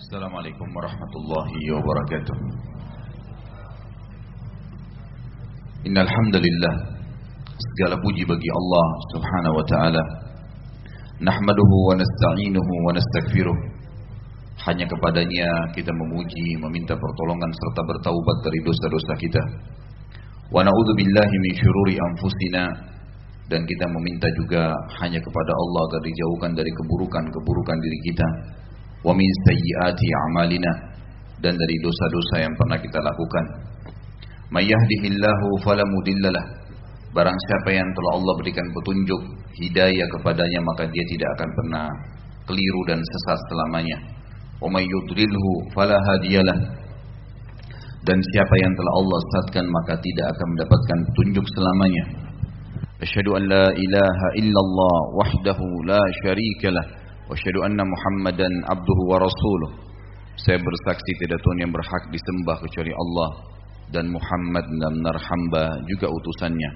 Assalamualaikum warahmatullahi wabarakatuh. Innal hamdalillah segala puji bagi Allah Subhanahu wa taala. Nahmaduhu wa nasta'inuhu wa nastaghfiruh. Hanya kepadanya kita memuji, meminta pertolongan serta bertaubat dari dosa-dosa kita. Wa na'udzu billahi min syururi anfusina dan kita meminta juga hanya kepada Allah agar dijauhkan dari keburukan-keburukan diri kita wa min sayyiati a'malina dan dari dosa-dosa yang pernah kita lakukan. May yahdihillahu fala mudhillalah. Barang siapa yang telah Allah berikan petunjuk hidayah kepadanya maka dia tidak akan pernah keliru dan sesat selamanya. Wa may yudlilhu fala hadiyalah. Dan siapa yang telah Allah sesatkan maka tidak akan mendapatkan petunjuk selamanya. Asyhadu an la ilaha illallah wahdahu la syarika lah Anna Muhammadan abduhu wa rasuluh. Saya bersaksi tidak Tuhan yang berhak disembah kecuali Allah dan Muhammad benar hamba juga utusannya.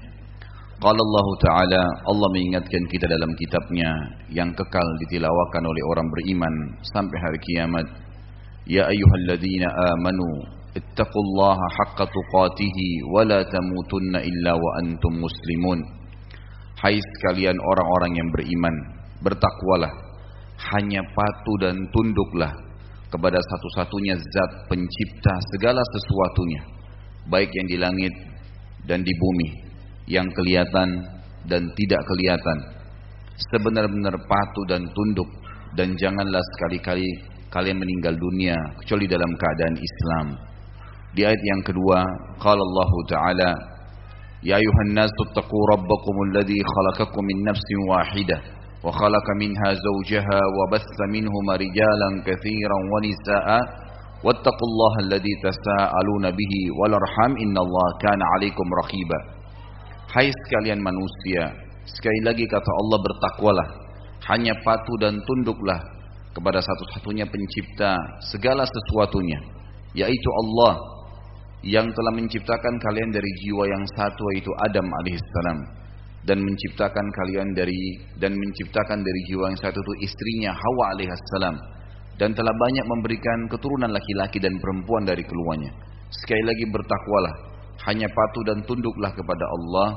Qala Allah Ta'ala Allah mengingatkan kita dalam kitabnya yang kekal ditilawakan oleh orang beriman sampai hari kiamat. Ya amanu ittaqullaha haqqa wa la tamutunna illa wa antum muslimun. Hai sekalian orang-orang yang beriman, bertakwalah hanya patuh dan tunduklah kepada satu-satunya zat pencipta segala sesuatunya baik yang di langit dan di bumi yang kelihatan dan tidak kelihatan. Sebenar-benar patuh dan tunduk dan janganlah sekali-kali kalian meninggal dunia kecuali dalam keadaan Islam. Di ayat yang kedua qala Allah taala ya ayuhan nas tattaqu rabbakum alladhi khalaqakum min nafsin wahidah وخلق منها زوجها وبث منهما رجالا كثيرا ونساء واتقوا الله الذي تساءلون به والارحام إن الله كان عليكم رقيبا Hai sekalian manusia Sekali lagi kata Allah bertakwalah Hanya patuh dan tunduklah Kepada satu-satunya pencipta Segala sesuatunya Yaitu Allah Yang telah menciptakan kalian dari jiwa yang satu Yaitu Adam alaihissalam dan menciptakan kalian dari dan menciptakan dari jiwa yang satu itu istrinya Hawa alaihissalam dan telah banyak memberikan keturunan laki-laki dan perempuan dari keluarnya. Sekali lagi bertakwalah, hanya patuh dan tunduklah kepada Allah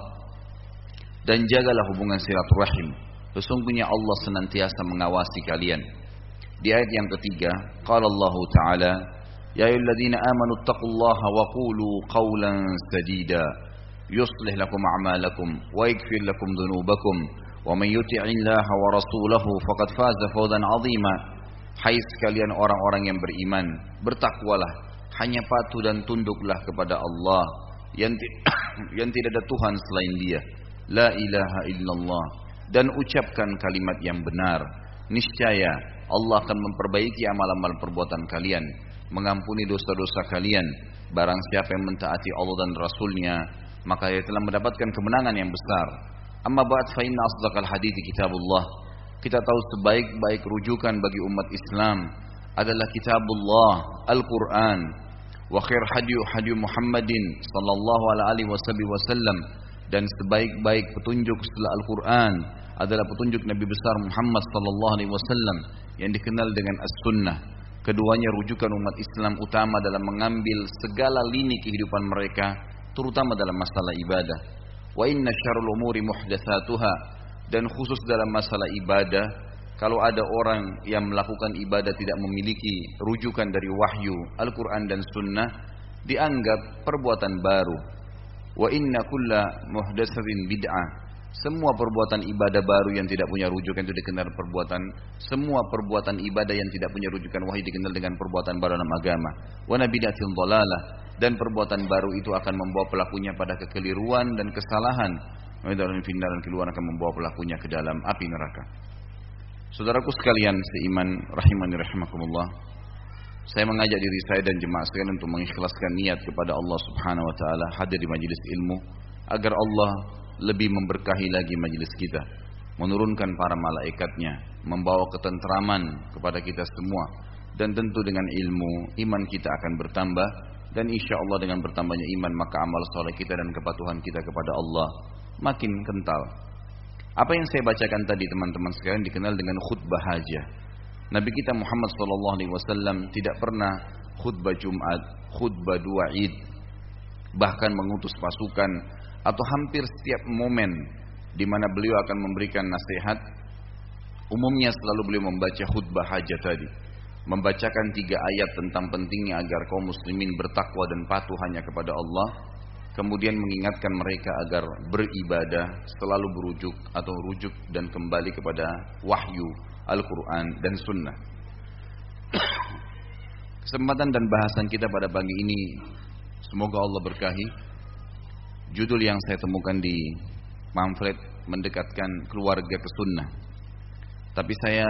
dan jagalah hubungan silaturahim. Sesungguhnya Allah senantiasa mengawasi kalian. Di ayat yang ketiga, qala Allah Ta'ala, Ya ayyuhalladzina amanu taqullaha wa qulu qawlan sadida. يصلح لكم أعمالكم ويغفر لكم ذنوبكم ومن يطع الله ورسوله فقد فاز فوزا عظيما Hai sekalian orang-orang yang beriman bertakwalah hanya patuh dan tunduklah kepada Allah yang yang tidak ada Tuhan selain Dia la ilaha illallah dan ucapkan kalimat yang benar niscaya Allah akan memperbaiki amal-amal perbuatan kalian mengampuni dosa-dosa kalian barang siapa yang mentaati Allah dan Rasulnya maka dia telah mendapatkan kemenangan yang besar. Amma ba'd fa inna asdaqal hadithi kitabullah. Kita tahu sebaik-baik rujukan bagi umat Islam adalah kitabullah, Al-Qur'an. Wa khair hadyu hadyu Muhammadin sallallahu alaihi wasallam dan sebaik-baik petunjuk setelah Al-Qur'an adalah petunjuk Nabi besar Muhammad sallallahu alaihi wasallam yang dikenal dengan As-Sunnah. Keduanya rujukan umat Islam utama dalam mengambil segala lini kehidupan mereka terutama dalam masalah ibadah. Wa inna syarrul umuri muhdatsatuha dan khusus dalam masalah ibadah kalau ada orang yang melakukan ibadah tidak memiliki rujukan dari wahyu Al-Qur'an dan sunnah dianggap perbuatan baru. Wa inna kulla muhdatsatin bid'ah. Semua perbuatan ibadah baru yang tidak punya rujukan itu dikenal perbuatan semua perbuatan ibadah yang tidak punya rujukan wahyu dikenal dengan perbuatan baru dalam agama. Wa nabidatil dhalalah dan perbuatan baru itu akan membawa pelakunya pada kekeliruan dan kesalahan. Dan final dan keluar akan membawa pelakunya ke dalam api neraka. Saudaraku sekalian seiman rahimani rahimakumullah. Saya mengajak diri saya dan jemaah sekalian untuk mengikhlaskan niat kepada Allah Subhanahu wa taala hadir di majelis ilmu agar Allah lebih memberkahi lagi majelis kita, menurunkan para malaikatnya, membawa ketentraman kepada kita semua dan tentu dengan ilmu iman kita akan bertambah dan insya Allah dengan bertambahnya iman maka amal soleh kita dan kepatuhan kita kepada Allah makin kental. Apa yang saya bacakan tadi teman-teman sekalian dikenal dengan khutbah hajah. Nabi kita Muhammad sallallahu alaihi wasallam tidak pernah khutbah Jumat, khutbah dua Id, bahkan mengutus pasukan atau hampir setiap momen di mana beliau akan memberikan nasihat umumnya selalu beliau membaca khutbah hajat tadi membacakan tiga ayat tentang pentingnya agar kaum muslimin bertakwa dan patuh hanya kepada Allah kemudian mengingatkan mereka agar beribadah selalu berujuk atau rujuk dan kembali kepada wahyu Al-Quran dan Sunnah. Kesempatan dan bahasan kita pada pagi ini semoga Allah berkahi. Judul yang saya temukan di pamflet mendekatkan keluarga ke sunnah. Tapi saya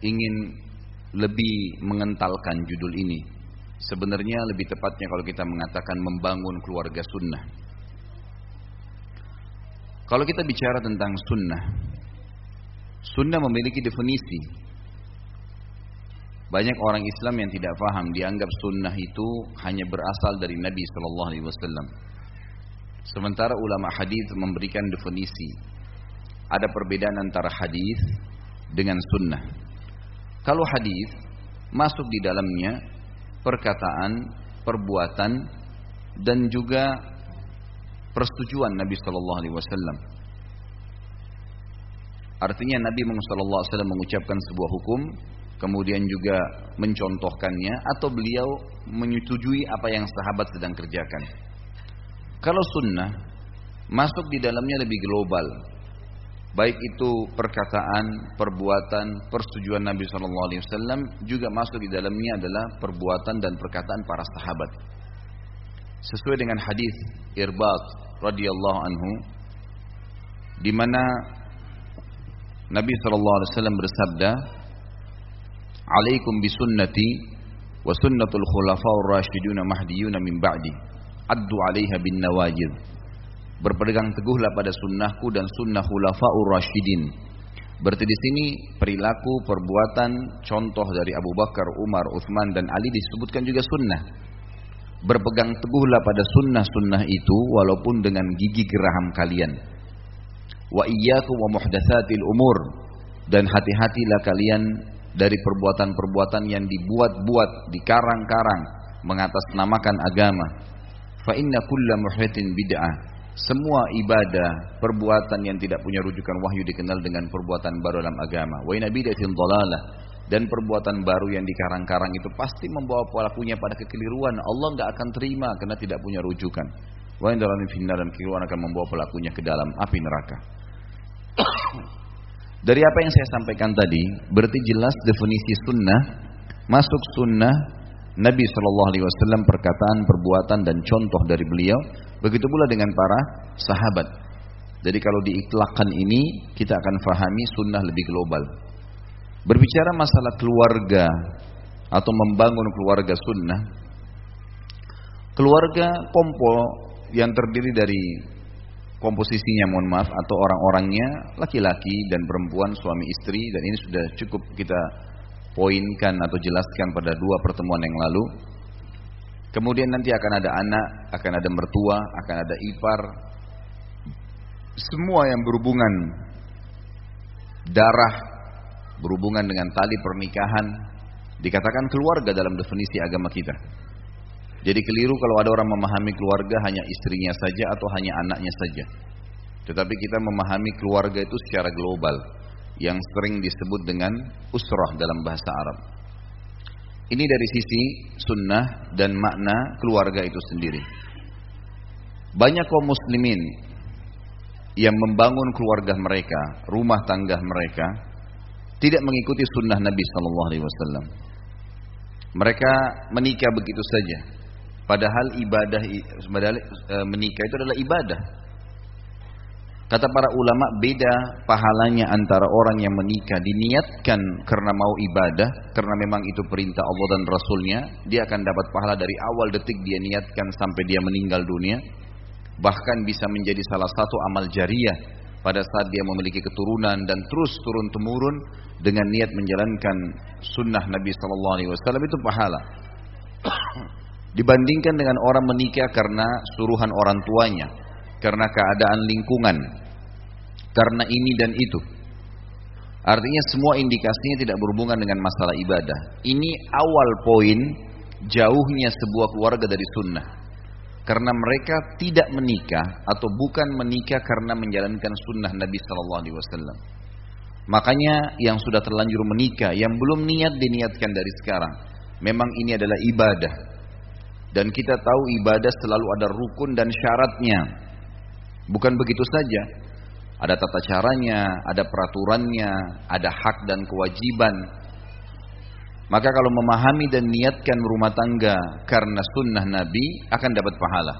ingin lebih mengentalkan judul ini. Sebenarnya lebih tepatnya kalau kita mengatakan membangun keluarga sunnah. Kalau kita bicara tentang sunnah, sunnah memiliki definisi. Banyak orang Islam yang tidak paham dianggap sunnah itu hanya berasal dari Nabi Shallallahu Alaihi Wasallam. Sementara ulama hadis memberikan definisi. Ada perbedaan antara hadis dengan sunnah. Kalau hadis masuk di dalamnya perkataan, perbuatan dan juga persetujuan Nabi Shallallahu Alaihi Wasallam. Artinya Nabi Alaihi Wasallam mengucapkan sebuah hukum, kemudian juga mencontohkannya atau beliau menyetujui apa yang sahabat sedang kerjakan. Kalau sunnah masuk di dalamnya lebih global, baik itu perkataan, perbuatan, persetujuan Nabi Shallallahu Alaihi Wasallam juga masuk di dalamnya adalah perbuatan dan perkataan para sahabat. Sesuai dengan hadis Irbad radhiyallahu anhu, di mana Nabi Shallallahu Alaihi Wasallam bersabda, "Alaikum bisunnati wa sunnatul khulafaur rasyiduna mahdiyuna min ba'di, addu 'alaiha bin nawajid." Berpegang teguhlah pada sunnahku dan sunnah khulafaur rasyidin. Berarti di sini perilaku, perbuatan, contoh dari Abu Bakar, Umar, Uthman dan Ali disebutkan juga sunnah. Berpegang teguhlah pada sunnah-sunnah itu walaupun dengan gigi geraham kalian. Wa iyyakum wa muhdatsatil umur dan hati-hatilah kalian dari perbuatan-perbuatan yang dibuat-buat, dikarang-karang mengatasnamakan agama. Fa inna kulla muhdatin bid'ah semua ibadah, perbuatan yang tidak punya rujukan wahyu dikenal dengan perbuatan baru dalam agama. Wa inabidatin dhalalah dan perbuatan baru yang dikarang-karang itu pasti membawa pelakunya pada kekeliruan. Allah nggak akan terima karena tidak punya rujukan. Wa dalam finnar dan kekeliruan akan membawa pelakunya ke dalam api neraka. Dari apa yang saya sampaikan tadi, berarti jelas definisi sunnah masuk sunnah Nabi Shallallahu Alaihi Wasallam perkataan, perbuatan dan contoh dari beliau Begitu pula dengan para sahabat. Jadi kalau diitlakkan ini kita akan fahami sunnah lebih global. Berbicara masalah keluarga atau membangun keluarga sunnah. Keluarga kompol yang terdiri dari komposisinya mohon maaf atau orang-orangnya laki-laki dan perempuan suami istri dan ini sudah cukup kita poinkan atau jelaskan pada dua pertemuan yang lalu Kemudian nanti akan ada anak, akan ada mertua, akan ada ipar. Semua yang berhubungan darah, berhubungan dengan tali pernikahan, dikatakan keluarga dalam definisi agama kita. Jadi keliru kalau ada orang memahami keluarga hanya istrinya saja atau hanya anaknya saja. Tetapi kita memahami keluarga itu secara global yang sering disebut dengan usrah dalam bahasa Arab. Ini dari sisi sunnah dan makna keluarga itu sendiri. Banyak kaum muslimin yang membangun keluarga mereka, rumah tangga mereka, tidak mengikuti sunnah Nabi Sallallahu Alaihi Wasallam. Mereka menikah begitu saja, padahal ibadah eh, menikah itu adalah ibadah. Kata para ulama beda pahalanya antara orang yang menikah diniatkan karena mau ibadah, karena memang itu perintah Allah dan Rasulnya, dia akan dapat pahala dari awal detik dia niatkan sampai dia meninggal dunia. Bahkan bisa menjadi salah satu amal jariah pada saat dia memiliki keturunan dan terus turun temurun dengan niat menjalankan sunnah Nabi Sallallahu Alaihi Wasallam itu pahala. Dibandingkan dengan orang menikah karena suruhan orang tuanya, karena keadaan lingkungan, karena ini dan itu. Artinya semua indikasinya tidak berhubungan dengan masalah ibadah. Ini awal poin jauhnya sebuah keluarga dari sunnah. Karena mereka tidak menikah atau bukan menikah karena menjalankan sunnah Nabi Sallallahu Alaihi Wasallam. Makanya yang sudah terlanjur menikah, yang belum niat diniatkan dari sekarang. Memang ini adalah ibadah. Dan kita tahu ibadah selalu ada rukun dan syaratnya. Bukan begitu saja. Ada tata caranya, ada peraturannya, ada hak dan kewajiban. Maka kalau memahami dan niatkan rumah tangga karena sunnah Nabi akan dapat pahala.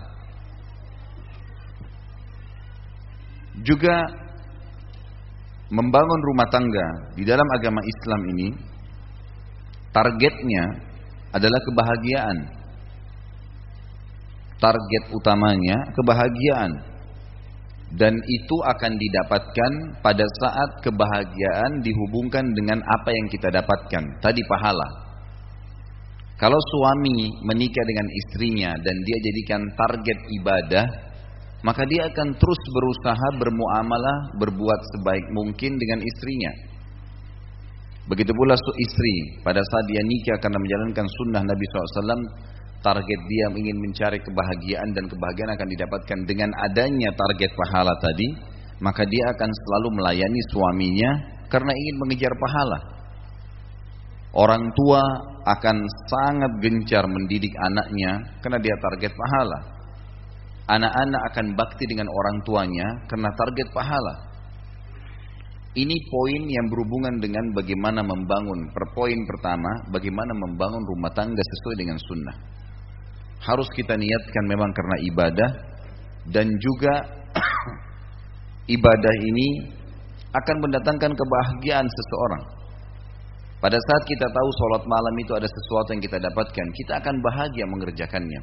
Juga membangun rumah tangga di dalam agama Islam ini targetnya adalah kebahagiaan. Target utamanya kebahagiaan. Dan itu akan didapatkan pada saat kebahagiaan dihubungkan dengan apa yang kita dapatkan. Tadi pahala. Kalau suami menikah dengan istrinya dan dia jadikan target ibadah, maka dia akan terus berusaha bermuamalah, berbuat sebaik mungkin dengan istrinya. Begitu pula istri, pada saat dia nikah karena menjalankan sunnah Nabi SAW, target dia ingin mencari kebahagiaan dan kebahagiaan akan didapatkan dengan adanya target pahala tadi, maka dia akan selalu melayani suaminya karena ingin mengejar pahala. Orang tua akan sangat gencar mendidik anaknya karena dia target pahala. Anak-anak akan bakti dengan orang tuanya karena target pahala. Ini poin yang berhubungan dengan bagaimana membangun. Per poin pertama, bagaimana membangun rumah tangga sesuai dengan sunnah harus kita niatkan memang karena ibadah dan juga ibadah ini akan mendatangkan kebahagiaan seseorang. Pada saat kita tahu sholat malam itu ada sesuatu yang kita dapatkan, kita akan bahagia mengerjakannya.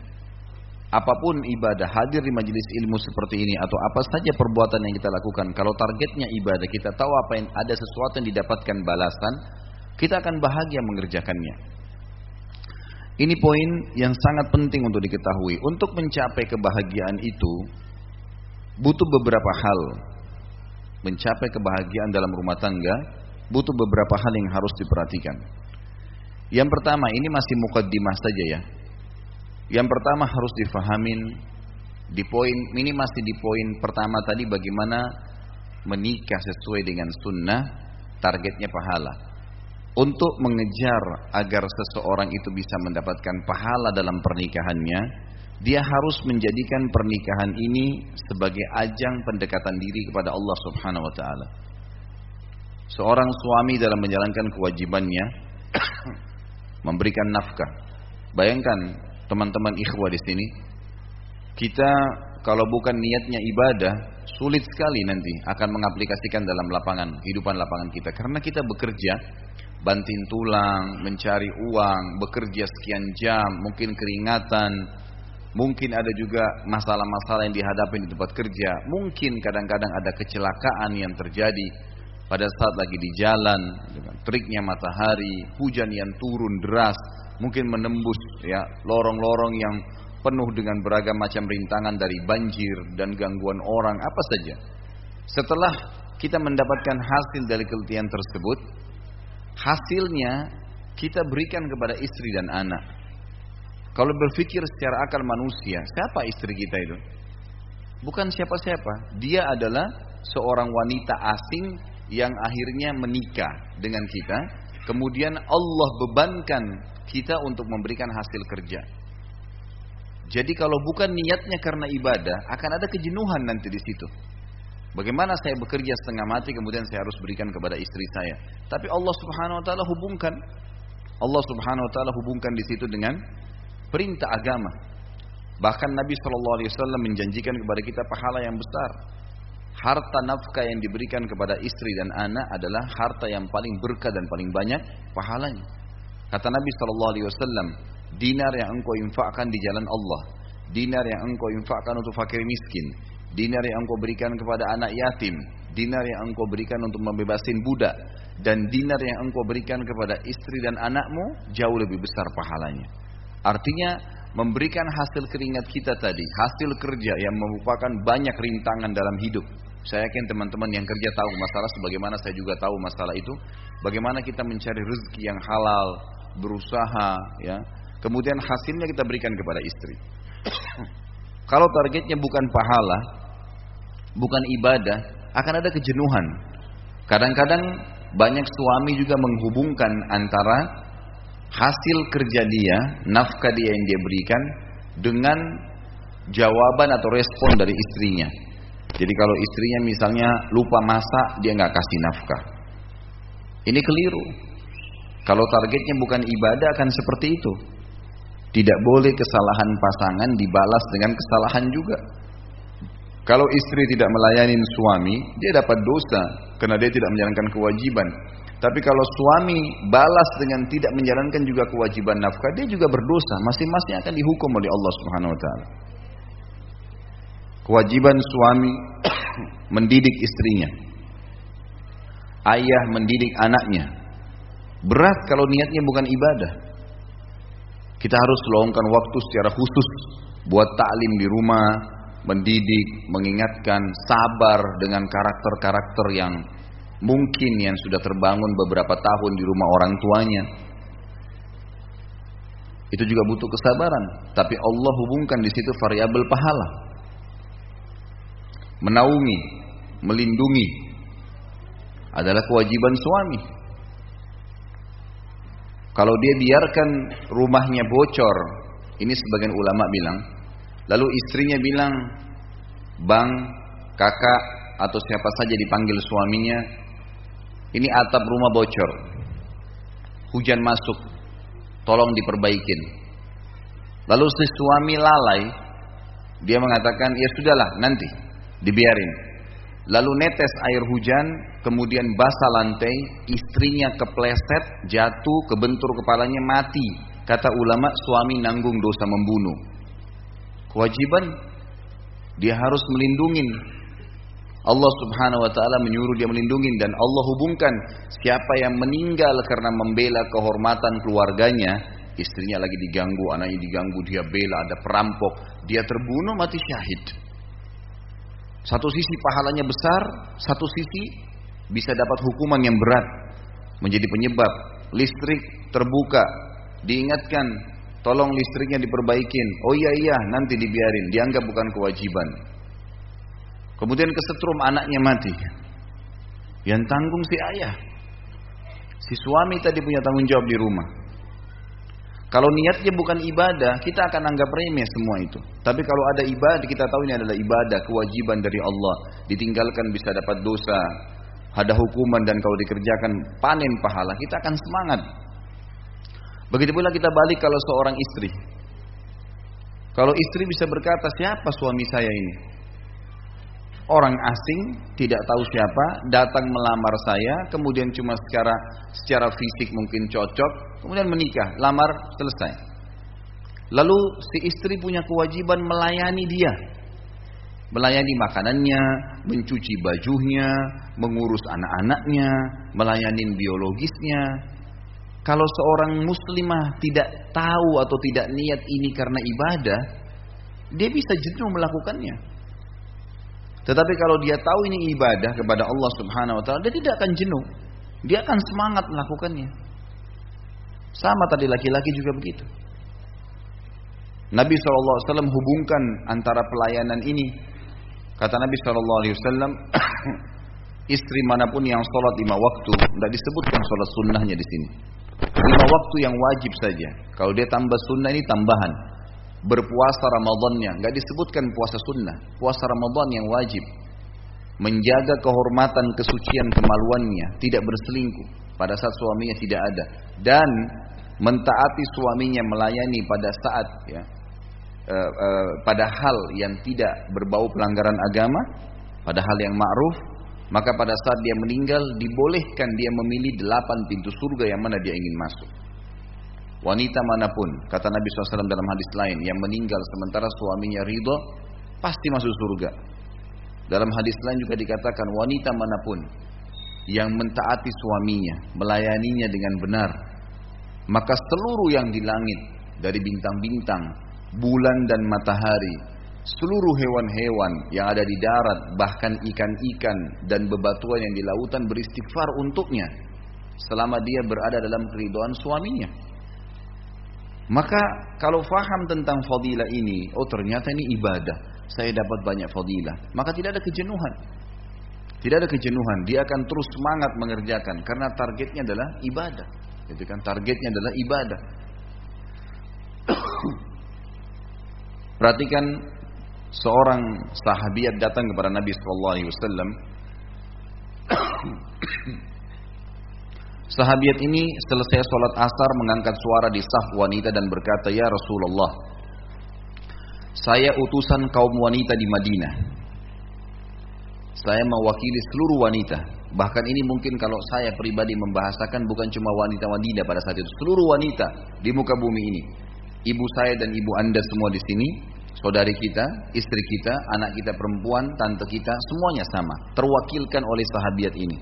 Apa pun ibadah hadir di majelis ilmu seperti ini atau apa saja perbuatan yang kita lakukan, kalau targetnya ibadah, kita tahu apa yang ada sesuatu yang didapatkan balasan, kita akan bahagia mengerjakannya. Ini poin yang sangat penting untuk diketahui. Untuk mencapai kebahagiaan itu butuh beberapa hal. Mencapai kebahagiaan dalam rumah tangga butuh beberapa hal yang harus diperhatikan. Yang pertama, ini masih mukaddimah saja ya. Yang pertama harus difahamin di poin ini masih di poin pertama tadi bagaimana menikah sesuai dengan sunnah targetnya pahala. Untuk mengejar agar seseorang itu bisa mendapatkan pahala dalam pernikahannya, dia harus menjadikan pernikahan ini sebagai ajang pendekatan diri kepada Allah Subhanahu wa taala. Seorang suami dalam menjalankan kewajibannya memberikan nafkah. Bayangkan teman-teman ikhwah di sini, kita kalau bukan niatnya ibadah, sulit sekali nanti akan mengaplikasikan dalam lapangan, kehidupan lapangan kita. Karena kita bekerja banting tulang, mencari uang, bekerja sekian jam, mungkin keringatan, mungkin ada juga masalah-masalah yang dihadapi di tempat kerja, mungkin kadang-kadang ada kecelakaan yang terjadi pada saat lagi di jalan, triknya matahari, hujan yang turun deras, mungkin menembus ya lorong-lorong yang penuh dengan beragam macam rintangan dari banjir dan gangguan orang apa saja. Setelah kita mendapatkan hasil dari keletihan tersebut, hasilnya kita berikan kepada istri dan anak. Kalau berpikir secara akal manusia, siapa istri kita itu? Bukan siapa-siapa. Dia adalah seorang wanita asing yang akhirnya menikah dengan kita. Kemudian Allah bebankan kita untuk memberikan hasil kerja. Jadi kalau bukan niatnya karena ibadah, akan ada kejenuhan nanti di situ. Bagaimana saya bekerja setengah mati kemudian saya harus berikan kepada istri saya. Tapi Allah Subhanahu wa taala hubungkan Allah Subhanahu wa taala hubungkan di situ dengan perintah agama. Bahkan Nabi Shallallahu alaihi wasallam menjanjikan kepada kita pahala yang besar. Harta nafkah yang diberikan kepada istri dan anak adalah harta yang paling berkah dan paling banyak pahalanya. Kata Nabi Shallallahu alaihi wasallam, dinar yang engkau infakkan di jalan Allah, dinar yang engkau infakkan untuk fakir miskin, dinar yang engkau berikan kepada anak yatim, dinar yang engkau berikan untuk membebasin budak, dan dinar yang engkau berikan kepada istri dan anakmu jauh lebih besar pahalanya. Artinya memberikan hasil keringat kita tadi, hasil kerja yang merupakan banyak rintangan dalam hidup. Saya yakin teman-teman yang kerja tahu masalah sebagaimana saya juga tahu masalah itu. Bagaimana kita mencari rezeki yang halal, berusaha, ya. Kemudian hasilnya kita berikan kepada istri. Kalau targetnya bukan pahala, bukan ibadah, akan ada kejenuhan. Kadang-kadang banyak suami juga menghubungkan antara hasil kerja dia, nafkah dia yang dia berikan dengan jawaban atau respon dari istrinya. Jadi kalau istrinya misalnya lupa masak, dia nggak kasih nafkah. Ini keliru. Kalau targetnya bukan ibadah akan seperti itu. Tidak boleh kesalahan pasangan dibalas dengan kesalahan juga. Kalau istri tidak melayani suami, dia dapat dosa karena dia tidak menjalankan kewajiban. Tapi kalau suami balas dengan tidak menjalankan juga kewajiban nafkah, dia juga berdosa. Masing-masing akan dihukum oleh Allah Subhanahu wa taala. Kewajiban suami mendidik istrinya. Ayah mendidik anaknya. Berat kalau niatnya bukan ibadah. Kita harus luangkan waktu secara khusus buat taklim di rumah, mendidik, mengingatkan, sabar dengan karakter-karakter yang mungkin yang sudah terbangun beberapa tahun di rumah orang tuanya. Itu juga butuh kesabaran, tapi Allah hubungkan di situ variabel pahala. Menaungi, melindungi adalah kewajiban suami. Kalau dia biarkan rumahnya bocor, ini sebagian ulama bilang, lalu istrinya bilang, bang, kakak, atau siapa saja dipanggil suaminya, ini atap rumah bocor, hujan masuk, tolong diperbaikin. Lalu si suami lalai, dia mengatakan, ya sudahlah, nanti, dibiarin. Lalu netes air hujan, kemudian basah lantai, istrinya kepleset, jatuh, kebentur kepalanya mati. Kata ulama, suami nanggung dosa membunuh. Kewajiban dia harus melindungi. Allah Subhanahu wa taala menyuruh dia melindungi dan Allah hubungkan siapa yang meninggal karena membela kehormatan keluarganya, istrinya lagi diganggu, anaknya diganggu, dia bela, ada perampok, dia terbunuh mati syahid. Satu sisi pahalanya besar, satu sisi bisa dapat hukuman yang berat. Menjadi penyebab listrik terbuka, diingatkan, tolong listriknya diperbaikin. Oh iya iya, nanti dibiarin, dianggap bukan kewajiban. Kemudian kesetrum anaknya mati. Yang tanggung si ayah. Si suami tadi punya tanggung jawab di rumah. Kalau niatnya bukan ibadah, kita akan anggap remeh semua itu. Tapi kalau ada ibadah, kita tahu ini adalah ibadah, kewajiban dari Allah. Ditinggalkan bisa dapat dosa, ada hukuman dan kalau dikerjakan panen pahala, kita akan semangat. Begitu pula kita balik kalau seorang istri. Kalau istri bisa berkata, siapa suami saya ini? orang asing tidak tahu siapa datang melamar saya kemudian cuma secara secara fisik mungkin cocok kemudian menikah lamar selesai lalu si istri punya kewajiban melayani dia melayani makanannya mencuci bajunya mengurus anak-anaknya melayani biologisnya kalau seorang muslimah tidak tahu atau tidak niat ini karena ibadah dia bisa jenuh melakukannya tetapi kalau dia tahu ini ibadah kepada Allah Subhanahu wa taala, dia tidak akan jenuh. Dia akan semangat melakukannya. Sama tadi laki-laki juga begitu. Nabi SAW hubungkan antara pelayanan ini. Kata Nabi SAW, istri mana pun yang sholat lima waktu, tidak disebutkan sholat sunnahnya di sini. Lima waktu yang wajib saja. Kalau dia tambah sunnah ini tambahan berpuasa Ramadannya, nggak disebutkan puasa sunnah, puasa Ramadan yang wajib. Menjaga kehormatan, kesucian, kemaluannya, tidak berselingkuh pada saat suaminya tidak ada dan mentaati suaminya melayani pada saat ya e, e, pada hal yang tidak berbau pelanggaran agama, pada hal yang ma'ruf, maka pada saat dia meninggal dibolehkan dia memilih delapan pintu surga yang mana dia ingin masuk. Wanita mana pun, kata Nabi SAW dalam hadis lain, yang meninggal sementara suaminya ridho, pasti masuk surga. Dalam hadis lain juga dikatakan wanita mana pun yang mentaati suaminya, melayaninya dengan benar, maka seluruh yang di langit dari bintang-bintang, bulan dan matahari, seluruh hewan-hewan yang ada di darat, bahkan ikan-ikan dan bebatuan yang di lautan beristighfar untuknya selama dia berada dalam keriduan suaminya. Maka kalau faham tentang fadilah ini, oh ternyata ini ibadah, saya dapat banyak fadilah, maka tidak ada kejenuhan. Tidak ada kejenuhan, dia akan terus semangat mengerjakan karena targetnya adalah ibadah. Itu kan targetnya adalah ibadah. Perhatikan seorang sahabiat datang kepada Nabi Sallallahu Alaihi Wasallam. Sahabiat ini selesai sholat asar mengangkat suara di saf wanita dan berkata, Ya Rasulullah, saya utusan kaum wanita di Madinah. Saya mewakili seluruh wanita. Bahkan ini mungkin kalau saya pribadi membahasakan bukan cuma wanita Madinah pada saat itu, seluruh wanita di muka bumi ini. Ibu saya dan ibu anda semua di sini, saudari kita, istri kita, anak kita perempuan, tante kita, semuanya sama, terwakilkan oleh sahabiat ini.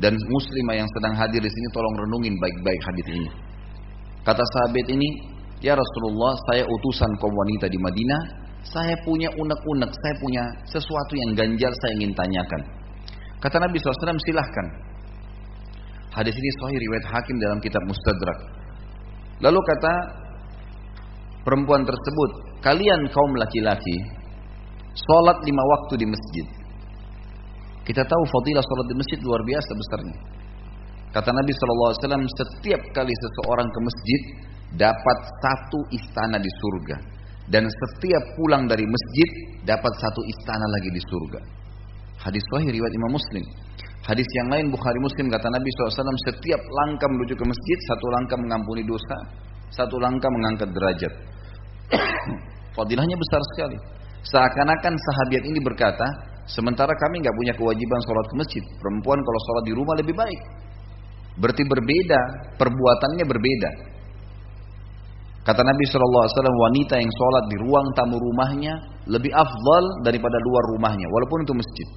Dan muslimah yang sedang hadir di sini tolong renungin baik-baik hadis ini. Kata sahabat ini, "Ya Rasulullah, saya utusan kaum wanita di Madinah. Saya punya unek-unek, saya punya sesuatu yang ganjal saya ingin tanyakan." Kata Nabi SAW, silahkan. Hadis ini sahih riwayat Hakim dalam kitab Mustadrak. Lalu kata perempuan tersebut, kalian kaum laki-laki, sholat lima waktu di masjid. Kita tahu fadilah sholat di masjid luar biasa besarnya. Kata Nabi SAW, setiap kali seseorang ke masjid dapat satu istana di surga. Dan setiap pulang dari masjid dapat satu istana lagi di surga. Hadis sahih riwayat Imam Muslim. Hadis yang lain Bukhari Muslim kata Nabi SAW setiap langkah menuju ke masjid satu langkah mengampuni dosa, satu langkah mengangkat derajat. Fadilahnya besar sekali. Seakan-akan sahabat ini berkata, sementara kami nggak punya kewajiban sholat ke masjid. Perempuan kalau sholat di rumah lebih baik. Berarti berbeda, perbuatannya berbeda. Kata Nabi SAW, wanita yang sholat di ruang tamu rumahnya lebih afdal daripada luar rumahnya, walaupun itu masjid.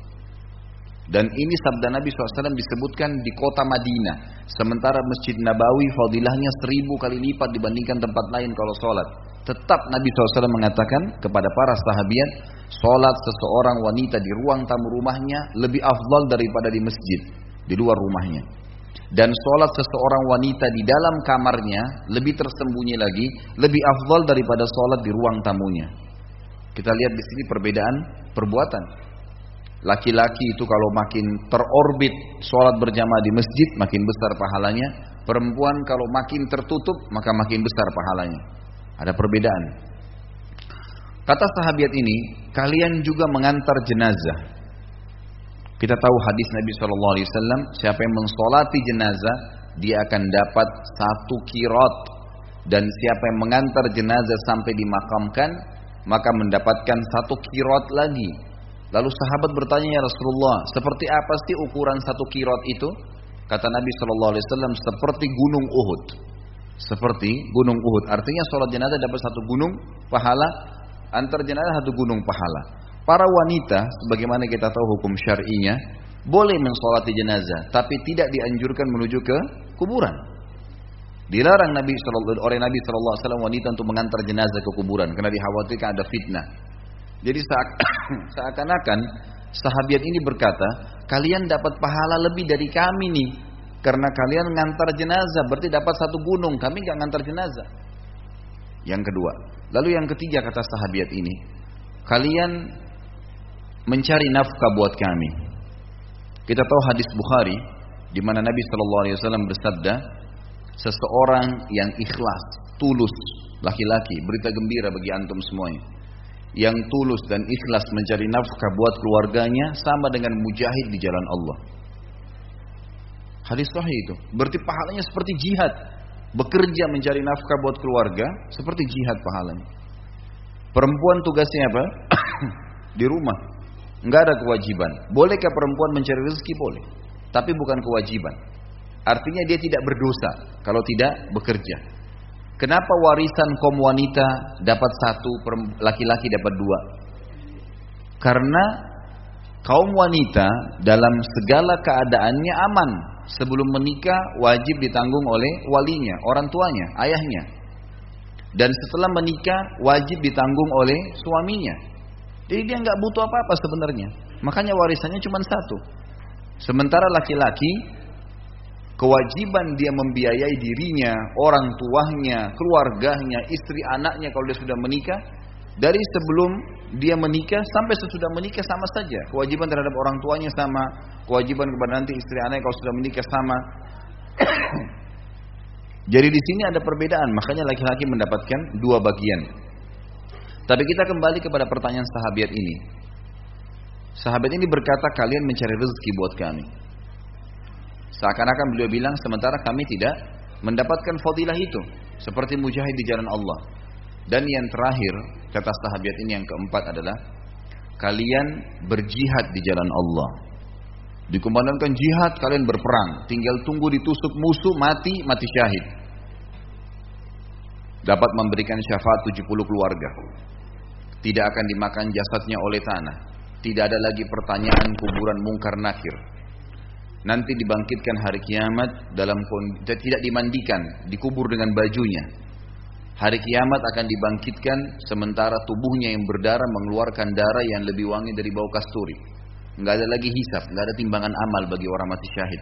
Dan ini sabda Nabi SAW disebutkan di kota Madinah. Sementara Masjid Nabawi fadilahnya seribu kali lipat dibandingkan tempat lain kalau sholat. Tetap Nabi SAW mengatakan kepada para sahabat, sholat seseorang wanita di ruang tamu rumahnya lebih afdal daripada di masjid, di luar rumahnya. Dan sholat seseorang wanita di dalam kamarnya lebih tersembunyi lagi, lebih afdal daripada sholat di ruang tamunya. Kita lihat di sini perbedaan perbuatan. Laki-laki itu kalau makin terorbit sholat berjamaah di masjid makin besar pahalanya. Perempuan kalau makin tertutup maka makin besar pahalanya. Ada perbedaan. Kata sahabat ini, kalian juga mengantar jenazah. Kita tahu hadis Nabi Shallallahu Alaihi Wasallam, siapa yang mensolati jenazah, dia akan dapat satu kirot. Dan siapa yang mengantar jenazah sampai dimakamkan, maka mendapatkan satu kirot lagi. Lalu sahabat bertanya ya Rasulullah, seperti apa sih ukuran satu kirot itu? Kata Nabi Shallallahu Alaihi Wasallam, seperti gunung Uhud. Seperti gunung Uhud. Artinya sholat jenazah dapat satu gunung pahala, antar jenazah satu gunung pahala. Para wanita, sebagaimana kita tahu hukum syar'inya, boleh mensolati jenazah, tapi tidak dianjurkan menuju ke kuburan. Dilarang Nabi oleh Nabi Shallallahu Alaihi Wasallam wanita untuk mengantar jenazah ke kuburan karena dikhawatirkan ada fitnah. Jadi seakan-akan sahabat ini berkata, kalian dapat pahala lebih dari kami nih, karena kalian ngantar jenazah, berarti dapat satu gunung, kami nggak ngantar jenazah. Yang kedua, lalu yang ketiga kata sahabat ini, kalian mencari nafkah buat kami. Kita tahu hadis Bukhari di mana Nabi Shallallahu Alaihi Wasallam bersabda, seseorang yang ikhlas, tulus, laki-laki, berita gembira bagi antum semuanya. Yang tulus dan ikhlas mencari nafkah buat keluarganya sama dengan mujahid di jalan Allah. Hadis sahih itu. Berarti pahalanya seperti jihad. Bekerja mencari nafkah buat keluarga seperti jihad pahalanya. Perempuan tugasnya apa? di rumah. Enggak ada kewajiban. Bolehkah perempuan mencari rezeki? Boleh. Tapi bukan kewajiban. Artinya dia tidak berdosa kalau tidak bekerja. Kenapa warisan kaum wanita dapat satu, laki-laki dapat dua? Karena kaum wanita dalam segala keadaannya aman. Sebelum menikah wajib ditanggung oleh walinya, orang tuanya, ayahnya. Dan setelah menikah wajib ditanggung oleh suaminya. Jadi dia nggak butuh apa-apa sebenarnya. Makanya warisannya cuma satu. Sementara laki-laki kewajiban dia membiayai dirinya, orang tuanya, keluarganya, istri anaknya kalau dia sudah menikah dari sebelum dia menikah sampai sesudah menikah sama saja. Kewajiban terhadap orang tuanya sama, kewajiban kepada nanti istri anaknya kalau sudah menikah sama. Jadi di sini ada perbedaan, makanya laki-laki mendapatkan dua bagian. Tapi kita kembali kepada pertanyaan sahabat ini. Sahabat ini berkata, kalian mencari rezeki buat kami. Seakan-akan beliau bilang, sementara kami tidak mendapatkan fadilah itu. Seperti mujahid di jalan Allah. Dan yang terakhir, kata sahabat ini yang keempat adalah, kalian berjihad di jalan Allah. Dikumandangkan jihad, kalian berperang. Tinggal tunggu ditusuk musuh, mati, mati syahid. Dapat memberikan syafaat 70 keluarga. Tidak akan dimakan jasadnya oleh tanah. Tidak ada lagi pertanyaan kuburan mungkar nakir. Nanti dibangkitkan hari kiamat dalam tidak dimandikan, dikubur dengan bajunya. Hari kiamat akan dibangkitkan sementara tubuhnya yang berdarah mengeluarkan darah yang lebih wangi dari bau kasturi. Nggak ada lagi hisap, nggak ada timbangan amal bagi orang mati syahid.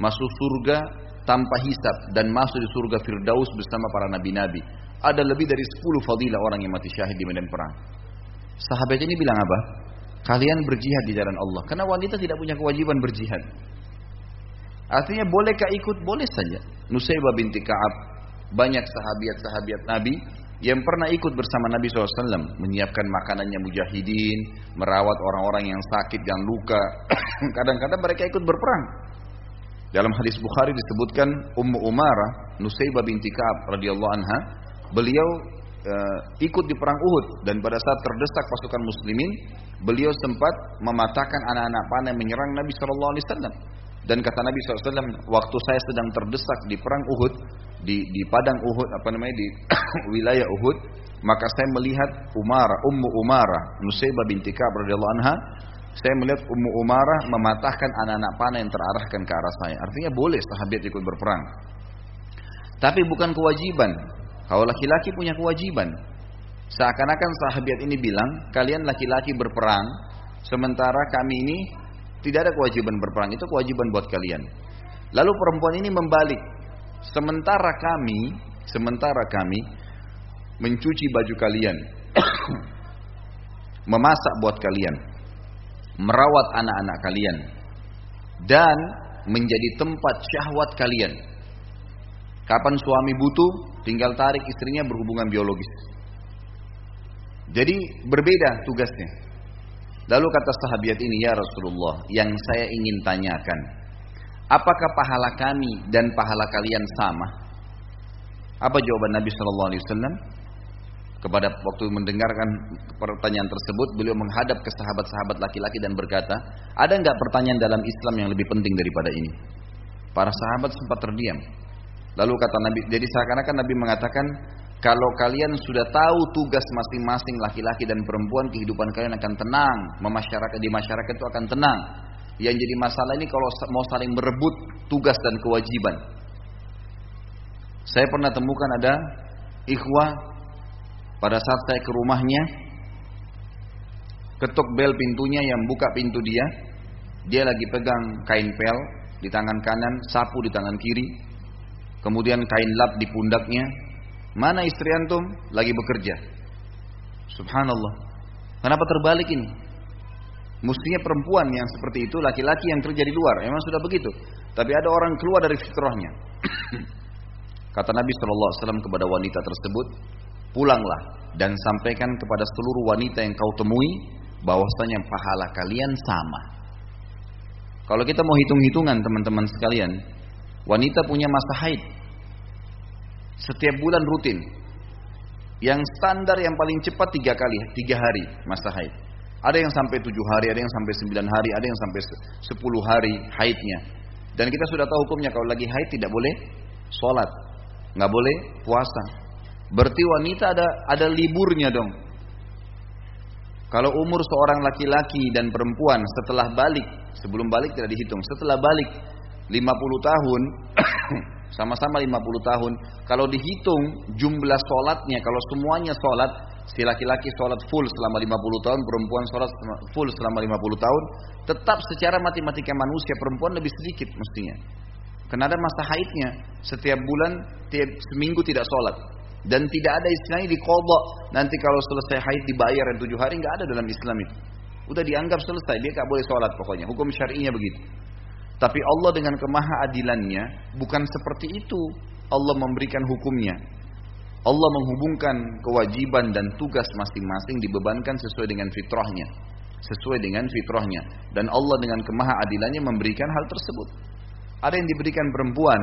Masuk surga tanpa hisap dan masuk di surga Firdaus bersama para nabi-nabi. Ada lebih dari 10 fadilah orang yang mati syahid di medan perang. Sahabat ini bilang apa? Kalian berjihad di jalan Allah. Karena wanita tidak punya kewajiban berjihad. Artinya bolehkah ikut? Boleh saja. Nusaybah binti Ka'ab. Banyak sahabat-sahabat Nabi yang pernah ikut bersama Nabi SAW menyiapkan makanannya mujahidin, merawat orang-orang yang sakit, yang luka. Kadang-kadang mereka ikut berperang. Dalam hadis Bukhari disebutkan Ummu Umarah Nusaybah binti Ka'ab radhiyallahu anha, beliau uh, ikut di perang Uhud dan pada saat terdesak pasukan muslimin, beliau sempat mematahkan anak-anak panah menyerang Nabi SAW. Dan kata Nabi SAW, waktu saya sedang terdesak di perang Uhud, di, di padang Uhud, apa namanya, di wilayah Uhud, maka saya melihat Umara, Ummu Umara, Nusaybah binti Ka'ab radhiyallahu anha, saya melihat Ummu Umara mematahkan anak-anak panah yang terarahkan ke arah saya. Artinya boleh sahabat ikut berperang. Tapi bukan kewajiban. Kalau laki-laki punya kewajiban. Seakan-akan sahabat ini bilang, kalian laki-laki berperang, sementara kami ini tidak ada kewajiban berperang, itu kewajiban buat kalian. Lalu perempuan ini membalik. Sementara kami, sementara kami mencuci baju kalian, memasak buat kalian, merawat anak-anak kalian, dan menjadi tempat syahwat kalian. Kapan suami butuh, tinggal tarik istrinya berhubungan biologis. Jadi berbeda tugasnya. Lalu kata sahabat ini, ya Rasulullah, yang saya ingin tanyakan, apakah pahala kami dan pahala kalian sama? Apa jawaban Nabi Shallallahu Alaihi Wasallam? Kepada waktu mendengarkan pertanyaan tersebut, beliau menghadap ke sahabat-sahabat laki-laki dan berkata, ada nggak pertanyaan dalam Islam yang lebih penting daripada ini? Para sahabat sempat terdiam. Lalu kata Nabi, jadi seakan-akan Nabi mengatakan, kalau kalian sudah tahu tugas masing-masing laki-laki dan perempuan, kehidupan kalian akan tenang. Memasyarakat di masyarakat itu akan tenang. Yang jadi masalah ini kalau mau saling merebut tugas dan kewajiban. Saya pernah temukan ada ikhwah pada saat saya ke rumahnya, ketuk bel pintunya yang buka pintu dia, dia lagi pegang kain pel di tangan kanan, sapu di tangan kiri, kemudian kain lap di pundaknya, Mana istri antum? Lagi bekerja. Subhanallah. Kenapa terbalik ini? Mestinya perempuan yang seperti itu, laki-laki yang kerja di luar. Emang sudah begitu. Tapi ada orang keluar dari fitrahnya. Kata Nabi SAW kepada wanita tersebut, pulanglah dan sampaikan kepada seluruh wanita yang kau temui bahwasanya pahala kalian sama. Kalau kita mau hitung-hitungan teman-teman sekalian, wanita punya masa haid, setiap bulan rutin. Yang standar yang paling cepat tiga kali, tiga hari masa haid. Ada yang sampai tujuh hari, ada yang sampai sembilan hari, ada yang sampai sepuluh hari haidnya. Dan kita sudah tahu hukumnya kalau lagi haid tidak boleh sholat, nggak boleh puasa. Berarti wanita ada ada liburnya dong. Kalau umur seorang laki-laki dan perempuan setelah balik, sebelum balik tidak dihitung, setelah balik 50 tahun sama-sama 50 tahun. Kalau dihitung jumlah sholatnya, kalau semuanya sholat, Si laki-laki sholat full selama 50 tahun, perempuan sholat full selama 50 tahun, tetap secara matematika manusia perempuan lebih sedikit mestinya. Karena ada masa haidnya. Setiap bulan, tiap seminggu tidak sholat. Dan tidak ada istilahnya di kodok. Nanti kalau selesai haid dibayar yang tujuh hari, nggak ada dalam Islam itu. Udah dianggap selesai, dia nggak boleh sholat pokoknya. Hukum syari'inya begitu. Tapi Allah dengan kemahaadilannya bukan seperti itu. Allah memberikan hukumnya. Allah menghubungkan kewajiban dan tugas masing-masing dibebankan sesuai dengan fitrahnya. Sesuai dengan fitrahnya. Dan Allah dengan kemahaadilannya memberikan hal tersebut. Ada yang diberikan perempuan,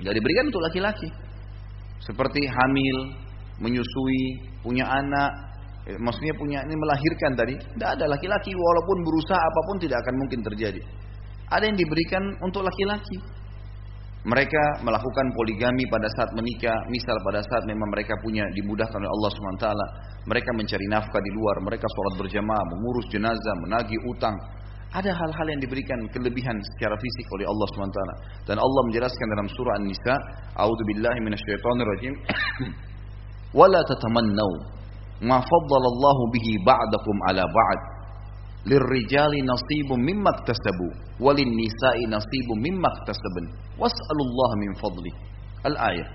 nggak diberikan untuk laki-laki. Seperti hamil, menyusui, punya anak, eh, maksudnya punya ini melahirkan tadi. Tidak ada laki-laki walaupun berusaha apa pun tidak akan mungkin terjadi. Ada yang diberikan untuk laki-laki. Mereka melakukan poligami pada saat menikah, misal pada saat memang mereka punya dimudahkan oleh Allah SWT. Mereka mencari nafkah di luar, mereka sholat berjamaah, mengurus jenazah, menagih utang. Ada hal-hal yang diberikan kelebihan secara fisik oleh Allah SWT. Dan Allah menjelaskan dalam surah An-Nisa, A'udhu billahi minasyaitonirrajim. Wala tatamannau ma faddalallahu bihi ba'dakum ala ba'd. Lirrijali nasibun mimma iktasabu walin nisa'i nasibun mimma iktasabun was'alullah min fadli. Al-ayat.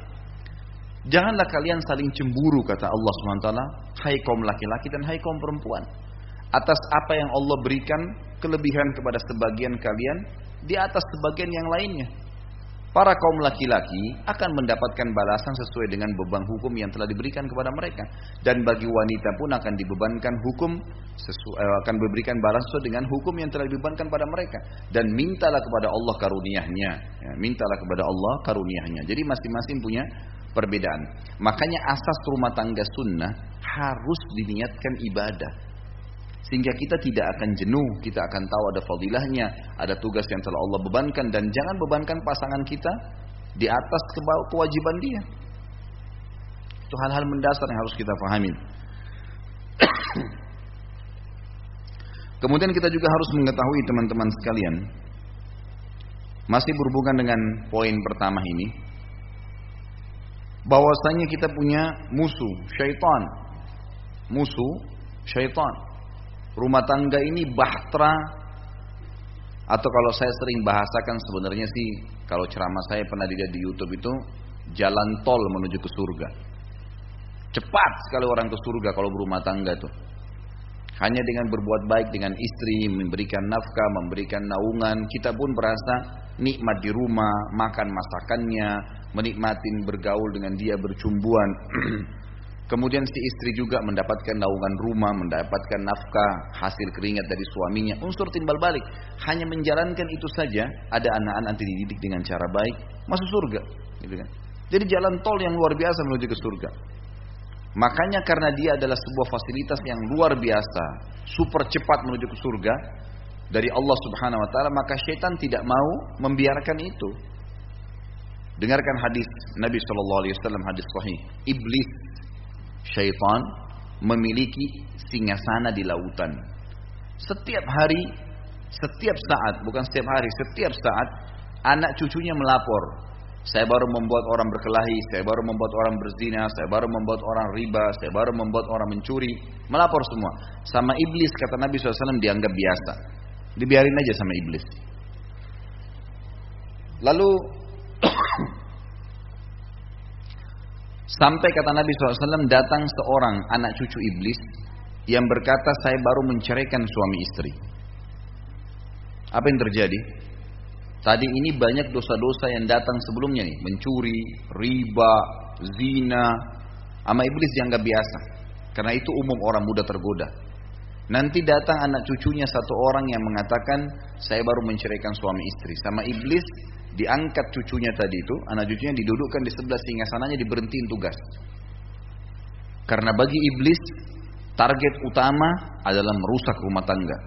Janganlah kalian saling cemburu kata Allah SWT, hai kaum laki-laki dan hai kaum perempuan. Atas apa yang Allah berikan kelebihan kepada sebagian kalian di atas sebagian yang lainnya. Para kaum laki-laki akan mendapatkan balasan sesuai dengan beban hukum yang telah diberikan kepada mereka. Dan bagi wanita pun akan dibebankan hukum sesuai, eh, akan diberikan balasan sesuai dengan hukum yang telah dibebankan pada mereka. Dan mintalah kepada Allah karuniahnya. Ya, mintalah kepada Allah karuniahnya. Jadi masing-masing punya perbedaan. Makanya asas rumah tangga sunnah harus diniatkan ibadah. Sehingga kita tidak akan jenuh, kita akan tahu ada fadilahnya, ada tugas yang telah Allah bebankan dan jangan bebankan pasangan kita di atas kewajiban dia. Itu hal-hal mendasar yang harus kita pahami. Kemudian kita juga harus mengetahui teman-teman sekalian, masih berhubungan dengan poin pertama ini, bahwasanya kita punya musuh, syaitan. Musuh, syaitan. Rumah tangga ini bahtera atau kalau saya sering bahasakan sebenarnya sih kalau ceramah saya pernah dilihat di YouTube itu jalan tol menuju ke surga. Cepat sekali orang ke surga kalau berumah tangga tuh. Hanya dengan berbuat baik dengan istri, memberikan nafkah, memberikan naungan, kita pun berasa nikmat di rumah, makan masakannya, menikmatin bergaul dengan dia bercumbuan. Kemudian si istri juga mendapatkan naungan rumah, mendapatkan nafkah, hasil keringat dari suaminya. Unsur timbal balik. Hanya menjalankan itu saja, ada anak-anak nanti dididik dengan cara baik, masuk surga. Gitu kan. Jadi jalan tol yang luar biasa menuju ke surga. Makanya karena dia adalah sebuah fasilitas yang luar biasa, super cepat menuju ke surga dari Allah Subhanahu wa taala, maka syaitan tidak mau membiarkan itu. Dengarkan hadis Nabi Shallallahu alaihi wasallam hadis sahih. Iblis syaitan memiliki singgasana di lautan. Setiap hari, setiap saat, bukan setiap hari, setiap saat anak cucunya melapor. Saya baru membuat orang berkelahi, saya baru membuat orang berzina, saya baru membuat orang riba, saya baru membuat orang mencuri. Melapor semua. Sama iblis kata Nabi SAW dianggap biasa. Dibiarin aja sama iblis. Lalu Sampai kata Nabi SAW datang seorang anak cucu iblis yang berkata saya baru menceraikan suami istri. Apa yang terjadi? Tadi ini banyak dosa-dosa yang datang sebelumnya nih, mencuri, riba, zina, sama iblis dianggap biasa. Karena itu umum orang muda tergoda. Nanti datang anak cucunya satu orang yang mengatakan saya baru menceraikan suami istri. Sama iblis diangkat cucunya tadi itu, anak cucunya didudukkan di sebelah singgasananya diberhentiin tugas. Karena bagi iblis target utama adalah merusak rumah tangga.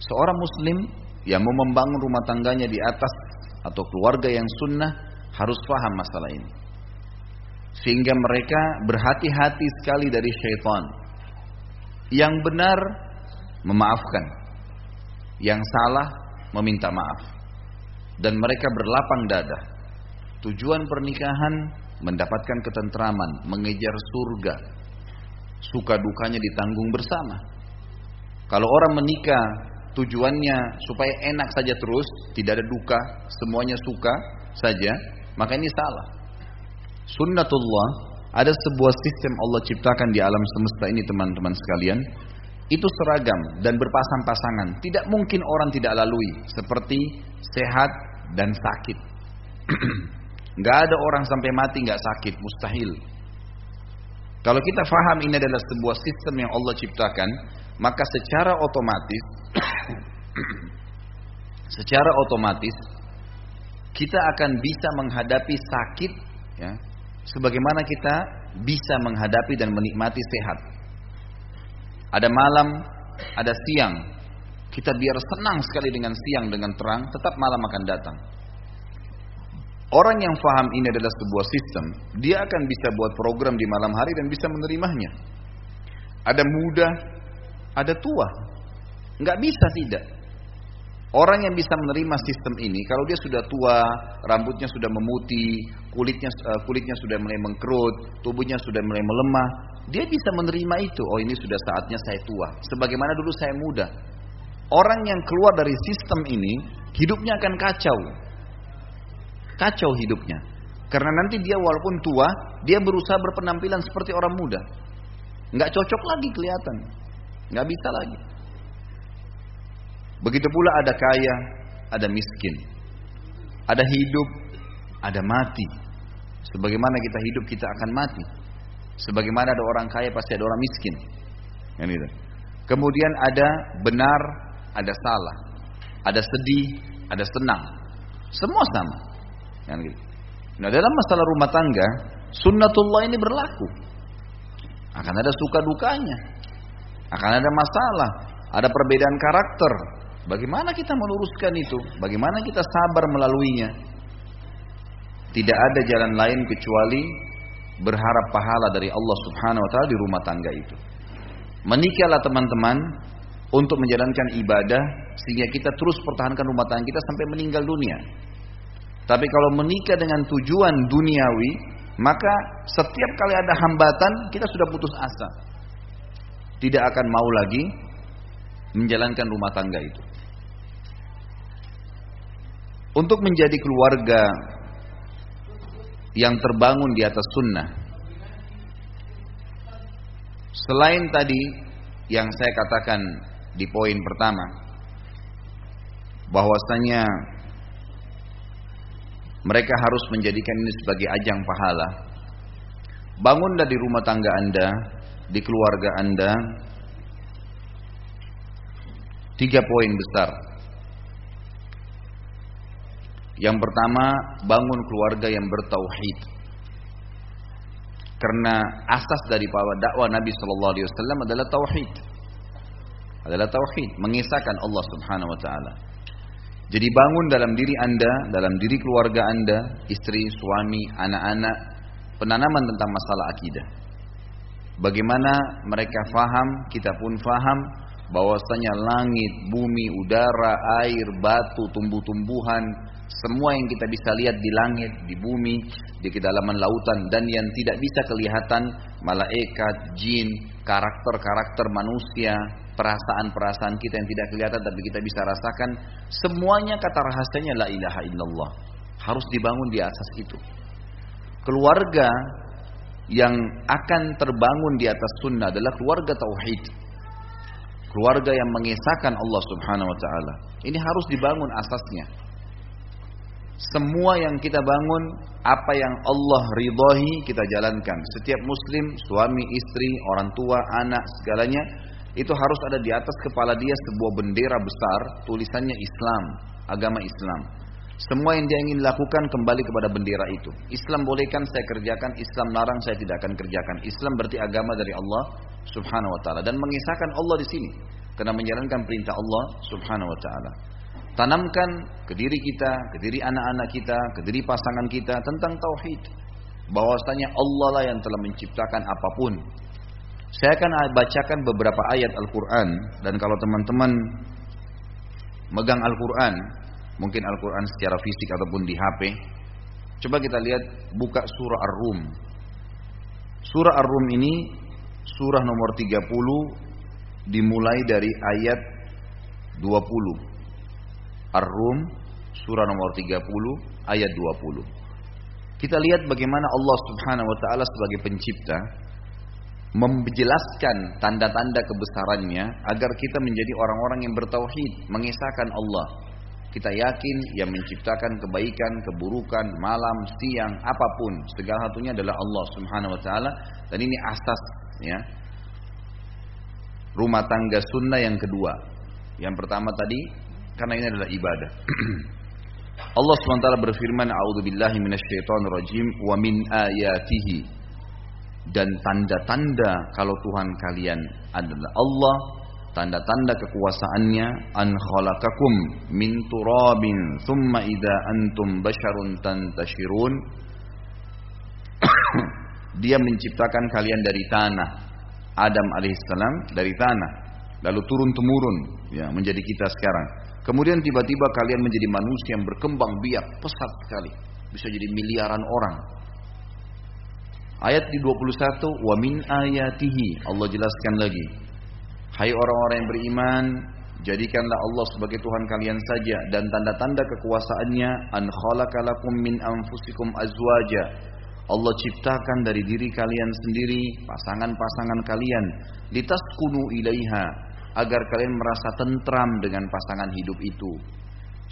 Seorang muslim yang mau membangun rumah tangganya di atas atau keluarga yang sunnah harus paham masalah ini. Sehingga mereka berhati-hati sekali dari syaitan. Yang benar memaafkan. Yang salah meminta maaf dan mereka berlapang dada. Tujuan pernikahan mendapatkan ketentraman, mengejar surga, Suka dukanya ditanggung bersama. Kalau orang menikah tujuannya supaya enak saja terus, tidak ada duka, semuanya suka saja, maka ini salah. Sunnatullah ada sebuah sistem Allah ciptakan di alam semesta ini teman-teman sekalian. Itu seragam dan berpasang-pasangan. Tidak mungkin orang tidak lalui seperti sehat dan sakit. Gak ada orang sampai mati gak sakit, mustahil. Kalau kita faham ini adalah sebuah sistem yang Allah ciptakan, maka secara otomatis, secara otomatis kita akan bisa menghadapi sakit, ya, sebagaimana kita bisa menghadapi dan menikmati sehat. Ada malam, ada siang. Kita biar senang sekali dengan siang dengan terang, tetap malam akan datang. Orang yang faham ini adalah sebuah sistem, dia akan bisa buat program di malam hari dan bisa menerimanya. Ada muda, ada tua. Nggak bisa tidak. Orang yang bisa menerima sistem ini, kalau dia sudah tua, rambutnya sudah memutih, kulitnya eh, kulitnya sudah mulai mengkerut, tubuhnya sudah mulai melemah, dia bisa menerima itu. Oh ini sudah saatnya saya tua. Sebagaimana dulu saya muda. Orang yang keluar dari sistem ini, hidupnya akan kacau. Kacau hidupnya. Karena nanti dia walaupun tua, dia berusaha berpenampilan seperti orang muda. Nggak cocok lagi kelihatan. Nggak bisa lagi. Begitu pula ada kaya, ada miskin. Ada hidup, ada mati. Sebagaimana kita hidup, kita akan mati. Sebagaimana ada orang kaya, pasti ada orang miskin. Kemudian ada benar, ada salah. Ada sedih, ada senang. Semua sama. Gitu. Nah dalam masalah rumah tangga, sunnatullah ini berlaku. Akan ada suka dukanya. Akan ada masalah. Ada perbedaan karakter. Bagaimana kita meluruskan itu? Bagaimana kita sabar melaluinya? Tidak ada jalan lain kecuali berharap pahala dari Allah Subhanahu wa taala di rumah tangga itu. Menikahlah teman-teman untuk menjalankan ibadah sehingga kita terus pertahankan rumah tangga kita sampai meninggal dunia. Tapi kalau menikah dengan tujuan duniawi, maka setiap kali ada hambatan kita sudah putus asa. Tidak akan mau lagi menjalankan rumah tangga itu. Untuk menjadi keluarga yang terbangun di atas sunnah. Selain tadi yang saya katakan di poin pertama, bahwasanya mereka harus menjadikan ini sebagai ajang pahala. Bangunlah di rumah tangga Anda, di keluarga Anda. Tiga poin besar. Yang pertama, bangun keluarga yang bertauhid. Karena asas dari dakwah Nabi Shallallahu Alaihi Wasallam adalah tauhid. Adalah tauhid, mengisahkan Allah Subhanahu Wa Taala. Jadi bangun dalam diri Anda, dalam diri keluarga Anda, istri, suami, anak-anak, penanaman tentang masalah akidah. Bagaimana mereka faham, kita pun faham bahwasanya langit, bumi, udara, air, batu, tumbuh-tumbuhan, semua yang kita bisa lihat di langit, di bumi, di kedalaman lautan dan yang tidak bisa kelihatan malaikat, jin, karakter-karakter manusia, perasaan-perasaan kita yang tidak kelihatan tapi kita bisa rasakan semuanya kata rahasianya la ilaha illallah. Harus dibangun di atas itu. Keluarga yang akan terbangun di atas sunnah adalah keluarga tauhid. Keluarga yang mengesahkan Allah subhanahu wa ta'ala. Ini harus dibangun asasnya. Semua yang kita bangun apa yang Allah ridhoi kita jalankan. Setiap muslim suami istri orang tua anak segalanya itu harus ada di atas kepala dia sebuah bendera besar tulisannya Islam, agama Islam. Semua yang dia ingin lakukan kembali kepada bendera itu. Islam bolehkan saya kerjakan, Islam larang saya tidak akan kerjakan. Islam berarti agama dari Allah Subhanahu wa taala dan mengisahkan Allah di sini karena menjalankan perintah Allah Subhanahu wa taala. Tanamkan ke diri kita, ke diri anak-anak kita, ke diri pasangan kita tentang tauhid. Bahwasanya Allah lah yang telah menciptakan apa pun saya akan bacakan beberapa ayat Al-Quran dan kalau teman-teman megang Al-Quran, mungkin Al-Quran secara fisik ataupun di HP, coba kita lihat buka surah Ar-Rum. Surah Ar-Rum ini surah nomor 30 dimulai dari ayat 20. Ar-Rum surah nomor 30 ayat 20. Kita lihat bagaimana Allah Subhanahu wa taala sebagai pencipta menjelaskan tanda-tanda kebesarannya agar kita menjadi orang-orang yang bertauhid, mengesahkan Allah. Kita yakin yang menciptakan kebaikan, keburukan, malam, siang, apa pun, segala satunya adalah Allah Subhanahu wa taala dan ini asas ya. Rumah tangga sunnah yang kedua. Yang pertama tadi karena ini adalah ibadah. Allah SWT berfirman, "A'udzubillahi minasyaitonirrajim wa min ayatihi" dan tanda-tanda kalau Tuhan kalian adalah Allah, tanda-tanda kekuasaannya an khalaqakum min turabin thumma idza antum basharun tantashirun Dia menciptakan kalian dari tanah. Adam alaihissalam dari tanah. Lalu turun temurun ya menjadi kita sekarang. Kemudian tiba-tiba kalian menjadi manusia yang berkembang biak pesat sekali. Bisa jadi miliaran orang. Ayat di 21, wa min ayatihi. Allah jelaskan lagi. Hai orang-orang yang beriman, jadikanlah Allah sebagai Tuhan kalian saja dan tanda-tanda kekuasaannya an khalaqalakum min anfusikum azwaja. Allah ciptakan dari diri kalian sendiri pasangan-pasangan kalian litaskunu ilaiha agar kalian merasa tentram dengan pasangan hidup itu.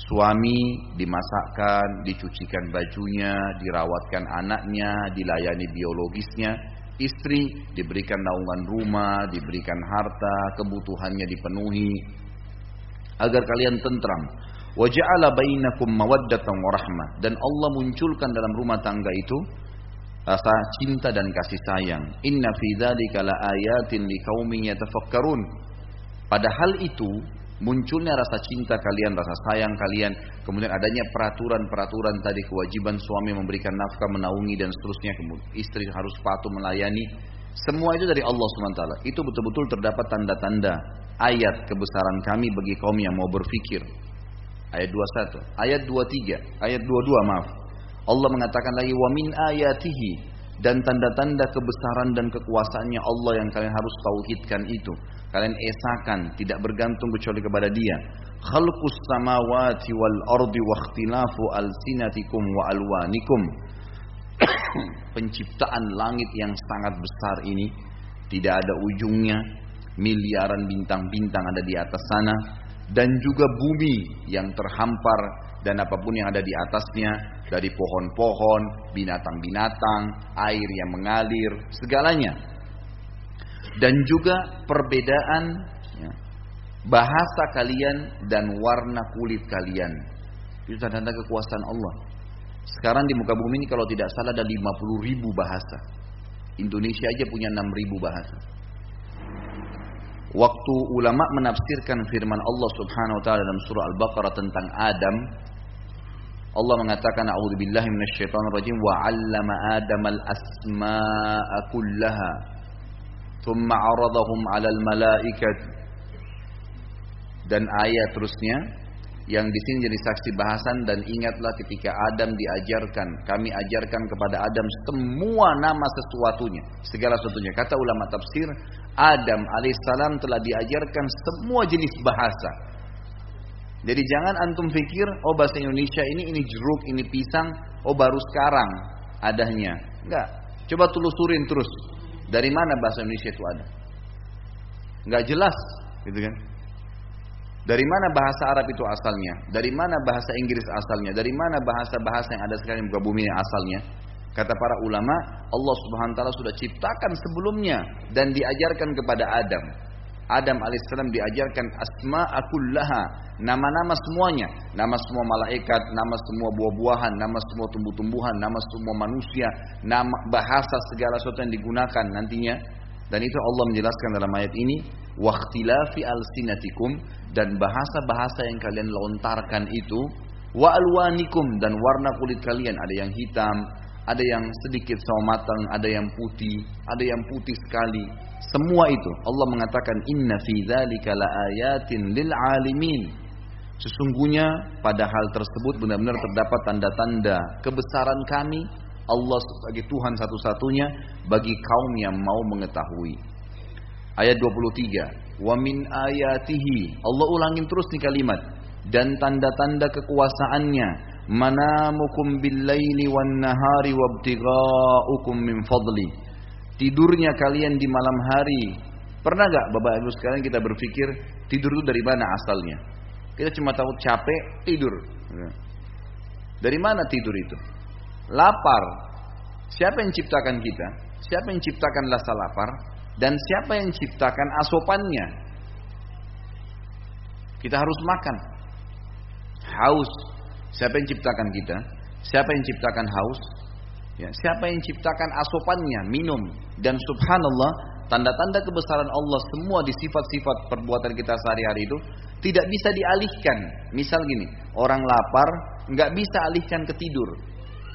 Suami dimasakkan, dicucikan bajunya, dirawatkan anaknya, dilayani biologisnya. Istri diberikan naungan rumah, diberikan harta, kebutuhannya dipenuhi. Agar kalian tentram. Waja'ala bainakum mawaddatan warahmah. Dan Allah munculkan dalam rumah tangga itu rasa cinta dan kasih sayang. Inna fi dzalika laayatin liqaumin yatafakkarun. Padahal itu munculnya rasa cinta kalian, rasa sayang kalian, kemudian adanya peraturan-peraturan tadi kewajiban suami memberikan nafkah, menaungi dan seterusnya, kemudian istri harus patuh melayani. Semua itu dari Allah SWT. Itu betul-betul terdapat tanda-tanda ayat kebesaran kami bagi kaum yang mau berfikir. Ayat 21, ayat 23, ayat 22 maaf. Allah mengatakan lagi wa min ayatihi dan tanda-tanda kebesaran dan kekuasaannya Allah yang kalian harus tauhidkan itu. Kalian esakan, tidak bergantung kecuali kepada Dia. Khalqus samawati wal ardi wa ikhtilafu alsinatikum wa alwanikum. Penciptaan langit yang sangat besar ini tidak ada ujungnya. Miliaran bintang-bintang ada di atas sana dan juga bumi yang terhampar dan apa pun yang ada di atasnya dari pohon-pohon, binatang-binatang, air yang mengalir, segalanya. Dan juga perbedaan ya, bahasa kalian dan warna kulit kalian. Itu tanda-tanda kekuasaan Allah. Sekarang di muka bumi ini kalau tidak salah ada 50 ribu bahasa. Indonesia aja punya 6 ribu bahasa. Waktu ulama menafsirkan firman Allah Subhanahu wa taala dalam surah Al-Baqarah tentang Adam, Allah mengatakan a'udzubillahi minasyaitonirrajim wa 'allama Adam al-asma'a kullaha thumma 'aradahum 'alal malaikat dan ayat terusnya yang di sini jadi saksi bahasan dan ingatlah ketika Adam diajarkan kami ajarkan kepada Adam semua nama sesuatunya segala sesuatunya. Kata ulama tafsir Adam alaihissalam telah diajarkan semua jenis bahasa jadi jangan antum pikir, oh bahasa Indonesia ini ini jeruk, ini pisang, oh baru sekarang adanya. Enggak. Coba telusurin terus. Dari mana bahasa Indonesia itu ada? Enggak jelas, gitu kan? Dari mana bahasa Arab itu asalnya? Dari mana bahasa Inggris asalnya? Dari mana bahasa-bahasa yang ada sekarang di muka bumi yang asalnya? Kata para ulama, Allah Subhanahu wa taala sudah ciptakan sebelumnya dan diajarkan kepada Adam. Adam alaihissalam diajarkan asma akullaha, nama-nama semuanya, nama semua malaikat, nama semua buah-buahan, nama semua tumbuh-tumbuhan, nama semua manusia, nama bahasa segala sesuatu yang digunakan nantinya. Dan itu Allah menjelaskan dalam ayat ini, waqtilafi alsinatikum dan bahasa-bahasa yang kalian lontarkan itu wa alwanikum dan warna kulit kalian ada yang hitam, ada yang sedikit sawo matang, ada yang putih, ada yang putih sekali. Semua itu Allah mengatakan inna fi dzalika laayatin lil alimin. Sesungguhnya pada hal tersebut benar-benar terdapat tanda-tanda kebesaran kami Allah sebagai Tuhan satu-satunya bagi kaum yang mau mengetahui. Ayat 23. Wa min ayatihi. Allah ulangin terus nih kalimat. Dan tanda-tanda kekuasaannya. Manamukum billaili wan nahari wabtiga'ukum min fadli. Tidurnya kalian di malam hari. Pernah gak Bapak Ibu sekalian kita berpikir tidur itu dari mana asalnya? Kita cuma tahu capek, tidur. Dari mana tidur itu? Lapar. Siapa yang ciptakan kita? Siapa yang ciptakan rasa lapar? Dan siapa yang ciptakan asopannya? Kita harus makan. Haus. Siapa yang ciptakan kita? Siapa yang ciptakan haus? Ya, siapa yang ciptakan asopannya? Minum. Dan subhanallah, tanda-tanda kebesaran Allah semua di sifat-sifat perbuatan kita sehari-hari itu tidak bisa dialihkan. Misal gini, orang lapar nggak bisa alihkan ke tidur.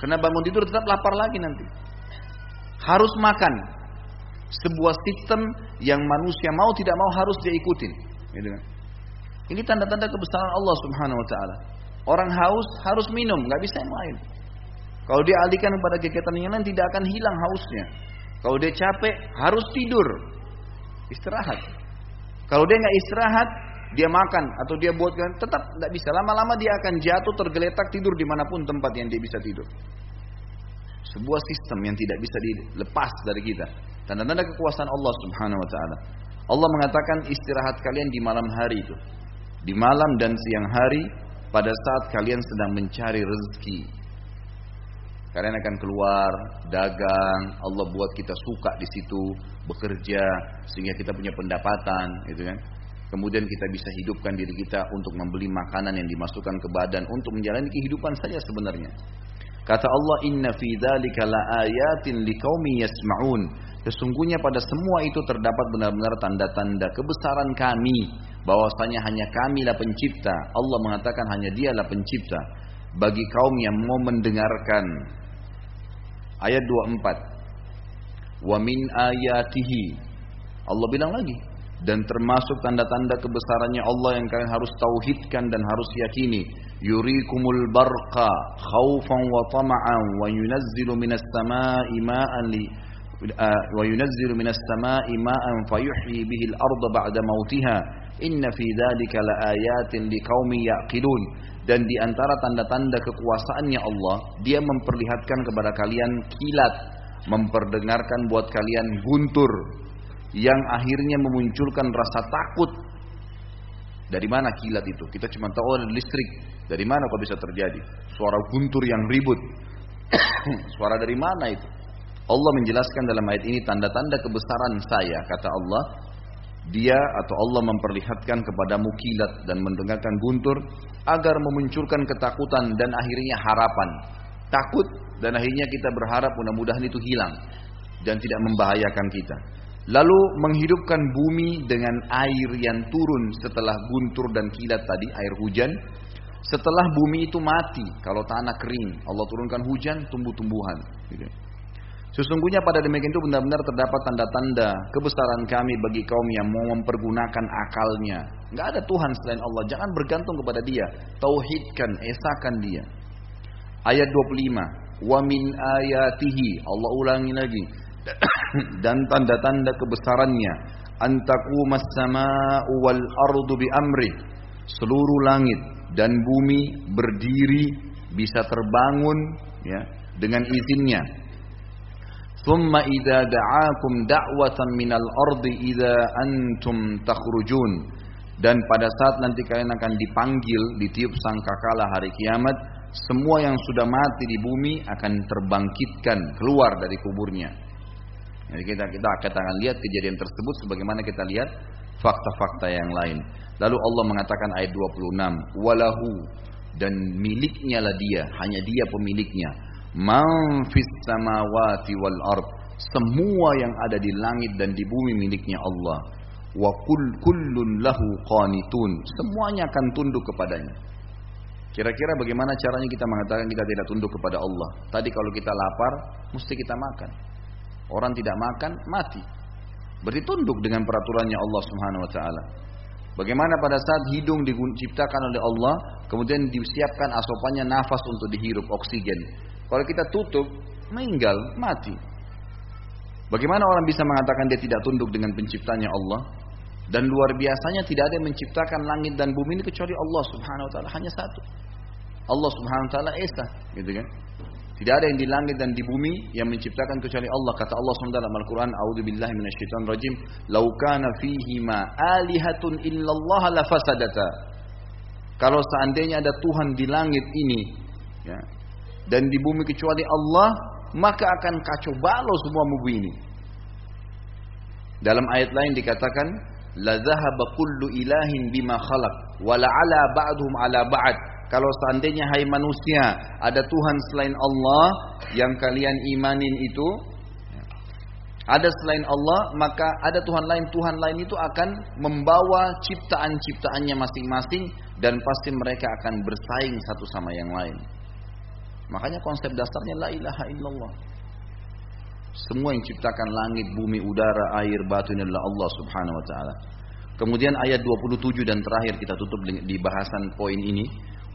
Karena bangun tidur tetap lapar lagi nanti. Harus makan. Sebuah sistem yang manusia mau tidak mau harus dia ikutin. Gitu kan? Ini tanda-tanda kebesaran Allah Subhanahu Wa Taala. Orang haus harus minum, nggak bisa yang lain. Kalau dia alihkan kepada kegiatan yang lain tidak akan hilang hausnya. Kalau dia capek harus tidur, istirahat. Kalau dia nggak istirahat, dia makan atau dia buatkan tetap tidak bisa. Lama-lama dia akan jatuh tergeletak tidur di mana pun tempat yang dia bisa tidur. Sebuah sistem yang tidak bisa dilepas dari kita. Tanda-tanda kekuasaan Allah Subhanahu Wa Taala. Allah mengatakan istirahat kalian di malam hari itu, di malam dan siang hari pada saat kalian sedang mencari rezeki. Kalian akan keluar dagang, Allah buat kita suka di situ, bekerja sehingga kita punya pendapatan, gitu kan? Kemudian kita bisa hidupkan diri kita untuk membeli makanan yang dimasukkan ke badan untuk menjalani kehidupan saja sebenarnya. Kata Allah, "Inna fi dzalika laayatin liqaumin yasma'un." Sesungguhnya pada semua itu terdapat benar-benar tanda-tanda kebesaran kami bahwasanya hanya kamilah pencipta. Allah mengatakan hanya dialah pencipta bagi kaum yang mau mendengarkan. Ayat 24. Wa min ayatihi. Allah bilang lagi, dan termasuk tanda-tanda kebesarannya Allah yang kalian harus tauhidkan dan harus yakini yurikumul barqa khaufan wa tama'an wa yunazzilu minas sama'i ma'an li minas sama'i ma'an fayuhyi bihi al-ardha ba'da mautiha inna fi dzalika laayatin liqaumin yaqilun dan di antara tanda-tanda kekuasaannya Allah dia memperlihatkan kepada kalian kilat memperdengarkan buat kalian guntur yang akhirnya memunculkan rasa takut. Dari mana kilat itu? Kita cuma tahu ada listrik. Dari mana kok bisa terjadi? Suara guntur yang ribut. Suara dari mana itu? Allah menjelaskan dalam ayat ini tanda-tanda kebesaran saya, kata Allah. Dia atau Allah memperlihatkan kepadamu kilat dan mendengarkan guntur agar memunculkan ketakutan dan akhirnya harapan. Takut dan akhirnya kita berharap mudah-mudahan itu hilang dan tidak membahayakan kita. Lalu menghidupkan bumi dengan air yang turun setelah guntur dan kilat tadi, air hujan. Setelah bumi itu mati, kalau tanah kering, Allah turunkan hujan, tumbuh-tumbuhan. Gitu. Sesungguhnya pada demikian itu benar-benar terdapat tanda-tanda kebesaran kami bagi kaum yang mau mempergunakan akalnya. Nggak ada Tuhan selain Allah, jangan bergantung kepada Dia. Tauhidkan, esakan Dia. Ayat 25, wa min ayatihi, Allah ulangi lagi. Dan tanda-tanda kebesarannya. Antaqumas sama'u wal ardu bi amri seluruh langit dan bumi berdiri bisa terbangun ya dengan izinnya thumma idza da'akum da'watan minal ardi idza antum takhrujun dan pada saat nanti kalian akan dipanggil ditiup sangkakala hari kiamat semua yang sudah mati di bumi akan terbangkitkan keluar dari kuburnya jadi kita kita akan lihat kejadian tersebut sebagaimana kita lihat fakta-fakta yang lain. Lalu Allah mengatakan ayat 26, walahu dan miliknya lah dia, hanya dia pemiliknya. Man fis samawati wal ard. Semua yang ada di langit dan di bumi miliknya Allah. Wa kull kullun lahu qanitun. Semuanya akan tunduk kepadanya. Kira-kira bagaimana caranya kita mengatakan kita tidak tunduk kepada Allah? Tadi kalau kita lapar, mesti kita makan. Orang tidak makan, mati. Berarti tunduk dengan peraturannya Allah Subhanahu wa taala. Bagaimana pada saat hidung diciptakan oleh Allah, kemudian disiapkan asopannya nafas untuk dihirup oksigen. Kalau kita tutup, meninggal, mati. Bagaimana orang bisa mengatakan dia tidak tunduk dengan penciptanya Allah? Dan luar biasanya tidak ada yang menciptakan langit dan bumi ini kecuali Allah Subhanahu wa taala, hanya satu. Allah Subhanahu wa taala esa, gitu kan? Tidak ada yang di langit dan di bumi yang menciptakan kecuali Allah. Kata Allah SWT dalam Al-Quran, A'udzubillahi minasyaitonir rajim, "Lau kana fihi alihatun illallah lafasadata." Kalau seandainya ada Tuhan di langit ini, ya, dan di bumi kecuali Allah, maka akan kacau balau semua bumi ini. Dalam ayat lain dikatakan, "La dhahaba kullu ilahin bima khalaq, wa la'ala ba'duhum ala ba'd." Kalau seandainya hai manusia ada Tuhan selain Allah yang kalian imanin itu ada selain Allah maka ada Tuhan lain Tuhan lain itu akan membawa ciptaan-ciptaannya masing-masing dan pasti mereka akan bersaing satu sama yang lain. Makanya konsep dasarnya la ilaha illallah. Semua yang ciptakan langit, bumi, udara, air, batu ini adalah Allah Subhanahu wa taala. Kemudian ayat 27 dan terakhir kita tutup di bahasan poin ini,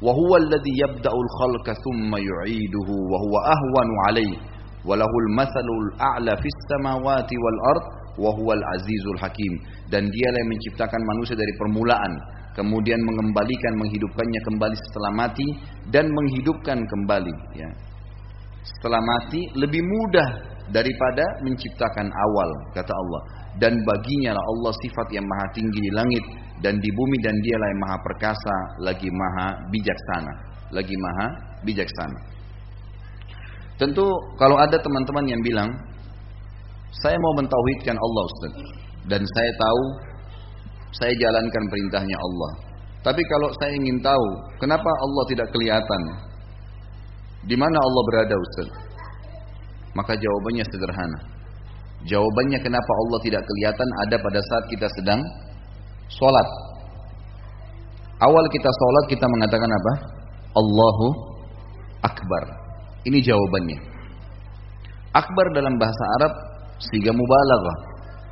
wa huwa alladhi yabda'ul khalqa thumma yu'iduhu wa huwa ahwanu 'alayhi wa lahul mathalul a'la fis samawati wal ard wa huwal azizul hakim dan dialah yang menciptakan manusia dari permulaan kemudian mengembalikan menghidupkannya kembali setelah mati dan menghidupkan kembali ya. Setelah mati lebih mudah daripada menciptakan awal kata Allah. Dan baginya lah Allah sifat yang maha tinggi di langit dan di bumi dan dialah yang maha perkasa lagi maha bijaksana lagi maha bijaksana. Tentu kalau ada teman-teman yang bilang saya mau mentauhidkan Allah Ustaz dan saya tahu saya jalankan perintahnya Allah tapi kalau saya ingin tahu kenapa Allah tidak kelihatan di mana Allah berada Ustaz maka jawabannya sederhana jawabannya kenapa Allah tidak kelihatan ada pada saat kita sedang Sholat. Awal kita sholat kita mengatakan apa? Allahu Akbar. Ini jawabannya. Akbar dalam bahasa Arab sehingga mubalaghah.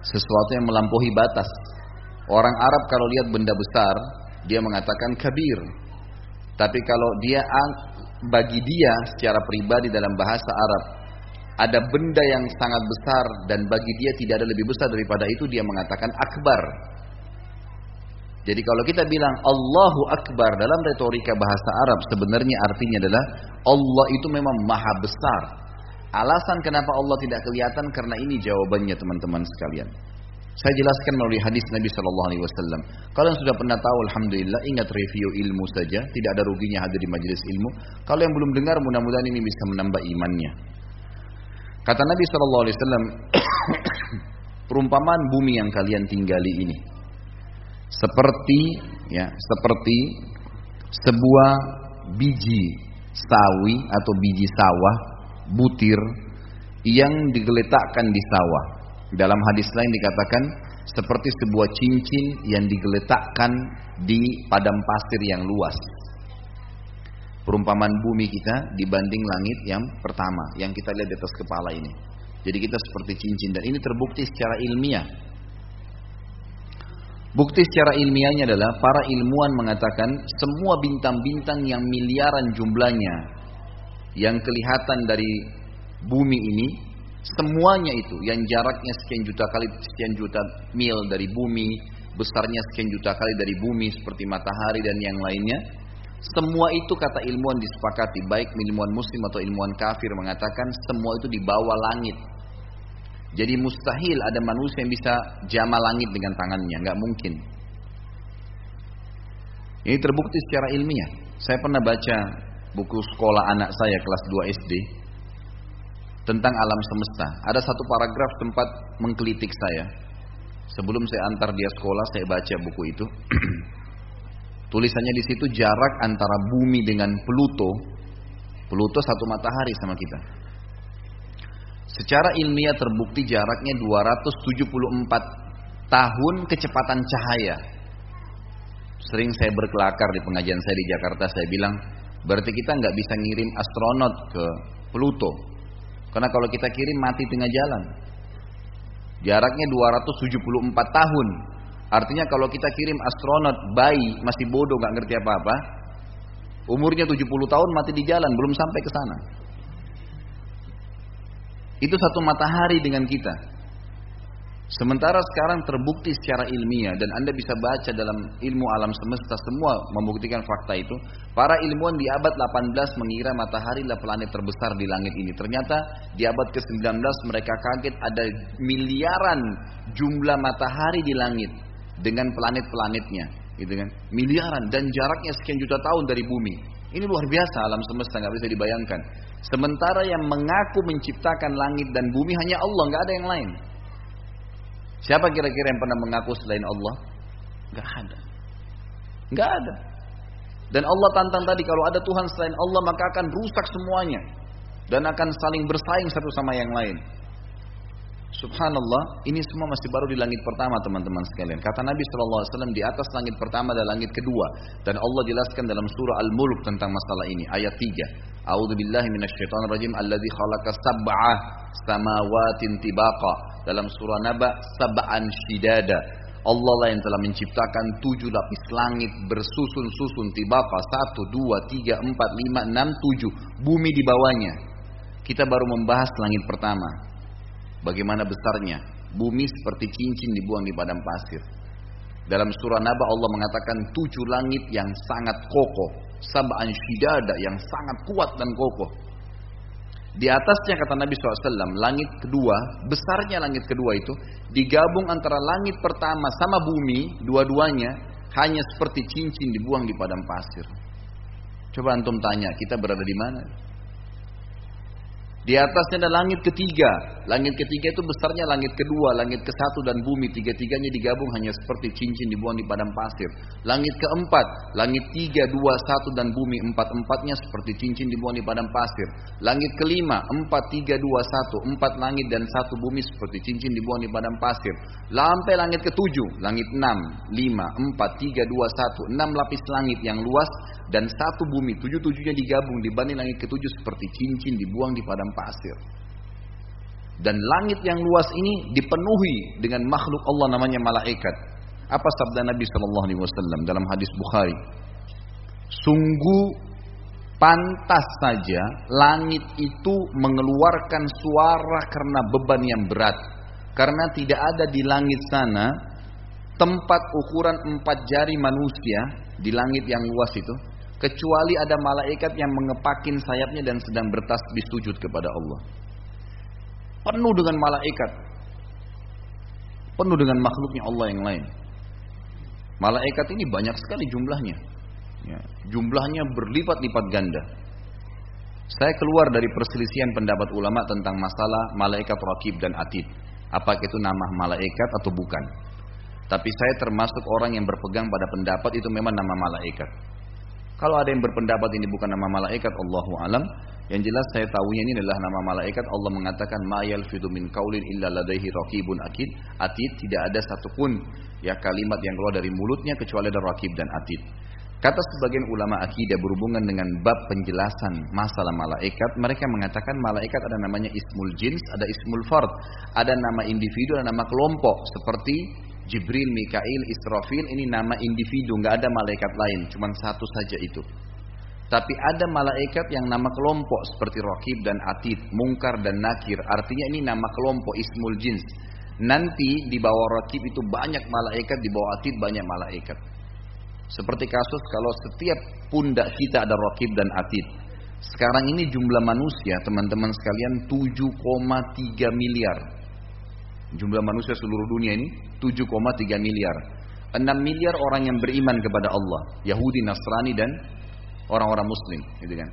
Sesuatu yang melampaui batas. Orang Arab kalau lihat benda besar, dia mengatakan kabir. Tapi kalau dia bagi dia secara pribadi dalam bahasa Arab ada benda yang sangat besar dan bagi dia tidak ada lebih besar daripada itu dia mengatakan akbar. Jadi kalau kita bilang Allahu Akbar dalam retorika bahasa Arab sebenarnya artinya adalah Allah itu memang maha besar. Alasan kenapa Allah tidak kelihatan karena ini jawabannya teman-teman sekalian. Saya jelaskan melalui hadis Nabi Shallallahu Alaihi Wasallam. Kalau yang sudah pernah tahu, alhamdulillah, ingat review ilmu saja, tidak ada ruginya hadir di majelis ilmu. Kalau yang belum dengar, mudah-mudahan ini bisa menambah imannya. Kata Nabi Shallallahu Alaihi Wasallam, perumpamaan bumi yang kalian tinggali ini, seperti ya seperti sebuah biji sawi atau biji sawah butir yang digeletakkan di sawah. Dalam hadis lain dikatakan seperti sebuah cincin yang digeletakkan di padang pasir yang luas. Perumpamaan bumi kita dibanding langit yang pertama yang kita lihat di atas kepala ini. Jadi kita seperti cincin dan ini terbukti secara ilmiah Bukti secara ilmiahnya adalah para ilmuwan mengatakan semua bintang-bintang yang miliaran jumlahnya yang kelihatan dari bumi ini semuanya itu yang jaraknya sekian juta kali sekian juta mil dari bumi, besarnya sekian juta kali dari bumi seperti matahari dan yang lainnya. Semua itu kata ilmuwan disepakati baik ilmuwan muslim atau ilmuwan kafir mengatakan semua itu di bawah langit jadi mustahil ada manusia yang bisa jama langit dengan tangannya, nggak mungkin. Ini terbukti secara ilmiah. Saya pernah baca buku sekolah anak saya kelas 2 SD tentang alam semesta. Ada satu paragraf tempat mengkritik saya. Sebelum saya antar dia sekolah, saya baca buku itu. Tulisannya di situ jarak antara bumi dengan Pluto. Pluto satu matahari sama kita. Secara ilmiah terbukti jaraknya 274 tahun kecepatan cahaya. Sering saya berkelakar di pengajian saya di Jakarta, saya bilang, berarti kita nggak bisa ngirim astronot ke Pluto. Karena kalau kita kirim mati tengah jalan. Jaraknya 274 tahun. Artinya kalau kita kirim astronot bayi masih bodoh nggak ngerti apa-apa, umurnya 70 tahun mati di jalan belum sampai ke sana. Itu satu matahari dengan kita. Sementara sekarang terbukti secara ilmiah dan Anda bisa baca dalam ilmu alam semesta semua membuktikan fakta itu. Para ilmuwan di abad 18 mengira matahari adalah planet terbesar di langit ini. Ternyata di abad ke-19 mereka kaget ada miliaran jumlah matahari di langit dengan planet-planetnya, gitu kan? Miliaran dan jaraknya sekian juta tahun dari bumi. Ini luar biasa alam semesta nggak bisa dibayangkan. Sementara yang mengaku menciptakan langit dan bumi hanya Allah, nggak ada yang lain. Siapa kira-kira yang pernah mengaku selain Allah? Gak ada. Gak ada. Dan Allah tantang tadi kalau ada Tuhan selain Allah maka akan rusak semuanya dan akan saling bersaing satu sama yang lain. Subhanallah, ini semua masih baru di langit pertama teman-teman sekalian. Kata Nabi SAW di atas langit pertama dan langit kedua. Dan Allah jelaskan dalam surah Al-Mulk tentang masalah ini. Ayat 3. A'udhu billahi minasyaitonirrajim. Alladhi khalaqa sab'ah samawatin tibaqa. Dalam surah Naba, sab'an shidada. Allah lah yang telah menciptakan tujuh lapis langit bersusun-susun tibaka satu dua tiga empat lima enam tujuh bumi di bawahnya. Kita baru membahas langit pertama. Bagaimana besarnya bumi seperti cincin dibuang di padang pasir. Dalam surah Naba Allah mengatakan tujuh langit yang sangat kokoh, sab'an shidada yang sangat kuat dan kokoh. Di atasnya kata Nabi SAW, langit kedua, besarnya langit kedua itu, digabung antara langit pertama sama bumi, dua-duanya, hanya seperti cincin dibuang di padang pasir. Coba antum tanya, kita berada di mana? Di atasnya ada langit ketiga. Langit ketiga itu besarnya langit kedua, langit ke satu dan bumi. Tiga-tiganya digabung hanya seperti cincin dibuang di padang pasir. Langit keempat, langit tiga, dua, satu dan bumi. Empat-empatnya seperti cincin dibuang di padang pasir. Langit kelima, empat, tiga, dua, satu. Empat langit dan satu bumi seperti cincin dibuang di padang pasir. Sampai langit ketujuh, langit enam, lima, empat, tiga, dua, satu. Enam lapis langit yang luas dan satu bumi. Tujuh-tujuhnya digabung dibanding langit ketujuh seperti cincin dibuang di padang. Dan langit yang luas ini dipenuhi dengan makhluk Allah namanya malaikat. Apa sabda Nabi Shallallahu Alaihi Wasallam dalam hadis Bukhari? Sungguh pantas saja langit itu mengeluarkan suara karena beban yang berat. Karena tidak ada di langit sana tempat ukuran empat jari manusia di langit yang luas itu kecuali ada malaikat yang mengepakin sayapnya dan sedang bertasbih sujud kepada Allah. Penuh dengan malaikat. Penuh dengan makhluknya Allah yang lain. Malaikat ini banyak sekali jumlahnya. Ya, jumlahnya berlipat-lipat ganda. Saya keluar dari perselisihan pendapat ulama tentang masalah malaikat rakib dan atid. Apakah itu nama malaikat atau bukan? Tapi saya termasuk orang yang berpegang pada pendapat itu memang nama malaikat. Kalau ada yang berpendapat ini bukan nama malaikat, Allahu alam. Yang jelas saya tahunya ini adalah nama malaikat. Allah mengatakan ma yalfidu min qaulin illa ladaihi raqibun akid. Atid tidak ada satupun ya kalimat yang keluar dari mulutnya kecuali ada raqib dan atid. Kata sebagian ulama akidah berhubungan dengan bab penjelasan masalah malaikat, mereka mengatakan malaikat ada namanya ismul jins, ada ismul fard, ada nama individu, ada nama kelompok seperti Jibril, Mikail, Israfil ini nama individu, nggak ada malaikat lain, cuma satu saja itu. Tapi ada malaikat yang nama kelompok seperti Rokib dan Atid, Mungkar dan Nakir. Artinya ini nama kelompok Ismul Jins. Nanti di bawah Rokib itu banyak malaikat, di bawah Atid banyak malaikat. Seperti kasus kalau setiap pundak kita ada Rokib dan Atid. Sekarang ini jumlah manusia teman-teman sekalian 7,3 miliar. Jumlah manusia seluruh dunia ini 7,3 miliar. 6 miliar orang yang beriman kepada Allah, Yahudi, Nasrani dan orang-orang muslim, gitu kan.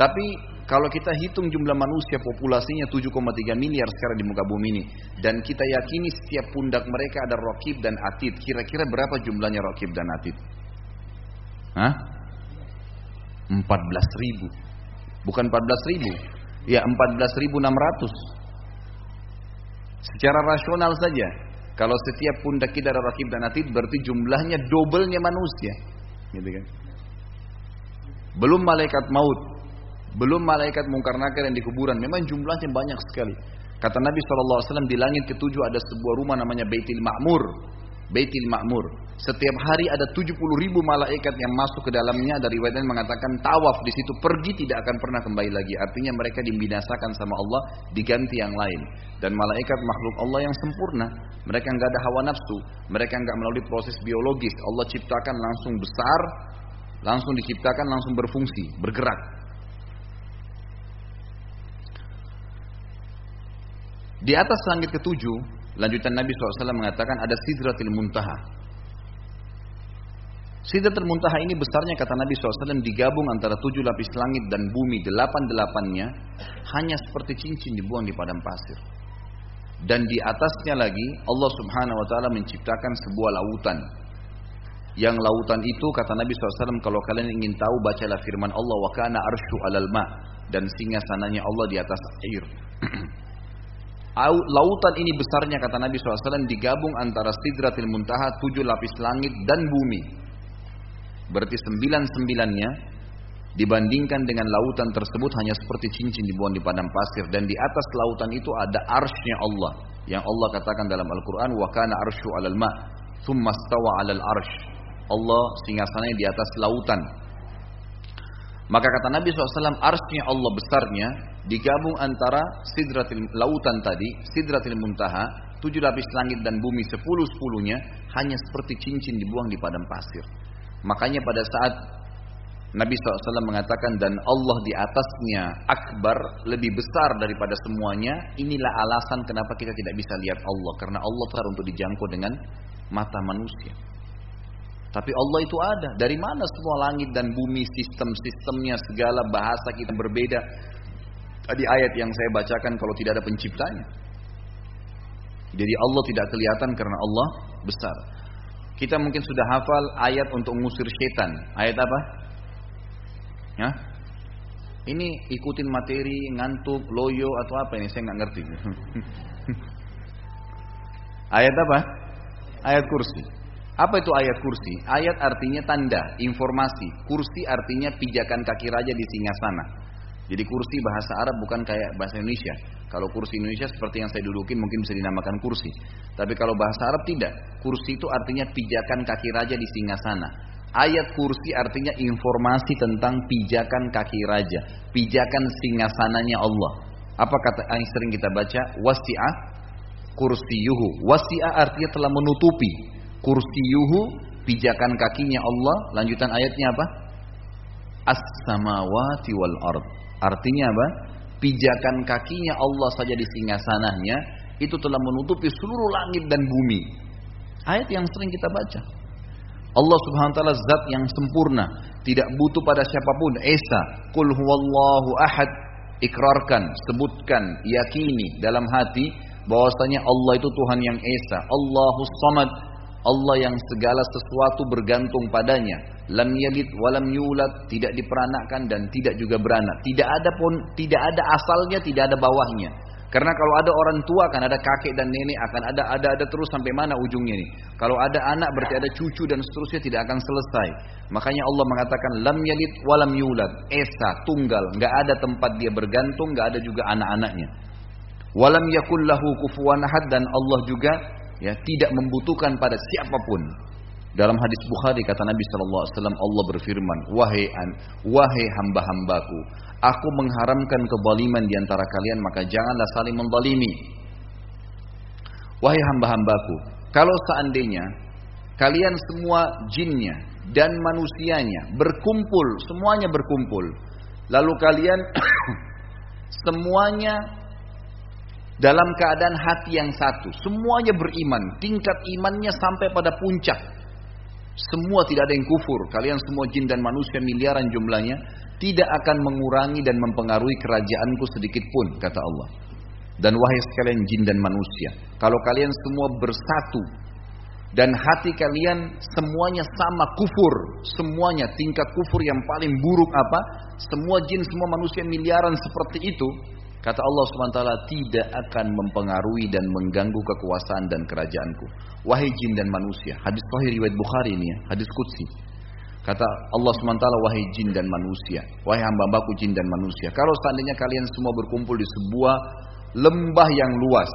Tapi kalau kita hitung jumlah manusia populasinya 7,3 miliar sekarang di muka bumi ini dan kita yakini setiap pundak mereka ada rokib dan atid, kira-kira berapa jumlahnya rokib dan atid? Hah? 14 ribu. Bukan 14 ribu. Ya 14.600. Secara rasional saja, kalau setiap pundak kita ada rakib dan atid berarti jumlahnya dobelnya manusia. Gitu kan? Belum malaikat maut, belum malaikat mungkar nakir yang di kuburan. Memang jumlahnya banyak sekali. Kata Nabi SAW di langit ketujuh ada sebuah rumah namanya Baitil Ma'mur. Baitil Ma'mur. Setiap hari ada 70 ribu malaikat yang masuk ke dalamnya dari riwayat mengatakan tawaf di situ pergi tidak akan pernah kembali lagi. Artinya mereka dibinasakan sama Allah diganti yang lain. Dan malaikat makhluk Allah yang sempurna. Mereka nggak ada hawa nafsu. Mereka nggak melalui proses biologis. Allah ciptakan langsung besar, langsung diciptakan langsung berfungsi, bergerak. Di atas langit ketujuh, lanjutan Nabi SAW mengatakan ada sidratil muntaha. Sidratul Muntaha ini besarnya kata Nabi SAW digabung antara tujuh lapis langit dan bumi delapan-delapannya hanya seperti cincin dibuang di padang pasir. Dan di atasnya lagi Allah Subhanahu Wa Taala menciptakan sebuah lautan. Yang lautan itu kata Nabi SAW kalau kalian ingin tahu bacalah firman Allah wa kana arsyu alal ma dan singa sananya Allah di atas air. Lautan ini besarnya kata Nabi SAW digabung antara Sidratil Muntaha tujuh lapis langit dan bumi Berarti sembilan-sembilannya dibandingkan dengan lautan tersebut hanya seperti cincin dibuang di padang pasir. Dan di atas lautan itu ada arsnya Allah yang Allah katakan dalam Al-Quran wa kana arsyu alal ma thumma stawa alal arsh Allah singgasananya di atas lautan. Maka kata Nabi SAW arsnya Allah besarnya digabung antara sidratil lautan tadi sidratil muntaha tujuh lapis langit dan bumi sepuluh sepuluhnya hanya seperti cincin dibuang di padang pasir Makanya pada saat Nabi SAW mengatakan dan Allah di atasnya akbar lebih besar daripada semuanya. Inilah alasan kenapa kita tidak bisa lihat Allah. Karena Allah telah untuk dijangkau dengan mata manusia. Tapi Allah itu ada. Dari mana semua langit dan bumi, sistem-sistemnya, segala bahasa kita berbeda. Tadi ayat yang saya bacakan kalau tidak ada penciptanya. Jadi Allah tidak kelihatan karena Allah besar. Kita mungkin sudah hafal ayat untuk mengusir setan. Ayat apa? Ya? Ini ikutin materi, ngantuk, loyo atau apa ini saya nggak ngerti. ayat apa? Ayat kursi. Apa itu ayat kursi? Ayat artinya tanda, informasi. Kursi artinya pijakan kaki raja di singgasana. Jadi kursi bahasa Arab bukan kayak bahasa Indonesia. Kalau kursi Indonesia seperti yang saya dudukin mungkin bisa dinamakan kursi. Tapi kalau bahasa Arab tidak. Kursi itu artinya pijakan kaki raja di singgasana. Ayat kursi artinya informasi tentang pijakan kaki raja. Pijakan singgasananya Allah. Apa kata yang sering kita baca? Wasi'ah kursiyuhu. Wasi'ah artinya telah menutupi. Kursiyuhu pijakan kakinya Allah. Lanjutan ayatnya apa? As-samawati wal ard. Artinya apa? Pijakan kakinya Allah saja di singgasananya itu telah menutupi seluruh langit dan bumi. Ayat yang sering kita baca. Allah Subhanahu wa taala zat yang sempurna, tidak butuh pada siapa pun. Esa, kul huwallahu ahad. Ikrarkan, sebutkan, yakini dalam hati bahwasanya Allah itu Tuhan yang esa. Allahus samad, Allah yang segala sesuatu bergantung padanya. Lam yalid walam yulad, tidak diperanakkan dan tidak juga beranak. Tidak ada pun, tidak ada asalnya, tidak ada bawahnya. Karena kalau ada orang tua kan ada kakek dan nenek akan ada ada ada terus sampai mana ujungnya ini. Kalau ada anak berarti ada cucu dan seterusnya tidak akan selesai. Makanya Allah mengatakan lam yalid walam yulad, esa tunggal, nggak ada tempat dia bergantung, nggak ada juga anak-anaknya. Walam yakul lahu kufuwan dan Allah juga ya tidak membutuhkan pada siapa pun. Dalam hadis Bukhari kata Nabi Shallallahu Alaihi Wasallam Allah berfirman, wahai an, wahai hamba-hambaku, aku mengharamkan kezaliman di antara kalian maka janganlah saling menzalimi. Wahai hamba-hambaku, kalau seandainya kalian semua jinnya dan manusianya berkumpul, semuanya berkumpul, lalu kalian semuanya dalam keadaan hati yang satu. Semuanya beriman, tingkat imannya sampai pada puncak. Semua tidak ada yang kufur. Kalian semua jin dan manusia miliaran jumlahnya tidak akan mengurangi dan mempengaruhi kerajaanku sedikit pun, kata Allah. Dan wahai sekalian jin dan manusia, kalau kalian semua bersatu dan hati kalian semuanya sama kufur, semuanya tingkat kufur yang paling buruk apa? Semua jin, semua manusia miliaran seperti itu, Kata Allah SWT tidak akan mempengaruhi dan mengganggu kekuasaan dan kerajaanku. Wahai jin dan manusia. Hadis sahih riwayat Bukhari ini ya. Hadis Qudsi. Kata Allah SWT wahai jin dan manusia. Wahai hamba-hambaku jin dan manusia. Kalau seandainya kalian semua berkumpul di sebuah lembah yang luas.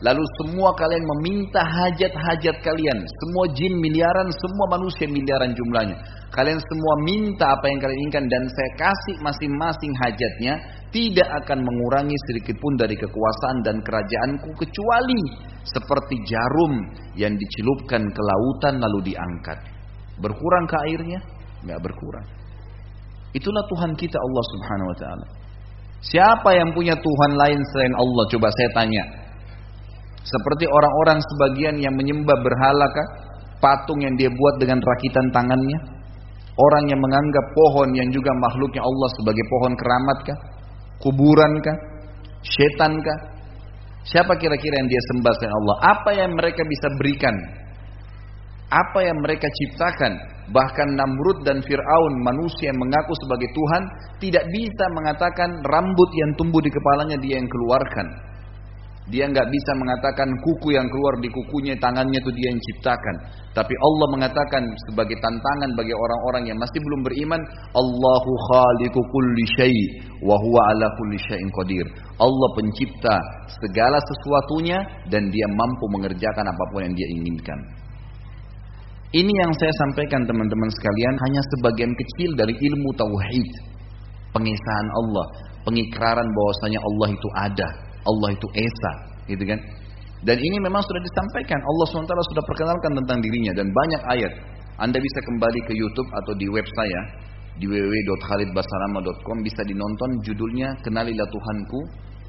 Lalu semua kalian meminta hajat-hajat kalian. Semua jin miliaran, semua manusia miliaran jumlahnya. Kalian semua minta apa yang kalian inginkan dan saya kasih masing-masing hajatnya. Tidak akan mengurangi sedikit pun dari kekuasaan dan kerajaanku kecuali seperti jarum yang dicelupkan ke lautan lalu diangkat. Berkurang ke airnya? Nggak berkurang. Itulah Tuhan kita Allah Subhanahu wa taala. Siapa yang punya Tuhan lain selain Allah? Coba saya tanya. Seperti orang-orang sebagian yang menyembah berhala kah? Patung yang dia buat dengan rakitan tangannya? Orang yang menganggap pohon yang juga makhluknya Allah sebagai pohon keramat kah? Kuburan kah? Setan kah? Siapa kira-kira yang dia sembah selain Allah? Apa yang mereka bisa berikan? Apa yang mereka ciptakan? Bahkan Namrud dan Fir'aun manusia yang mengaku sebagai Tuhan tidak bisa mengatakan rambut yang tumbuh di kepalanya dia yang keluarkan. Dia nggak bisa mengatakan kuku yang keluar di kukunya, tangannya itu dia yang ciptakan. Tapi Allah mengatakan sebagai tantangan bagi orang-orang yang masih belum beriman, Allahu khaliqu kulli syai' wa huwa ala kulli syai'in qadir. Allah pencipta segala sesuatunya dan dia mampu mengerjakan apa pun yang dia inginkan. Ini yang saya sampaikan teman-teman sekalian hanya sebagian kecil dari ilmu tauhid. Pengesahan Allah, pengikraran bahwasanya Allah itu ada, Allah itu esa, gitu kan? Dan ini memang sudah disampaikan. Allah SWT sudah perkenalkan tentang dirinya dan banyak ayat. Anda bisa kembali ke YouTube atau di web saya di www.khalidbasarama.com bisa dinonton judulnya Kenalilah Tuhanku,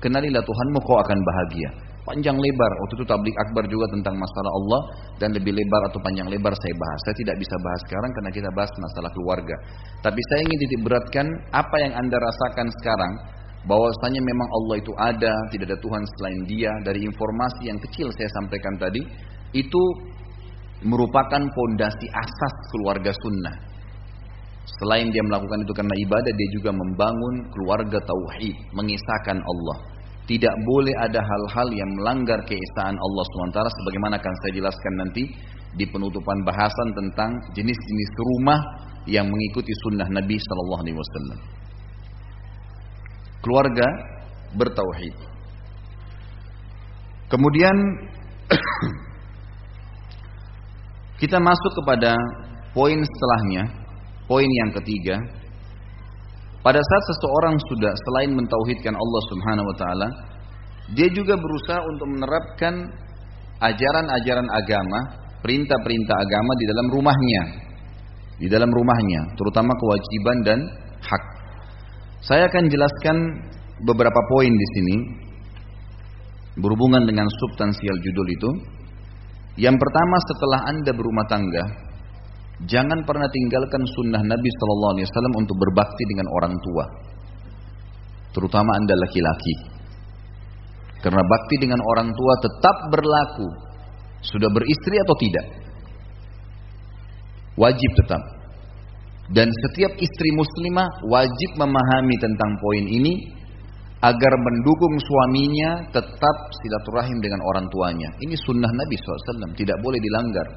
kenalilah Tuhanmu kau akan bahagia. Panjang lebar, waktu itu tablik akbar juga tentang masalah Allah dan lebih lebar atau panjang lebar saya bahas. Saya tidak bisa bahas sekarang karena kita bahas masalah keluarga. Tapi saya ingin titik beratkan apa yang anda rasakan sekarang bahwasanya memang Allah itu ada, tidak ada Tuhan selain Dia. Dari informasi yang kecil saya sampaikan tadi, itu merupakan pondasi asas keluarga sunnah. Selain dia melakukan itu karena ibadah, dia juga membangun keluarga tauhid, mengisahkan Allah. Tidak boleh ada hal-hal yang melanggar keesaan Allah SWT sebagaimana akan saya jelaskan nanti di penutupan bahasan tentang jenis-jenis rumah yang mengikuti sunnah Nabi Wasallam. Keluarga bertauhid. Kemudian kita masuk kepada poin setelahnya, poin yang ketiga, pada saat seseorang sudah selain mentauhidkan Allah Subhanahu wa taala, dia juga berusaha untuk menerapkan ajaran-ajaran agama, perintah-perintah agama di dalam rumahnya. Di dalam rumahnya, terutama kewajiban dan hak. Saya akan jelaskan beberapa poin di sini berhubungan dengan substansial judul itu. Yang pertama setelah Anda berumah tangga, Jangan pernah tinggalkan sunnah Nabi Shallallahu Alaihi Wasallam untuk berbakti dengan orang tua, terutama anda laki-laki. Karena bakti dengan orang tua tetap berlaku, sudah beristri atau tidak, wajib tetap. Dan setiap istri muslimah wajib memahami tentang poin ini agar mendukung suaminya tetap silaturahim dengan orang tuanya. Ini sunnah Nabi SAW, tidak boleh dilanggar.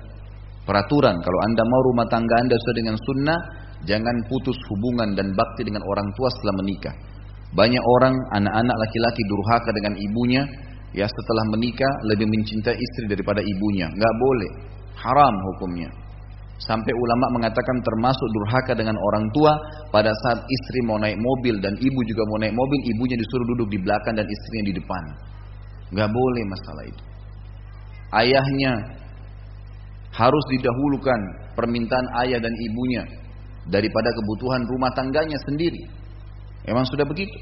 Peraturan kalau anda mau rumah tangga anda sesuai dengan sunnah, jangan putus hubungan dan bakti dengan orang tua setelah menikah. Banyak orang anak-anak laki-laki durhaka dengan ibunya, ya setelah menikah lebih mencintai istri daripada ibunya. Nggak boleh, haram hukumnya. Sampai ulama mengatakan termasuk durhaka dengan orang tua pada saat istri mau naik mobil dan ibu juga mau naik mobil, ibunya disuruh duduk di belakang dan istrinya di depan. Nggak boleh masalah itu. Ayahnya harus didahulukan permintaan ayah dan ibunya daripada kebutuhan rumah tangganya sendiri. Memang sudah begitu.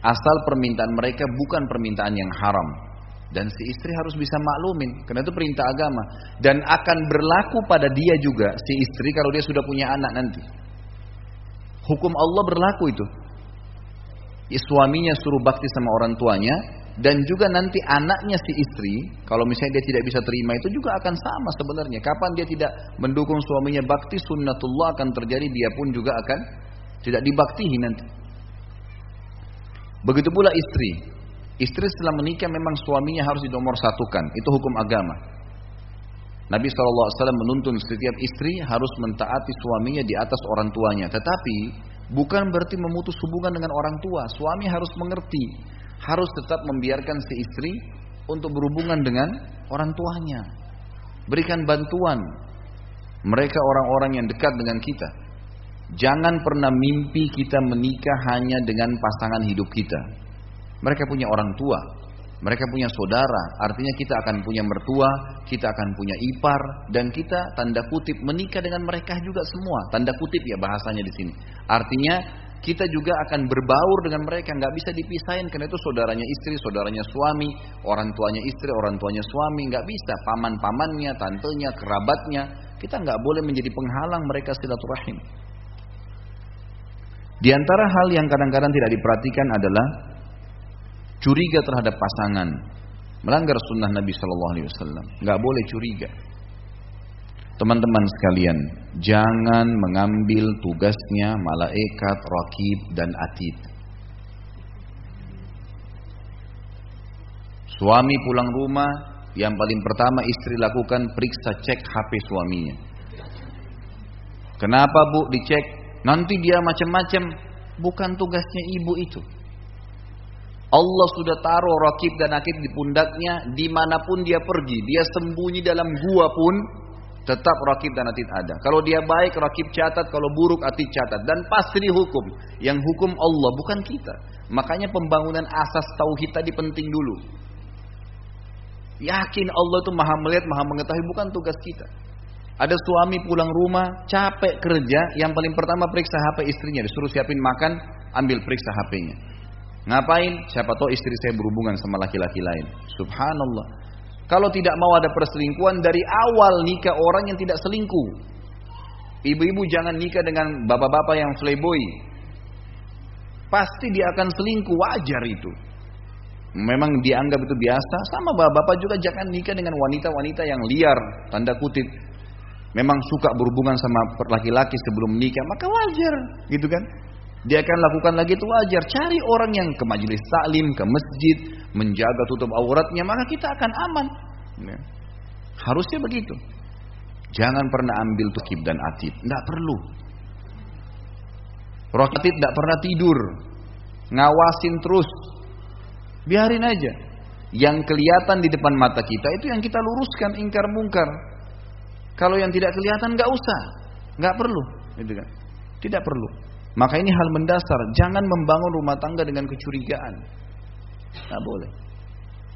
Asal permintaan mereka bukan permintaan yang haram. Dan si istri harus bisa maklumin. Karena itu perintah agama. Dan akan berlaku pada dia juga, si istri kalau dia sudah punya anak nanti. Hukum Allah berlaku itu. Suaminya suruh bakti sama orang tuanya, dan juga nanti anaknya si istri, kalau misalnya dia tidak bisa terima itu juga akan sama sebenarnya. Kapan dia tidak mendukung suaminya bakti, sunnatullah akan terjadi, dia pun juga akan tidak dibaktihi nanti. Begitu pula istri. Istri setelah menikah memang suaminya harus dinomor satukan. Itu hukum agama. Nabi SAW menuntun setiap istri harus mentaati suaminya di atas orang tuanya. Tetapi bukan berarti memutus hubungan dengan orang tua. Suami harus mengerti harus tetap membiarkan si istri untuk berhubungan dengan orang tuanya. Berikan bantuan. Mereka orang-orang yang dekat dengan kita. Jangan pernah mimpi kita menikah hanya dengan pasangan hidup kita. Mereka punya orang tua, mereka punya saudara, artinya kita akan punya mertua, kita akan punya ipar, dan kita tanda kutip menikah dengan mereka juga semua. Tanda kutip ya bahasanya di sini. Artinya kita juga akan berbaur dengan mereka, nggak bisa dipisahin karena itu saudaranya istri, saudaranya suami, orang tuanya istri, orang tuanya suami, nggak bisa. Paman-pamannya, tantenya, kerabatnya, kita nggak boleh menjadi penghalang mereka silaturahim. Di antara hal yang kadang-kadang tidak diperhatikan adalah curiga terhadap pasangan, melanggar sunnah Nabi Shallallahu Alaihi Wasallam, nggak boleh curiga. Teman-teman sekalian, jangan mengambil tugasnya malaikat, rakib, dan atid. Suami pulang rumah, yang paling pertama istri lakukan periksa cek HP suaminya. Kenapa bu dicek? Nanti dia macam-macam. Bukan tugasnya ibu itu. Allah sudah taruh rakib dan akid di pundaknya di mana pun dia pergi. Dia sembunyi dalam gua pun tetap rakib dan atid ada. Kalau dia baik rakib catat, kalau buruk atid catat. Dan pasti hukum. Yang hukum Allah bukan kita. Makanya pembangunan asas tauhid tadi penting dulu. Yakin Allah itu maha melihat, maha mengetahui bukan tugas kita. Ada suami pulang rumah, capek kerja, yang paling pertama periksa HP istrinya, disuruh siapin makan, ambil periksa HP-nya. Ngapain? Siapa tahu istri saya berhubungan sama laki-laki lain. Subhanallah. Kalau tidak mau ada perselingkuhan dari awal nikah orang yang tidak selingkuh. Ibu-ibu jangan nikah dengan bapak-bapak yang playboy. Pasti dia akan selingkuh, wajar itu. Memang dianggap itu biasa. Sama bapak-bapak juga jangan nikah dengan wanita-wanita yang liar, tanda kutip. Memang suka berhubungan sama laki-laki sebelum menikah, maka wajar, gitu kan? Dia akan lakukan lagi itu wajar. Cari orang yang ke majelis taklim, ke masjid, menjaga tutup auratnya, maka kita akan aman. Ya. Harusnya begitu. Jangan pernah ambil tukib dan atid. Tidak perlu. Rokatid tidak pernah tidur. Ngawasin terus. Biarin aja. Yang kelihatan di depan mata kita itu yang kita luruskan ingkar mungkar. Kalau yang tidak kelihatan nggak usah, nggak perlu, gitu kan? Tidak perlu. Maka ini hal mendasar, jangan membangun rumah tangga dengan kecurigaan. Tidak boleh.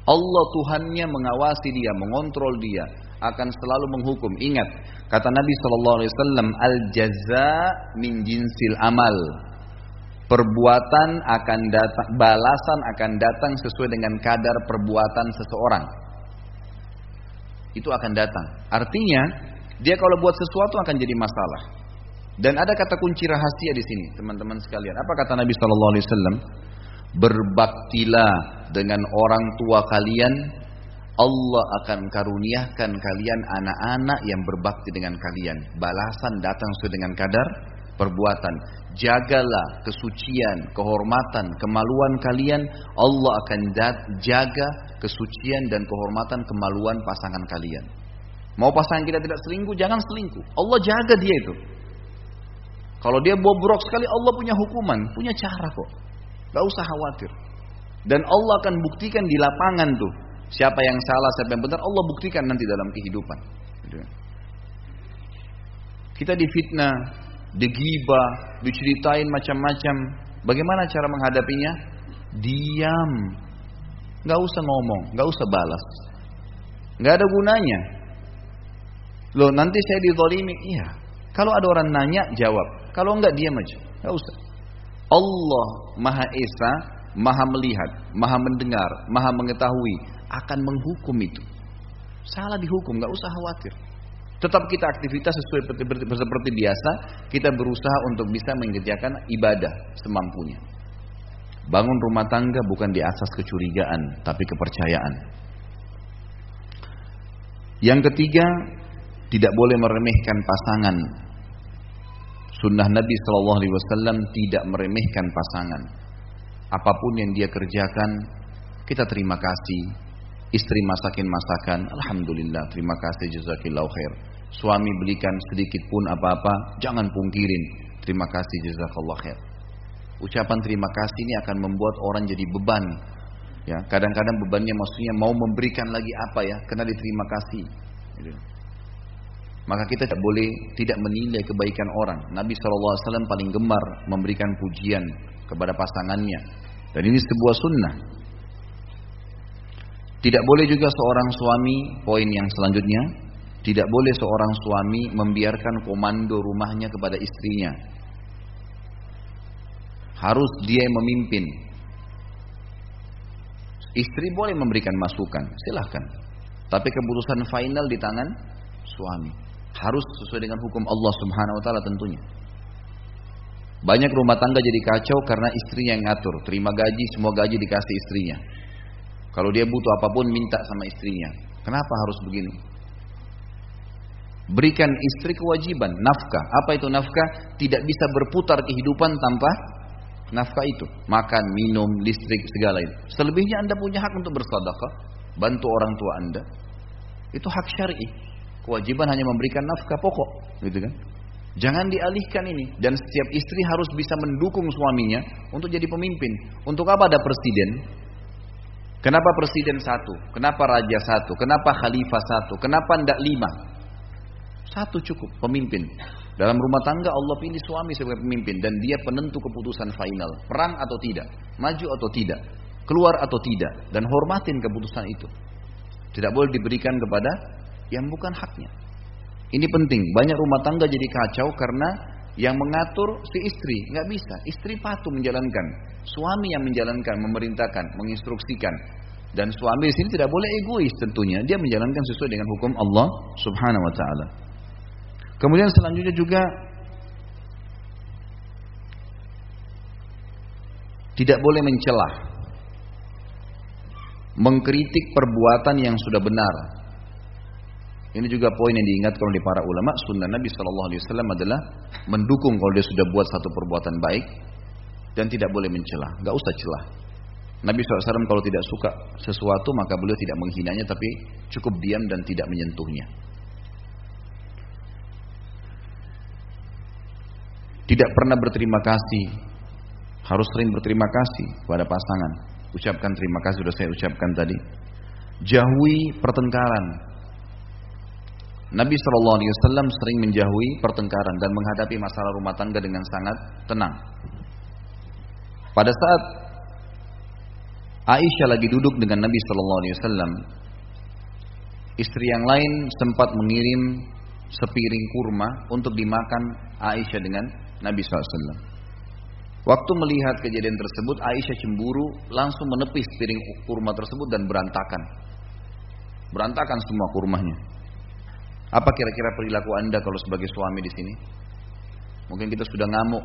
Allah Tuhannya mengawasi dia, mengontrol dia, akan selalu menghukum. Ingat, kata Nabi Shallallahu Alaihi Wasallam, al jaza min jinsil amal. Perbuatan akan datang, balasan akan datang sesuai dengan kadar perbuatan seseorang. Itu akan datang. Artinya, dia kalau buat sesuatu akan jadi masalah. Dan ada kata kunci rahasia di sini, teman-teman sekalian. Apa kata Nabi Shallallahu Alaihi Wasallam? Berbaktilah dengan orang tua kalian, Allah akan karuniakan kalian anak-anak yang berbakti dengan kalian. Balasan datang sesuai dengan kadar perbuatan. Jagalah kesucian, kehormatan, kemaluan kalian. Allah akan jaga kesucian dan kehormatan kemaluan pasangan kalian. Mau pasangan kita tidak selingkuh, jangan selingkuh. Allah jaga dia itu. Kalau dia bobrok sekali Allah punya hukuman, punya cara kok. Gak usah khawatir. Dan Allah akan buktikan di lapangan tuh. Siapa yang salah, siapa yang benar, Allah buktikan nanti dalam kehidupan. Gitu kan. Kita difitnah, digibah, diceritain macam-macam. Bagaimana cara menghadapinya? Diam. Gak usah ngomong, gak usah balas. Gak ada gunanya. Loh nanti saya dizalimi. Iya. Kalau ada orang nanya, jawab. Kalau enggak diam aja, enggak usah. Allah Maha Esa, Maha melihat, Maha mendengar, Maha mengetahui, akan menghukum itu. Salah dihukum, enggak usah khawatir. Tetap kita aktivitas sesuai seperti, seperti biasa, kita berusaha untuk bisa mengerjakan ibadah semampunya. Bangun rumah tangga bukan di asas kecurigaan, tapi kepercayaan. Yang ketiga, tidak boleh meremehkan pasangan Sunnah Nabi Shallallahu Alaihi Wasallam tidak meremehkan pasangan. Apa pun yang dia kerjakan, kita terima kasih. Istri masakin masakan, alhamdulillah, terima kasih jazakillahu khair. Suami belikan sedikit pun apa-apa, jangan pungkirin. Terima kasih jazakallah khair. Ucapan terima kasih ini akan membuat orang jadi beban. Ya, kadang-kadang bebannya maksudnya mau memberikan lagi apa ya, kena diterima kasih. Gitu. Maka kita tidak boleh tidak menilai kebaikan orang. Nabi SAW paling gemar memberikan pujian kepada pasangannya. Dan ini sebuah sunnah. Tidak boleh juga seorang suami, poin yang selanjutnya, tidak boleh seorang suami membiarkan komando rumahnya kepada istrinya. Harus dia yang memimpin. Istri boleh memberikan masukan, silahkan. Tapi keputusan final di tangan suami. Harus sesuai dengan hukum Allah Subhanahu wa taala tentunya. Banyak rumah tangga jadi kacau karena istrinya yang ngatur, terima gaji, semua gaji dikasih istrinya. Kalau dia butuh apa pun minta sama istrinya. Kenapa harus begini? Berikan istri kewajiban, nafkah. Apa itu nafkah? Tidak bisa berputar kehidupan tanpa nafkah itu. Makan, minum, listrik, segala itu. Selebihnya Anda punya hak untuk bersedekah, bantu orang tua Anda. Itu hak syar'i. Kewajiban hanya memberikan nafkah pokok, gitu kan? Jangan dialihkan ini dan setiap istri harus bisa mendukung suaminya untuk jadi pemimpin. Untuk apa ada presiden? Kenapa presiden satu? Kenapa raja satu? Kenapa khalifah satu? Kenapa tidak lima? Satu cukup pemimpin. Dalam rumah tangga Allah pilih suami sebagai pemimpin dan dia penentu keputusan final. Perang atau tidak, maju atau tidak, keluar atau tidak dan hormatin keputusan itu. Tidak boleh diberikan kepada yang bukan haknya. Ini penting. Banyak rumah tangga jadi kacau karena yang mengatur si istri nggak bisa. Istri patuh menjalankan, suami yang menjalankan, memerintahkan, menginstruksikan. Dan suami di sini tidak boleh egois tentunya. Dia menjalankan sesuai dengan hukum Allah Subhanahu wa taala. Kemudian selanjutnya juga tidak boleh mencelah mengkritik perbuatan yang sudah benar ini juga poin yang diingatkan oleh para ulama. Sunnah Nabi Shallallahu Alaihi Wasallam adalah mendukung kalau dia sudah buat satu perbuatan baik dan tidak boleh mencela. Gak usah celah. Nabi SAW kalau tidak suka sesuatu maka beliau tidak menghinanya tapi cukup diam dan tidak menyentuhnya. Tidak pernah berterima kasih. Harus sering berterima kasih kepada pasangan. Ucapkan terima kasih sudah saya ucapkan tadi. Jauhi pertengkaran. Nabi Shallallahu Alaihi Wasallam sering menjauhi pertengkaran dan menghadapi masalah rumah tangga dengan sangat tenang. Pada saat Aisyah lagi duduk dengan Nabi Shallallahu Alaihi Wasallam, istri yang lain sempat mengirim sepiring kurma untuk dimakan Aisyah dengan Nabi SAW. Waktu melihat kejadian tersebut, Aisyah cemburu, langsung menepis piring kurma tersebut dan berantakan. Berantakan semua kurmanya. Apa kira-kira perilaku Anda kalau sebagai suami di sini? Mungkin kita sudah ngamuk.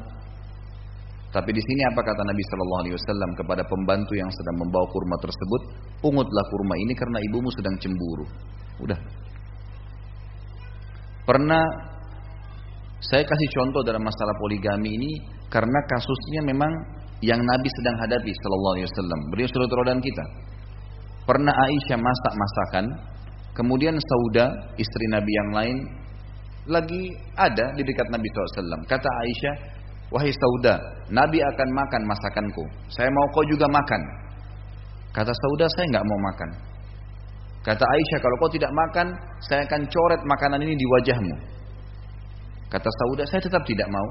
Tapi di sini apa kata Nabi Shallallahu Alaihi Wasallam kepada pembantu yang sedang membawa kurma tersebut? Pungutlah kurma ini karena ibumu sedang cemburu. Udah. Pernah saya kasih contoh dalam masalah poligami ini karena kasusnya memang yang Nabi sedang hadapi Shallallahu Alaihi Wasallam. Beliau sudah kita. Pernah Aisyah masak masakan, Kemudian Sauda, istri Nabi yang lain, lagi ada di dekat Nabi SAW. Kata Aisyah, wahai Sauda, Nabi akan makan masakanku. Saya mau kau juga makan. Kata Sauda, saya nggak mau makan. Kata Aisyah, kalau kau tidak makan, saya akan coret makanan ini di wajahmu. Kata Sauda, saya tetap tidak mau.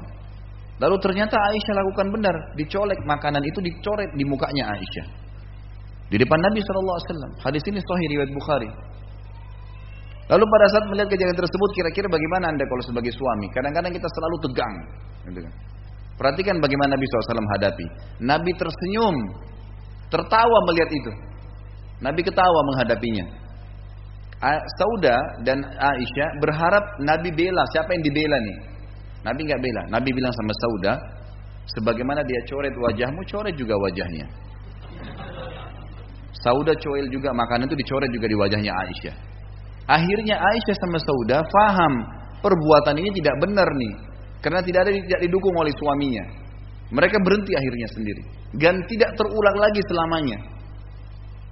Lalu ternyata Aisyah lakukan benar, dicolek makanan itu dicoret di mukanya Aisyah. Di depan Nabi SAW. Hadis ini sahih riwayat Bukhari. Lalu pada saat melihat kejadian tersebut, kira-kira bagaimana anda kalau sebagai suami? Kadang-kadang kita selalu tegang. Gitu kan. Perhatikan bagaimana Nabi SAW hadapi. Nabi tersenyum, tertawa melihat itu. Nabi ketawa menghadapinya. Sauda dan Aisyah berharap Nabi bela. Siapa yang dibela nih? Nabi nggak bela. Nabi bilang sama Sauda, sebagaimana dia coret wajahmu, coret juga wajahnya. Sauda coel juga makanan itu dicoret juga di wajahnya Aisyah. Akhirnya Aisyah sama Sauda faham perbuatan ini tidak benar nih. Karena tidak ada tidak didukung oleh suaminya. Mereka berhenti akhirnya sendiri. Dan tidak terulang lagi selamanya.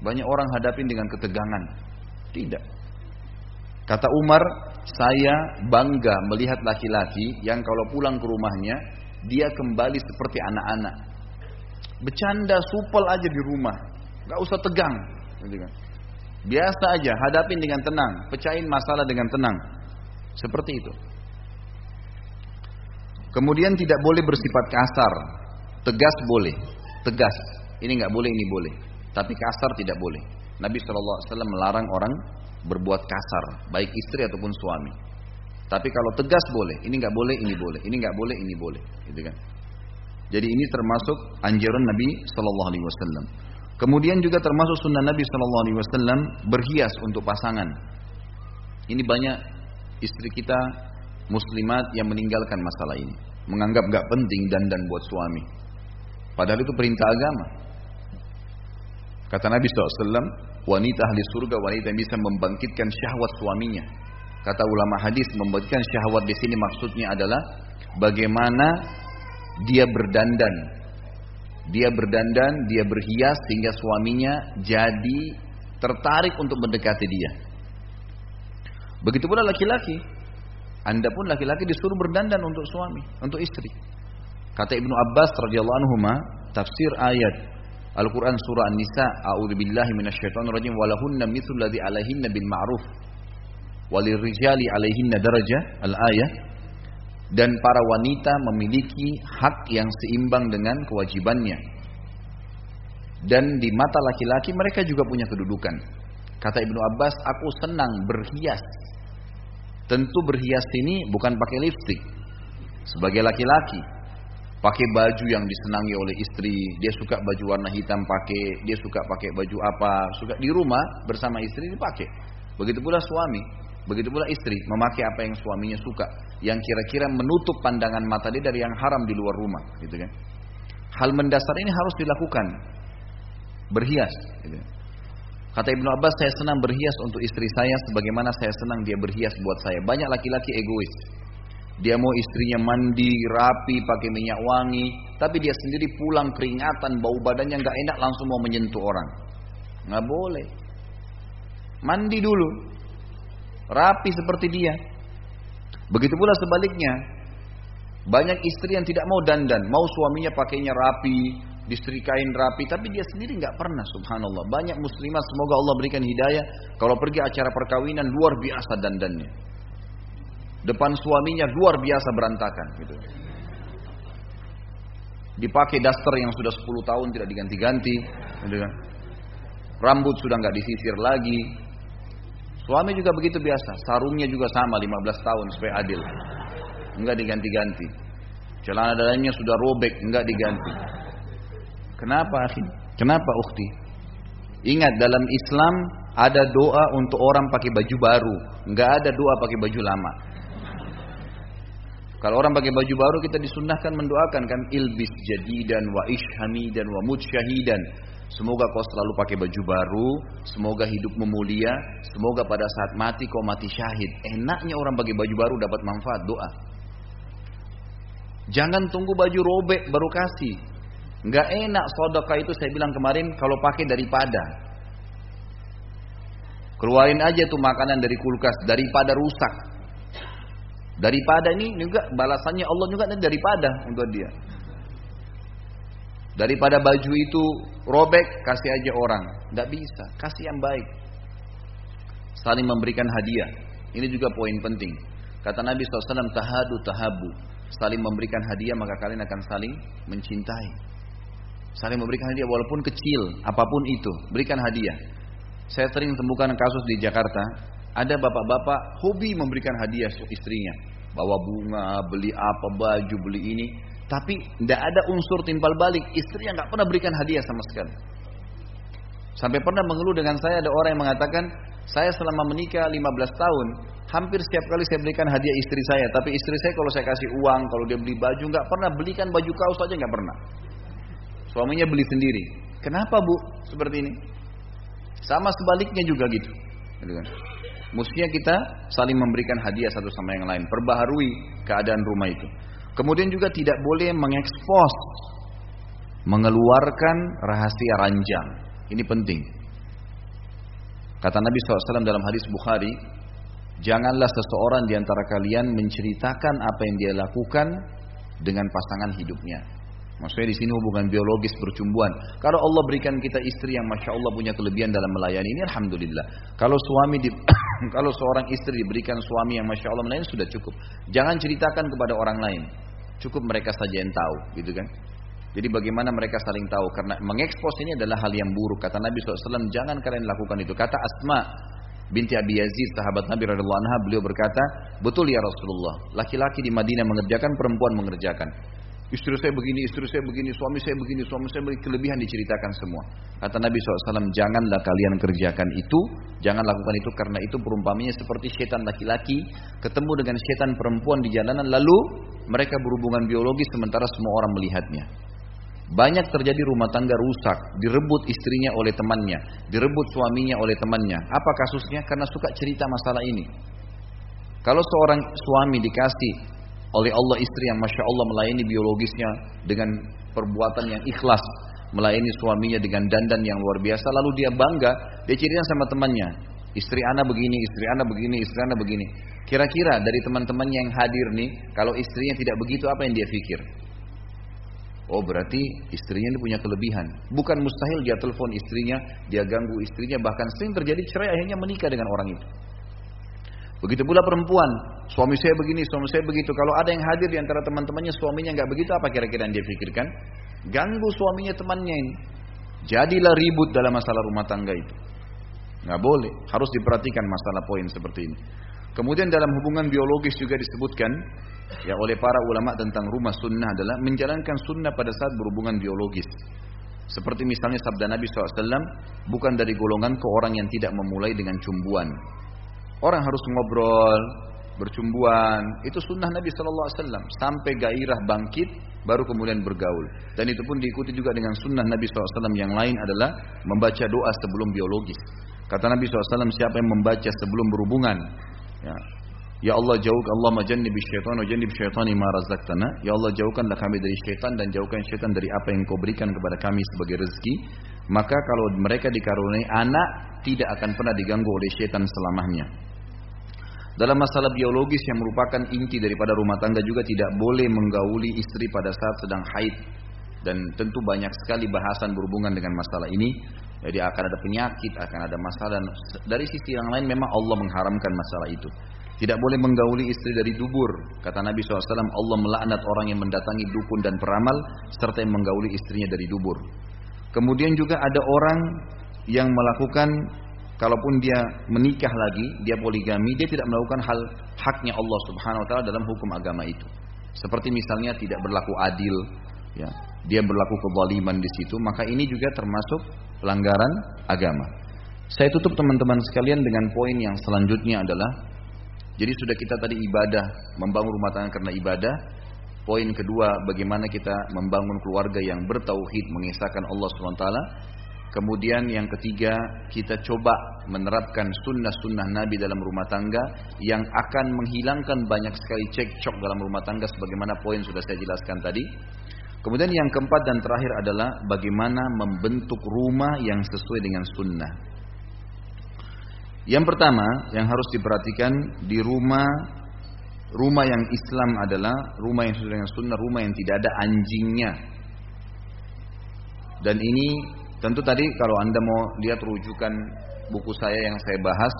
Banyak orang hadapin dengan ketegangan. Tidak. Kata Umar, saya bangga melihat laki-laki yang kalau pulang ke rumahnya, dia kembali seperti anak-anak. Bercanda supel aja di rumah. Gak usah tegang. Biasa aja, hadapin dengan tenang, pecahin masalah dengan tenang. Seperti itu. Kemudian tidak boleh bersifat kasar, tegas boleh, tegas. Ini nggak boleh, ini boleh. Tapi kasar tidak boleh. Nabi SAW melarang orang berbuat kasar, baik istri ataupun suami. Tapi kalau tegas boleh, ini nggak boleh, ini boleh, ini nggak boleh, ini boleh, gitu kan? Jadi ini termasuk anjuran Nabi Wasallam. Kemudian juga termasuk sunnah Nabi Shallallahu Alaihi Wasallam berhias untuk pasangan. Ini banyak istri kita muslimat yang meninggalkan masalah ini, menganggap gak penting dan buat suami. Padahal itu perintah agama. Kata Nabi SAW, wanita ahli surga, wanita yang bisa membangkitkan syahwat suaminya. Kata ulama hadis, membangkitkan syahwat di sini maksudnya adalah bagaimana dia berdandan. Dia berdandan, dia berhias sehingga suaminya jadi tertarik untuk mendekati dia. Begitu pula laki-laki. Anda pun laki-laki disuruh berdandan untuk suami, untuk istri. Kata Ibnu Abbas radhiyallahu anhu tafsir ayat Al-Quran surah An-Nisa A'udzubillahi minasyaitonirrajim walahunna mithlu ladzi alaihinna bil ma'ruf walirrijali alaihinna darajah al-ayah dan para wanita memiliki hak yang seimbang dengan kewajibannya. Dan di mata laki-laki mereka juga punya kedudukan. Kata Ibnu Abbas aku senang berhias. Tentu berhias ini bukan pakai lipstick sebagai laki-laki pakai baju yang disenangi oleh istri, dia suka baju warna hitam pakai, dia suka pakai baju apa, suka di rumah bersama istri dipakai. Begitu pula suami, begitu pula istri memakai apa yang suaminya suka, yang kira-kira menutup pandangan mata dia dari yang haram di luar rumah, gitu kan. Hal mendasar ini harus dilakukan. Berhias, gitu. Kata Ibnu Abbas, saya senang berhias untuk istri saya sebagaimana saya senang dia berhias buat saya. Banyak laki-laki egois. Dia mau istrinya mandi, rapi, pakai minyak wangi, tapi dia sendiri pulang keringatan, bau badannya nggak enak, langsung mau menyentuh orang. Nggak boleh. Mandi dulu, rapi seperti dia. Begitu pula sebaliknya, banyak istri yang tidak mau dandan, mau suaminya pakainya rapi, disetrikain rapi, tapi dia sendiri nggak pernah. Subhanallah, banyak muslimah semoga Allah berikan hidayah. Kalau pergi acara perkawinan luar biasa dandannya depan suaminya luar biasa berantakan gitu. Dipakai daster yang sudah 10 tahun tidak diganti-ganti, gitu kan. Rambut sudah nggak disisir lagi. Suami juga begitu biasa, sarungnya juga sama 15 tahun supaya adil. Enggak diganti-ganti. Celana dalamnya sudah robek, enggak diganti. Kenapa, akhi? Kenapa, ukhti? Ingat dalam Islam ada doa untuk orang pakai baju baru, enggak ada doa pakai baju lama. Kalau orang pakai baju baru kita disunnahkan mendoakan kan ilbis jadidan wa ishhami dan wa mut syahidan. Semoga kau selalu pakai baju baru, semoga hidup memulia, semoga pada saat mati kau mati syahid. Enaknya orang pakai baju baru dapat manfaat doa. Jangan tunggu baju robek baru kasih. Enggak enak sedekah itu saya bilang kemarin kalau pakai daripada. Keluarin aja tuh makanan dari kulkas daripada rusak. Daripada ini juga balasannya Allah juga daripada untuk dia. Daripada baju itu robek, kasih aja orang. Tidak bisa, kasih yang baik. Saling memberikan hadiah. Ini juga poin penting. Kata Nabi SAW, tahadu tahabu. Saling memberikan hadiah maka kalian akan saling mencintai. Saling memberikan hadiah walaupun kecil, apa pun itu, berikan hadiah. Saya sering temukan kasus di Jakarta, ada bapak-bapak hobi memberikan hadiah istrinya. Bawa bunga, beli apa, baju, beli ini. Tapi tidak ada unsur timbal balik. Istrinya nggak pernah berikan hadiah sama sekali. Sampai pernah mengeluh dengan saya ada orang yang mengatakan, saya selama menikah 15 tahun, hampir setiap kali saya berikan hadiah istri saya. Tapi istri saya kalau saya kasih uang, kalau dia beli baju, nggak pernah belikan baju kaos saja nggak pernah. Suaminya beli sendiri. Kenapa bu seperti ini? Sama sebaliknya juga gitu. gitu kan? Mestinya kita saling memberikan hadiah satu sama yang lain, perbaharui keadaan rumah itu. Kemudian juga tidak boleh mengekspos, mengeluarkan rahasia ranjang. Ini penting. Kata Nabi SAW dalam hadis Bukhari, janganlah seseorang di antara kalian menceritakan apa yang dia lakukan dengan pasangan hidupnya. Maksudnya di sini hubungan biologis bercumbuan. Kalau Allah berikan kita istri yang masya Allah punya kelebihan dalam melayani ini, alhamdulillah. Kalau suami di, kalau seorang istri diberikan suami yang masya Allah melayani sudah cukup. Jangan ceritakan kepada orang lain. Cukup mereka saja yang tahu, gitu kan? Jadi bagaimana mereka saling tahu? Karena mengekspos ini adalah hal yang buruk. Kata Nabi SAW, jangan kalian lakukan itu. Kata Asma binti Abi Yazid, sahabat Nabi radhiallahu anha, beliau berkata, betul ya Rasulullah. Laki-laki di Madinah mengerjakan, perempuan mengerjakan. Istri saya begini, istri saya begini, suami saya begini, suami saya begini, kelebihan diceritakan semua. Kata Nabi SAW, janganlah kalian kerjakan itu, jangan lakukan itu karena itu perumpamanya seperti setan laki-laki ketemu dengan setan perempuan di jalanan lalu mereka berhubungan biologis sementara semua orang melihatnya. Banyak terjadi rumah tangga rusak, direbut istrinya oleh temannya, direbut suaminya oleh temannya. Apa kasusnya? Karena suka cerita masalah ini. Kalau seorang suami dikasih oleh Allah istri yang masya Allah melayani biologisnya dengan perbuatan yang ikhlas, melayani suaminya dengan dandan yang luar biasa, lalu dia bangga, dia cerita sama temannya, istri anak begini, istri anak begini, istri anak begini. Kira-kira dari teman-temannya yang hadir nih, kalau istrinya tidak begitu, apa yang dia pikir? Oh berarti istrinya ini punya kelebihan. Bukan mustahil dia telepon istrinya, dia ganggu istrinya, bahkan sering terjadi cerai akhirnya menikah dengan orang itu. Begitu pula perempuan, suami saya begini, suami saya begitu. Kalau ada yang hadir di antara teman-temannya suaminya nggak begitu, apa kira-kira yang dia pikirkan? Ganggu suaminya temannya ini. Jadilah ribut dalam masalah rumah tangga itu. Nggak boleh, harus diperhatikan masalah poin seperti ini. Kemudian dalam hubungan biologis juga disebutkan ya oleh para ulama tentang rumah sunnah adalah menjalankan sunnah pada saat berhubungan biologis. Seperti misalnya sabda Nabi SAW, bukan dari golongan ke orang yang tidak memulai dengan cumbuan. Orang harus ngobrol, bercumbuan. Itu sunnah Nabi Sallallahu Alaihi Wasallam. Sampai gairah bangkit, baru kemudian bergaul. Dan itu pun diikuti juga dengan sunnah Nabi SAW yang lain adalah membaca doa sebelum biologis. Kata Nabi SAW, siapa yang membaca sebelum berhubungan, ya, Ya Allah jauhkan Allah majanni syaitan wa jannib syaitani ma razaqtana. Ya Allah jauhkanlah kami dari syaitan dan jauhkan syaitan dari apa yang kau berikan kepada kami sebagai rezeki. Maka kalau mereka dikaruniai anak tidak akan pernah diganggu oleh syaitan selamanya. Dalam masalah biologis yang merupakan inti daripada rumah tangga juga tidak boleh menggauli istri pada saat sedang haid. Dan tentu banyak sekali bahasan berhubungan dengan masalah ini. Jadi akan ada penyakit, akan ada masalah. Dari sisi yang lain memang Allah mengharamkan masalah itu. Tidak boleh menggauli istri dari dubur. Kata Nabi SAW, Allah melaknat orang yang mendatangi dukun dan peramal, serta yang menggauli istrinya dari dubur. Kemudian juga ada orang yang melakukan kalaupun dia menikah lagi, dia poligami, dia tidak melakukan hal haknya Allah Subhanahu wa taala dalam hukum agama itu. Seperti misalnya tidak berlaku adil, ya. Dia berlaku kezaliman di situ, maka ini juga termasuk pelanggaran agama. Saya tutup teman-teman sekalian dengan poin yang selanjutnya adalah jadi sudah kita tadi ibadah, membangun rumah tangga karena ibadah. Poin kedua, bagaimana kita membangun keluarga yang bertauhid, mengisahkan Allah SWT. Kemudian yang ketiga, kita coba menerapkan sunnah-sunnah Nabi dalam rumah tangga yang akan menghilangkan banyak sekali cekcok dalam rumah tangga sebagaimana poin sudah saya jelaskan tadi. Kemudian yang keempat dan terakhir adalah bagaimana membentuk rumah yang sesuai dengan sunnah. Yang pertama yang harus diperhatikan di rumah rumah yang Islam adalah rumah yang sesuai dengan sunnah, rumah yang tidak ada anjingnya. Dan ini Tentu tadi kalau Anda mau lihat rujukan buku saya yang saya bahas,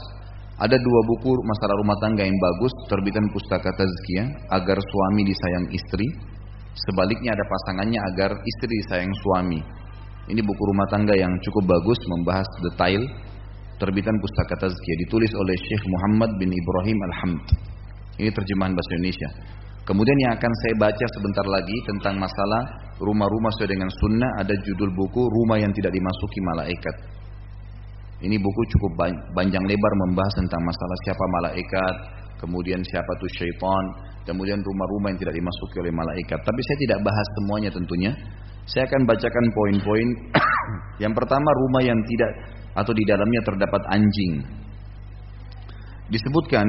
ada dua buku masalah rumah tangga yang bagus, terbitan Pustaka Tazkiyah, agar suami disayang istri, sebaliknya ada pasangannya agar istri disayang suami. Ini buku rumah tangga yang cukup bagus, membahas detail, terbitan Pustaka Tazkiyah, ditulis oleh Syekh Muhammad bin Ibrahim Al-Hamd. Ini terjemahan bahasa Indonesia. Kemudian yang akan saya baca sebentar lagi tentang masalah rumah-rumah sesuai dengan sunnah ada judul buku Rumah yang Tidak Dimasuki Malaikat. Ini buku cukup panjang lebar membahas tentang masalah siapa malaikat, kemudian siapa tuh syaitan, kemudian rumah-rumah yang tidak dimasuki oleh malaikat. Tapi saya tidak bahas semuanya tentunya. Saya akan bacakan poin-poin. yang pertama rumah yang tidak atau di dalamnya terdapat anjing. Disebutkan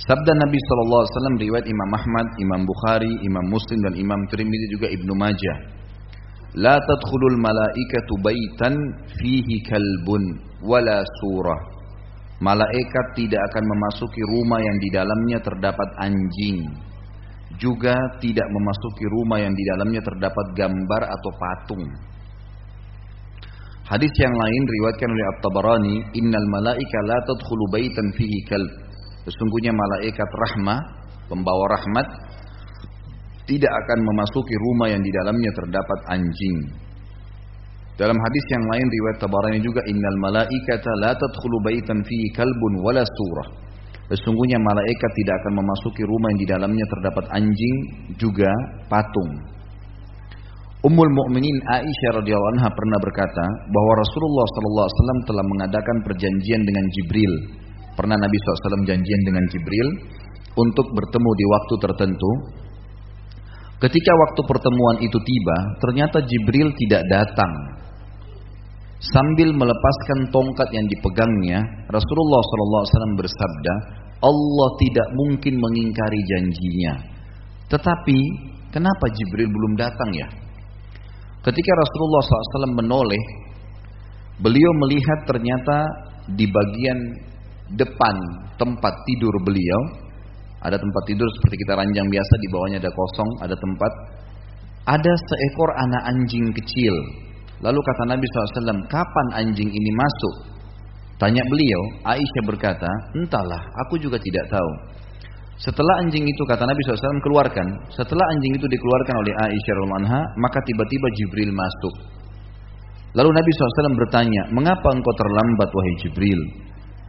Sabda Nabi Shallallahu Alaihi Wasallam riwayat Imam Ahmad, Imam Bukhari, Imam Muslim dan Imam Tirmidzi juga Ibnu Majah. La tadkhulul malaikatu baitan fihi kalbun wala surah. Malaikat tidak akan memasuki rumah yang di dalamnya terdapat anjing. juga tidak memasuki rumah yang di dalamnya terdapat gambar atau patung. Hadis yang lain riwayatkan oleh At-Tabarani, "Innal malaika la tadkhulu baitan fihi kalb." Sesungguhnya malaikat rahmah, pembawa rahmat, tidak akan memasuki rumah yang di dalamnya terdapat anjing. Dalam hadis yang lain riwayat Tabarani juga, "Innal malaikata la tadkhulu baitan fihi kalbun wala surah." Sesungguhnya malaikat tidak akan memasuki rumah yang di dalamnya terdapat anjing juga patung. Ummul Mukminin Aisyah radhiyallahu anha pernah berkata bahwa Rasulullah sallallahu alaihi wasallam telah mengadakan perjanjian dengan Jibril. Pernah Nabi SAW janjian dengan Jibril untuk bertemu di waktu tertentu. Ketika waktu pertemuan itu tiba, ternyata Jibril tidak datang Sambil melepaskan tongkat yang dipegangnya, Rasulullah SAW bersabda, Allah tidak mungkin mengingkari janjinya. Tetapi, kenapa Jibril belum datang ya? Ketika Rasulullah SAW menoleh, beliau melihat ternyata di bagian depan tempat tidur beliau, ada tempat tidur seperti kita ranjang biasa, di bawahnya ada kosong, ada tempat, ada seekor anak anjing kecil Lalu kata Nabi SAW, kapan anjing ini masuk? Tanya beliau, Aisyah berkata, entahlah, aku juga tidak tahu. Setelah anjing itu kata Nabi SAW keluarkan. Setelah anjing itu dikeluarkan oleh Aisyah anha, maka tiba-tiba Jibril masuk. Lalu Nabi SAW bertanya, mengapa engkau terlambat wahai Jibril?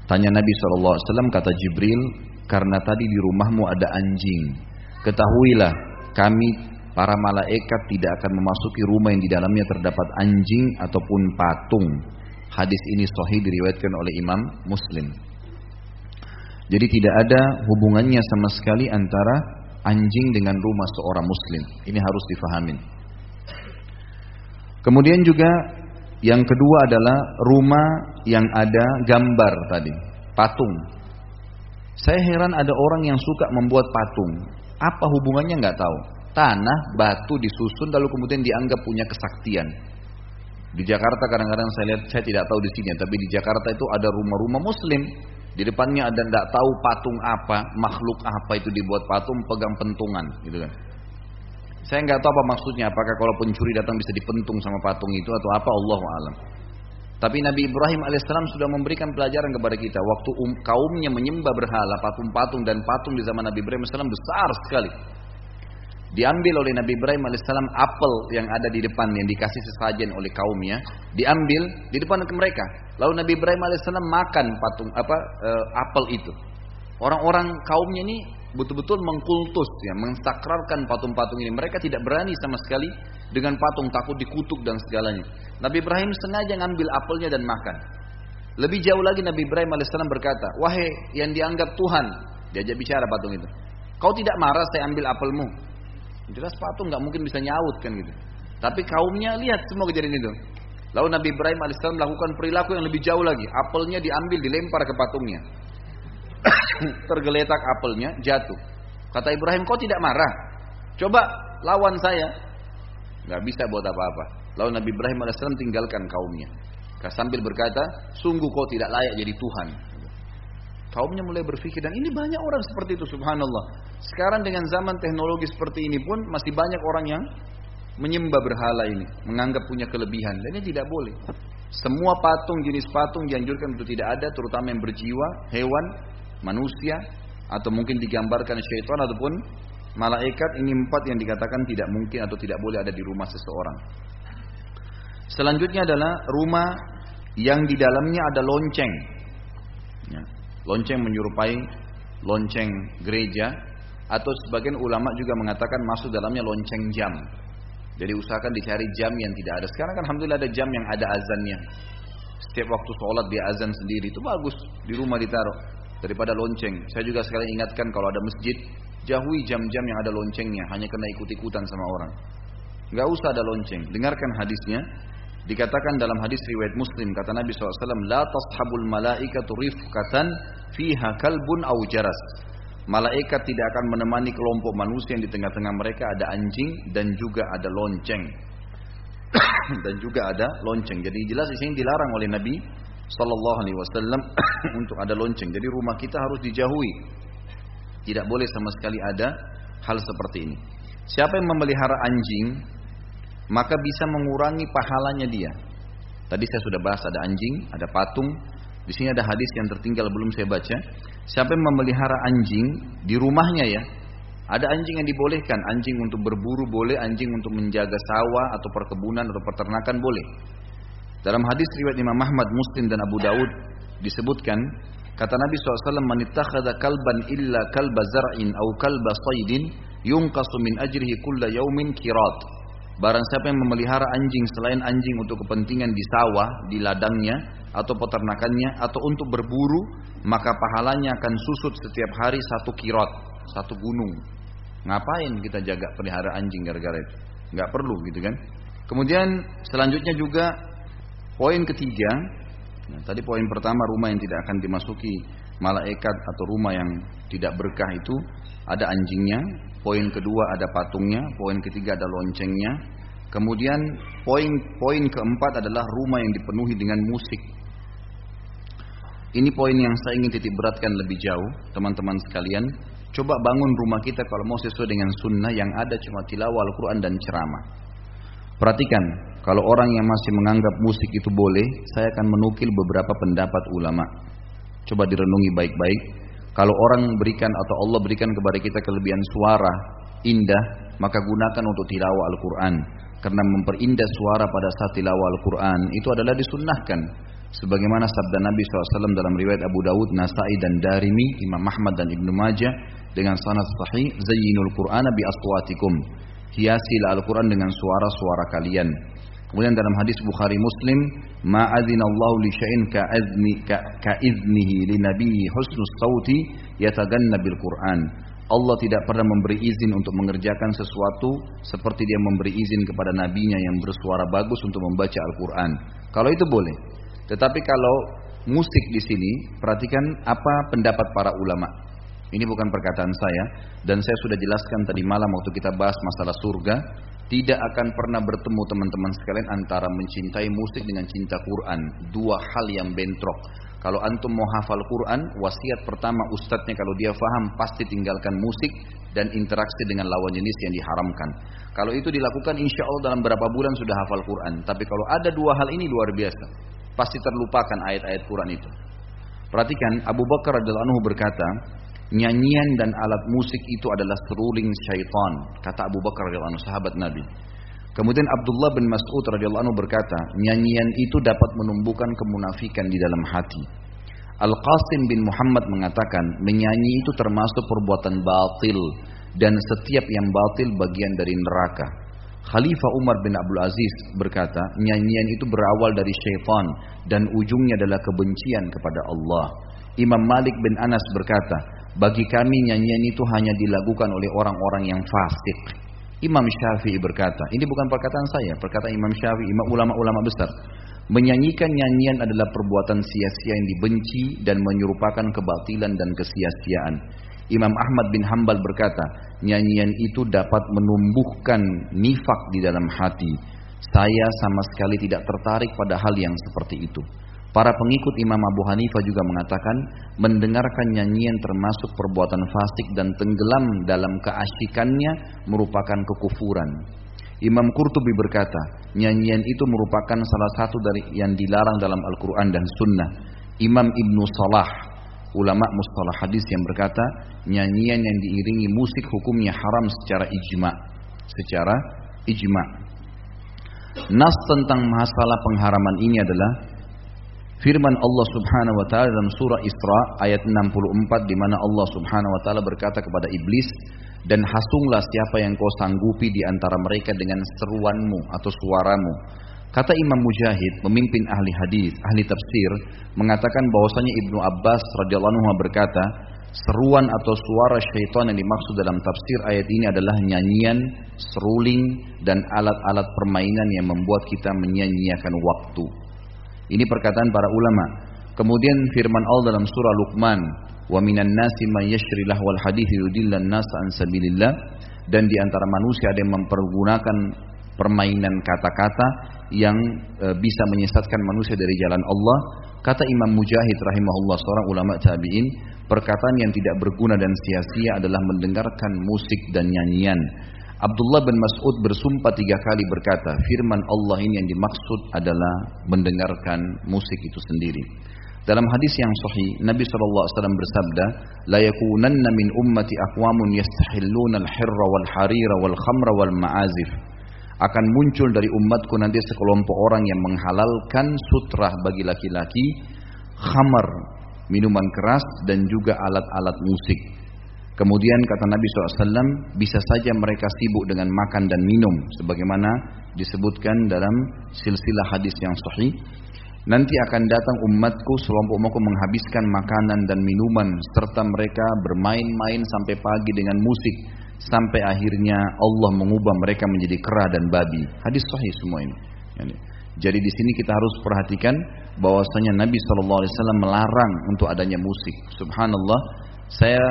Tanya Nabi SAW, kata Jibril, karena tadi di rumahmu ada anjing. Ketahuilah, kami para malaikat tidak akan memasuki rumah yang di dalamnya terdapat anjing ataupun patung. Hadis ini sahih diriwayatkan oleh Imam Muslim. Jadi tidak ada hubungannya sama sekali antara anjing dengan rumah seorang muslim. Ini harus difahamin. Kemudian juga yang kedua adalah rumah yang ada gambar tadi, patung. Saya heran ada orang yang suka membuat patung. Apa hubungannya nggak tahu tanah, batu disusun lalu kemudian dianggap punya kesaktian. Di Jakarta kadang-kadang saya lihat, saya tidak tahu di sini, tapi di Jakarta itu ada rumah-rumah muslim. Di depannya ada tidak tahu patung apa, makhluk apa itu dibuat patung, pegang pentungan, gitu kan. Saya nggak tahu apa maksudnya, apakah kalau pencuri datang bisa dipentung sama patung itu atau apa, Allah alam. Tapi Nabi Ibrahim alaihissalam sudah memberikan pelajaran kepada kita. Waktu um, kaumnya menyembah berhala, patung-patung dan patung di zaman Nabi Ibrahim alaihissalam besar sekali diambil oleh Nabi Ibrahim alaihissalam apel yang ada di depan yang dikasih sesajen oleh kaumnya diambil di depan mereka lalu Nabi Ibrahim alaihissalam makan patung apa e, apel itu orang-orang kaumnya ini betul-betul mengkultus ya mensakralkan patung-patung ini mereka tidak berani sama sekali dengan patung takut dikutuk dan segalanya Nabi Ibrahim sengaja ngambil apelnya dan makan lebih jauh lagi Nabi Ibrahim alaihissalam berkata wahai yang dianggap Tuhan diajak bicara patung itu kau tidak marah saya ambil apelmu Jelas patung nggak mungkin bisa nyaut kan gitu. Tapi kaumnya lihat semua kejadian itu. Lalu Nabi Ibrahim alaihissalam melakukan perilaku yang lebih jauh lagi. Apelnya diambil, dilempar ke patungnya. Tergeletak apelnya, jatuh. Kata Ibrahim, kau tidak marah? Coba lawan saya. Nggak bisa buat apa-apa. Lalu Nabi Ibrahim alaihissalam tinggalkan kaumnya. Sambil berkata, sungguh kau tidak layak jadi Tuhan. Kaumnya mulai berpikir dan ini banyak orang seperti itu subhanallah. Sekarang dengan zaman teknologi seperti ini pun masih banyak orang yang menyembah berhala ini, menganggap punya kelebihan dan ini tidak boleh. Semua patung jenis patung dianjurkan untuk tidak ada terutama yang berjiwa, hewan, manusia atau mungkin digambarkan syaitan ataupun malaikat ini empat yang dikatakan tidak mungkin atau tidak boleh ada di rumah seseorang. Selanjutnya adalah rumah yang di dalamnya ada lonceng. Ya. Lonceng menyerupai lonceng gereja atau sebagian ulama juga mengatakan masuk dalamnya lonceng jam. Jadi usahakan dicari jam yang tidak ada. Sekarang kan alhamdulillah ada jam yang ada azannya. Setiap waktu sholat dia azan sendiri itu bagus di rumah ditaruh daripada lonceng. Saya juga sekali ingatkan kalau ada masjid jauhi jam-jam yang ada loncengnya hanya kena ikut-ikutan sama orang. Gak usah ada lonceng. Dengarkan hadisnya. Dikatakan dalam hadis riwayat Muslim kata Nabi SAW, la tashabul malaikatu rifqatan fiha kalbun au jaras. Malaikat tidak akan menemani kelompok manusia yang di tengah-tengah mereka ada anjing dan juga ada lonceng. dan juga ada lonceng. Jadi jelas di sini dilarang oleh Nabi Sallallahu Alaihi Wasallam untuk ada lonceng. Jadi rumah kita harus dijauhi. Tidak boleh sama sekali ada hal seperti ini. Siapa yang memelihara anjing, maka bisa mengurangi pahalanya dia. Tadi saya sudah bahas ada anjing, ada patung. Di sini ada hadis yang tertinggal belum saya baca. Siapa yang memelihara anjing di rumahnya ya, ada anjing yang dibolehkan, anjing untuk berburu boleh, anjing untuk menjaga sawah atau perkebunan atau peternakan boleh. Dalam hadis riwayat Imam Ahmad, Muslim dan Abu Daud disebutkan kata Nabi SAW manittakhadha kalban illa kalba zar'in au kalba saydin yungkasu min ajrihi kulla yaumin kirat. Barang siapa yang memelihara anjing selain anjing untuk kepentingan di sawah di ladangnya atau peternakannya atau untuk berburu maka pahalanya akan susut setiap hari satu kirot satu gunung. Ngapain kita jaga pelihara anjing gara-gara itu? Nggak perlu gitu kan? Kemudian selanjutnya juga poin ketiga Nah, tadi poin pertama rumah yang tidak akan dimasuki malaikat atau rumah yang tidak berkah itu ada anjingnya. Poin kedua ada patungnya. Poin ketiga ada loncengnya. Kemudian poin-poin keempat adalah rumah yang dipenuhi dengan musik. Ini poin yang saya ingin titik beratkan lebih jauh, teman-teman sekalian. Coba bangun rumah kita kalau mau sesuai dengan sunnah yang ada cuma tilawah Al-Quran dan ceramah. Perhatikan, kalau orang yang masih menganggap musik itu boleh, saya akan menukil beberapa pendapat ulama. Coba direnungi baik-baik. Kalau orang berikan atau Allah berikan kepada kita kelebihan suara indah, maka gunakan untuk tilawah Al-Quran. Karena memperindah suara pada saat tilawah Al-Quran itu adalah disunnahkan. Sebagaimana sabda Nabi SAW dalam riwayat Abu Dawud, Nasai dan Darimi, Imam Ahmad dan Ibnu Majah dengan sanad sahih, Zayyinul Qur'ana bi aswatikum. Hiasilah Al-Quran dengan suara-suara kalian. Kemudian dalam hadis Bukhari Muslim, ma'adzina Allah li syai'in ka'idni ka'idnihi li nabiyyi husnus sauti yataganna bil Qur'an. Allah tidak pernah memberi izin untuk mengerjakan sesuatu seperti dia memberi izin kepada nabinya yang bersuara bagus untuk membaca Al-Qur'an. Kalau itu boleh. Tetapi kalau musik di sini, perhatikan apa pendapat para ulama. Ini bukan perkataan saya dan saya sudah jelaskan tadi malam waktu kita bahas masalah surga tidak akan pernah bertemu teman-teman sekalian antara mencintai musik dengan cinta Quran. Dua hal yang bentrok. Kalau antum mau hafal Quran, wasiat pertama ustadznya kalau dia faham pasti tinggalkan musik dan interaksi dengan lawan jenis yang diharamkan. Kalau itu dilakukan insya Allah dalam berapa bulan sudah hafal Quran. Tapi kalau ada dua hal ini luar biasa. Pasti terlupakan ayat-ayat Quran itu. Perhatikan Abu Bakar radhiyallahu anhu berkata, nyanyian dan alat musik itu adalah seruling syaitan, kata Abu Bakar radhiyallahu sahabat Nabi. Kemudian Abdullah bin Mas'ud radhiyallahu anhu berkata, nyanyian itu dapat menumbuhkan kemunafikan di dalam hati. Al-Qasim bin Muhammad mengatakan, menyanyi itu termasuk perbuatan batil dan setiap yang batil bagian dari neraka. Khalifah Umar bin Abdul Aziz berkata, nyanyian itu berawal dari syaitan dan ujungnya adalah kebencian kepada Allah. Imam Malik bin Anas berkata, bagi kami nyanyian itu hanya dilakukan oleh orang-orang yang fasik. Imam Syafi'i berkata, ini bukan perkataan saya, perkataan Imam Syafi'i, ulama-ulama besar. Menyanyikan nyanyian adalah perbuatan sia-sia yang dibenci dan menyerupakan kebatilan dan kesia-siaan. Imam Ahmad bin Hambal berkata, nyanyian itu dapat menumbuhkan nifak di dalam hati. Saya sama sekali tidak tertarik pada hal yang seperti itu. Para pengikut Imam Abu Hanifah juga mengatakan mendengarkan nyanyian termasuk perbuatan fasik dan tenggelam dalam keasyikannya merupakan kekufuran. Imam Qurtubi berkata, nyanyian itu merupakan salah satu dari yang dilarang dalam Al-Quran dan Sunnah. Imam Ibnu Salah, ulama mustalah hadis yang berkata, nyanyian yang diiringi musik hukumnya haram secara ijma. Secara ijma. Nas tentang masalah pengharaman ini adalah Firman Allah Subhanahu wa taala dalam surah Isra ayat 64 di mana Allah Subhanahu wa taala berkata kepada iblis dan hasunglah siapa yang kau sanggupi di antara mereka dengan seruanmu atau suaramu. Kata Imam Mujahid, pemimpin ahli hadis, ahli tafsir, mengatakan bahwasanya Ibnu Abbas radhiyallahu anhu berkata, seruan atau suara syaitan yang dimaksud dalam tafsir ayat ini adalah nyanyian, seruling, dan alat-alat permainan yang membuat kita menyanyiakan waktu. Ini perkataan para ulama. Kemudian firman Allah dalam surah Luqman, "Wa minan nasi may yashri lahwal hadits yudillan nas an sabilillah." Dan di antara manusia ada yang mempergunakan permainan kata-kata yang e, bisa menyesatkan manusia dari jalan Allah. Kata Imam Mujahid rahimahullah seorang ulama tabi'in, perkataan yang tidak berguna dan sia-sia adalah mendengarkan musik dan nyanyian. Abdullah bin Mas'ud bersumpah tiga kali berkata, firman Allah ini yang dimaksud adalah mendengarkan musik itu sendiri. Dalam hadis yang sahih, Nabi SAW bersabda, "La yakunanna min ummati aqwamun yastahilluna al-hirra wal harira wal khamra wal ma'azif." Akan muncul dari umatku nanti sekelompok orang yang menghalalkan sutra bagi laki-laki, khamar, minuman keras dan juga alat-alat musik. Kemudian kata Nabi SAW, bisa saja mereka sibuk dengan makan dan minum, sebagaimana disebutkan dalam silsilah hadis yang sahih. Nanti akan datang umatku selompok umatku menghabiskan makanan dan minuman serta mereka bermain-main sampai pagi dengan musik sampai akhirnya Allah mengubah mereka menjadi kera dan babi. Hadis sahih semua ini. Jadi di sini kita harus perhatikan bahwasanya Nabi SAW melarang untuk adanya musik. Subhanallah, saya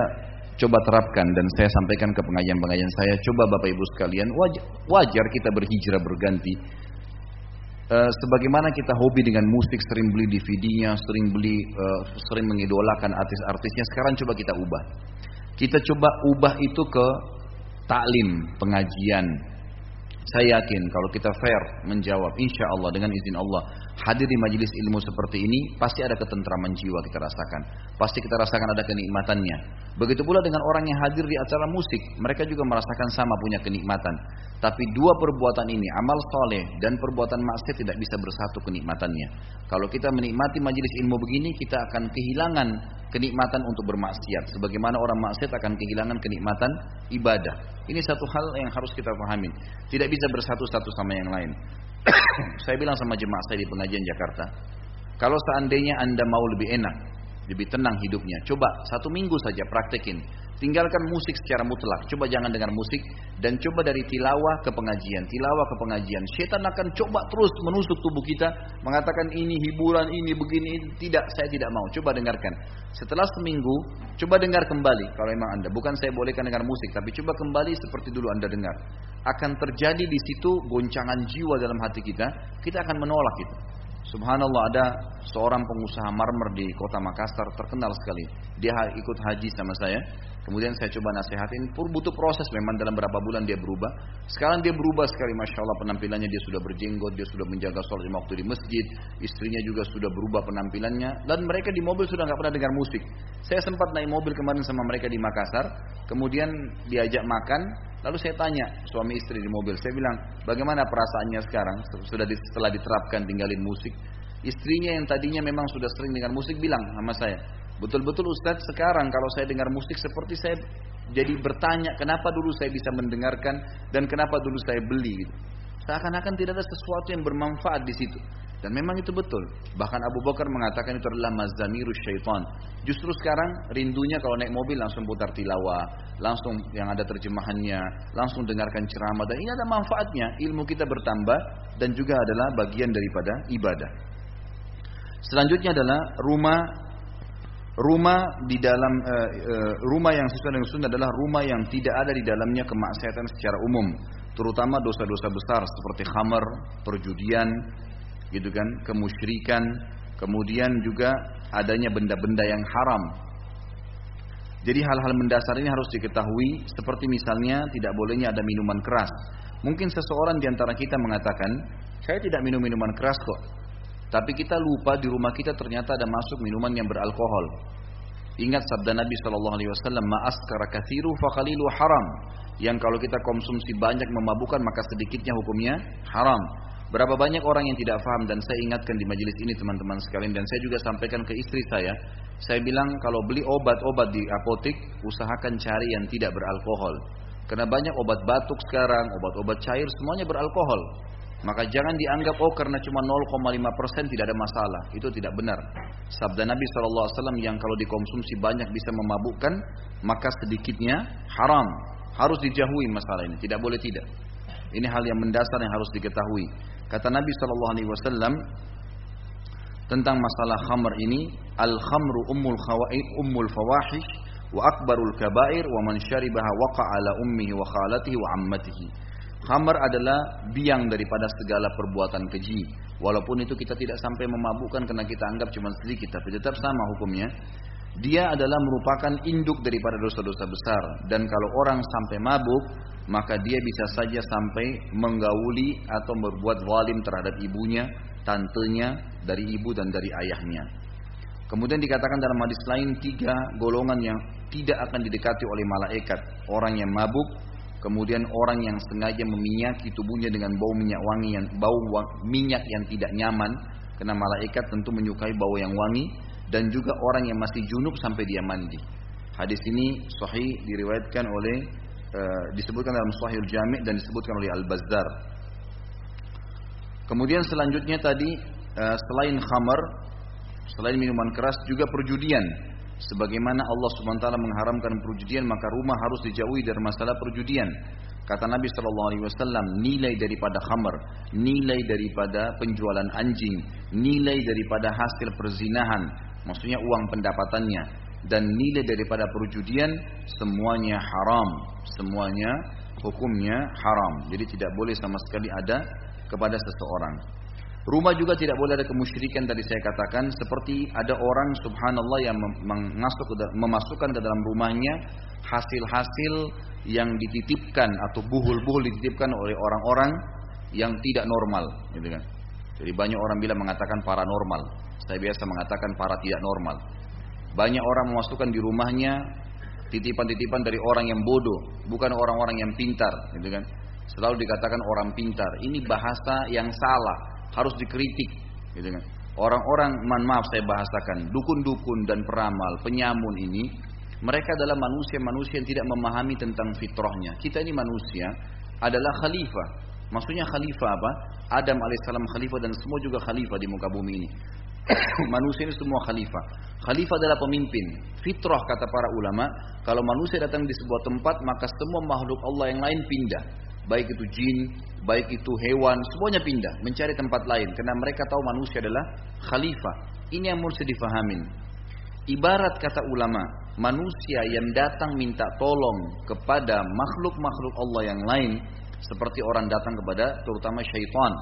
coba terapkan dan saya sampaikan ke pengajian-pengajian saya. Coba Bapak Ibu sekalian, wajar, wajar kita berhijrah berganti Uh, sebagaimana kita hobi dengan musik, sering beli DVD-nya, sering beli, uh, sering mengidolakan artis-artisnya. Sekarang coba kita ubah. Kita coba ubah itu ke taklim, pengajian. Saya yakin kalau kita fair menjawab, insya Allah dengan izin Allah, hadir di majelis ilmu seperti ini, pasti ada ketentraman jiwa kita rasakan. Pasti kita rasakan ada kenikmatannya. Begitu pula dengan orang yang hadir di acara musik, mereka juga merasakan sama punya kenikmatan. Tapi dua perbuatan ini, amal soleh dan perbuatan maksiat tidak bisa bersatu kenikmatannya. Kalau kita menikmati majelis ilmu begini, kita akan kehilangan kenikmatan untuk bermaksiat. Sebagaimana orang maksiat akan kehilangan kenikmatan ibadah. Ini satu hal yang harus kita pahami. Tidak bisa bersatu satu sama yang lain. saya bilang sama jemaah saya di pengajian Jakarta, kalau seandainya anda mau lebih enak, lebih tenang hidupnya, coba satu minggu saja praktekin Tinggalkan musik secara mutlak. Coba jangan dengar musik dan coba dari tilawah ke pengajian, tilawah ke pengajian. Setan akan coba terus menusuk tubuh kita, mengatakan ini hiburan, ini begini. Tidak, saya tidak mau. Coba dengarkan. Setelah seminggu, coba dengar kembali kalau memang Anda. Bukan saya bolehkan dengar musik, tapi coba kembali seperti dulu Anda dengar. Akan terjadi di situ goncangan jiwa dalam hati kita, kita akan menolak itu. Subhanallah ada seorang pengusaha marmer di kota Makassar terkenal sekali. Dia ikut haji sama saya. Kemudian saya coba nasihatin, pur butuh proses memang dalam berapa bulan dia berubah. Sekarang dia berubah sekali, masya Allah penampilannya dia sudah berjenggot, dia sudah menjaga sholat lima waktu di masjid, istrinya juga sudah berubah penampilannya, dan mereka di mobil sudah nggak pernah dengar musik. Saya sempat naik mobil kemarin sama mereka di Makassar, kemudian diajak makan, lalu saya tanya suami istri di mobil, saya bilang bagaimana perasaannya sekarang sudah setelah diterapkan tinggalin musik. Istrinya yang tadinya memang sudah sering dengar musik bilang sama saya, Betul-betul Ustadz sekarang kalau saya dengar musik seperti saya jadi bertanya kenapa dulu saya bisa mendengarkan dan kenapa dulu saya beli gitu. Seakan-akan tidak ada sesuatu yang bermanfaat di situ. Dan memang itu betul. Bahkan Abu Bakar mengatakan itu adalah mazamiru syaitan. Justru sekarang rindunya kalau naik mobil langsung putar tilawah, langsung yang ada terjemahannya, langsung dengarkan ceramah dan ini ada manfaatnya. Ilmu kita bertambah dan juga adalah bagian daripada ibadah. Selanjutnya adalah rumah Rumah di dalam uh, uh, rumah yang sesuai dengan sunnah adalah rumah yang tidak ada di dalamnya kemaksiatan secara umum, terutama dosa-dosa besar seperti khamar, perjudian, gitu kan, kemusyrikan, kemudian juga adanya benda-benda yang haram. Jadi hal-hal mendasar ini harus diketahui seperti misalnya tidak bolehnya ada minuman keras. Mungkin seseorang di antara kita mengatakan, saya tidak minum minuman keras kok. Tapi kita lupa di rumah kita ternyata ada masuk minuman yang beralkohol. Ingat sabda Nabi Shallallahu Alaihi Wasallam, "Ma'askara kathiru fakalilu haram." Yang kalau kita konsumsi banyak memabukkan maka sedikitnya hukumnya haram. Berapa banyak orang yang tidak paham dan saya ingatkan di majelis ini teman-teman sekalian dan saya juga sampaikan ke istri saya. Saya bilang kalau beli obat-obat di apotek usahakan cari yang tidak beralkohol. Karena banyak obat batuk sekarang, obat-obat cair semuanya beralkohol. Maka jangan dianggap oh karena cuma 0,5% tidak ada masalah. Itu tidak benar. Sabda Nabi SAW yang kalau dikonsumsi banyak bisa memabukkan, maka sedikitnya haram. Harus dijauhi masalah ini. Tidak boleh tidak. Ini hal yang mendasar yang harus diketahui. Kata Nabi SAW tentang masalah khamr ini, al khamru ummul khawaid ummul fawahish wa akbarul kabair wa man syaribaha waqa ala ummihi wa khalatihi wa ammatihi. Khamar adalah biang daripada segala perbuatan keji. Walaupun itu kita tidak sampai memabukkan karena kita anggap cuma sedikit, tapi tetap sama hukumnya. Dia adalah merupakan induk daripada dosa-dosa besar. Dan kalau orang sampai mabuk, maka dia bisa saja sampai menggauli atau berbuat zalim terhadap ibunya, tantenya, dari ibu dan dari ayahnya. Kemudian dikatakan dalam hadis lain tiga golongan yang tidak akan didekati oleh malaikat. Orang yang mabuk, kemudian orang yang sengaja meminyaki tubuhnya dengan bau minyak wangi yang bau minyak yang tidak nyaman, karena malaikat tentu menyukai bau yang wangi, dan juga orang yang masih junub sampai dia mandi. Hadis ini sahih diriwayatkan oleh uh, disebutkan dalam Sahih Jami' dan disebutkan oleh Al Bazzar. Kemudian selanjutnya tadi uh, selain khamar, selain minuman keras juga perjudian. Sebagaimana Allah taala mengharamkan perjudian, maka rumah harus dijauhi dari masalah perjudian. Kata Nabi Wasallam, nilai daripada khamar, nilai daripada penjualan anjing, nilai daripada hasil perzinahan, maksudnya uang pendapatannya, dan nilai daripada perjudian semuanya haram, semuanya hukumnya haram. Jadi tidak boleh sama sekali ada kepada seseorang. Rumah juga tidak boleh ada kemusyrikan tadi saya katakan seperti ada orang subhanallah yang memasuk memasukkan ke dalam rumahnya hasil-hasil yang dititipkan atau buhul-buhul dititipkan oleh orang-orang yang tidak normal gitu kan. Jadi banyak orang bilang mengatakan paranormal. Saya biasa mengatakan para tidak normal. Banyak orang memasukkan di rumahnya titipan-titipan dari orang yang bodoh, bukan orang-orang yang pintar, gitu kan. Selalu dikatakan orang pintar. Ini bahasa yang salah harus dikritik gitu kan. Orang-orang man maaf saya bahasakan dukun-dukun dan peramal penyamun ini mereka adalah manusia-manusia yang tidak memahami tentang fitrahnya. Kita ini manusia adalah khalifah. Maksudnya khalifah apa? Adam alaihissalam khalifah dan semua juga khalifah di muka bumi ini. Manusia ini semua khalifah. Khalifah adalah pemimpin. Fitrah kata para ulama kalau manusia datang di sebuah tempat maka semua makhluk Allah yang lain pindah baik itu jin, baik itu hewan, semuanya pindah mencari tempat lain karena mereka tahu manusia adalah khalifah. Ini yang mesti difahamin. Ibarat kata ulama, manusia yang datang minta tolong kepada makhluk-makhluk Allah yang lain seperti orang datang kepada terutama syaitan.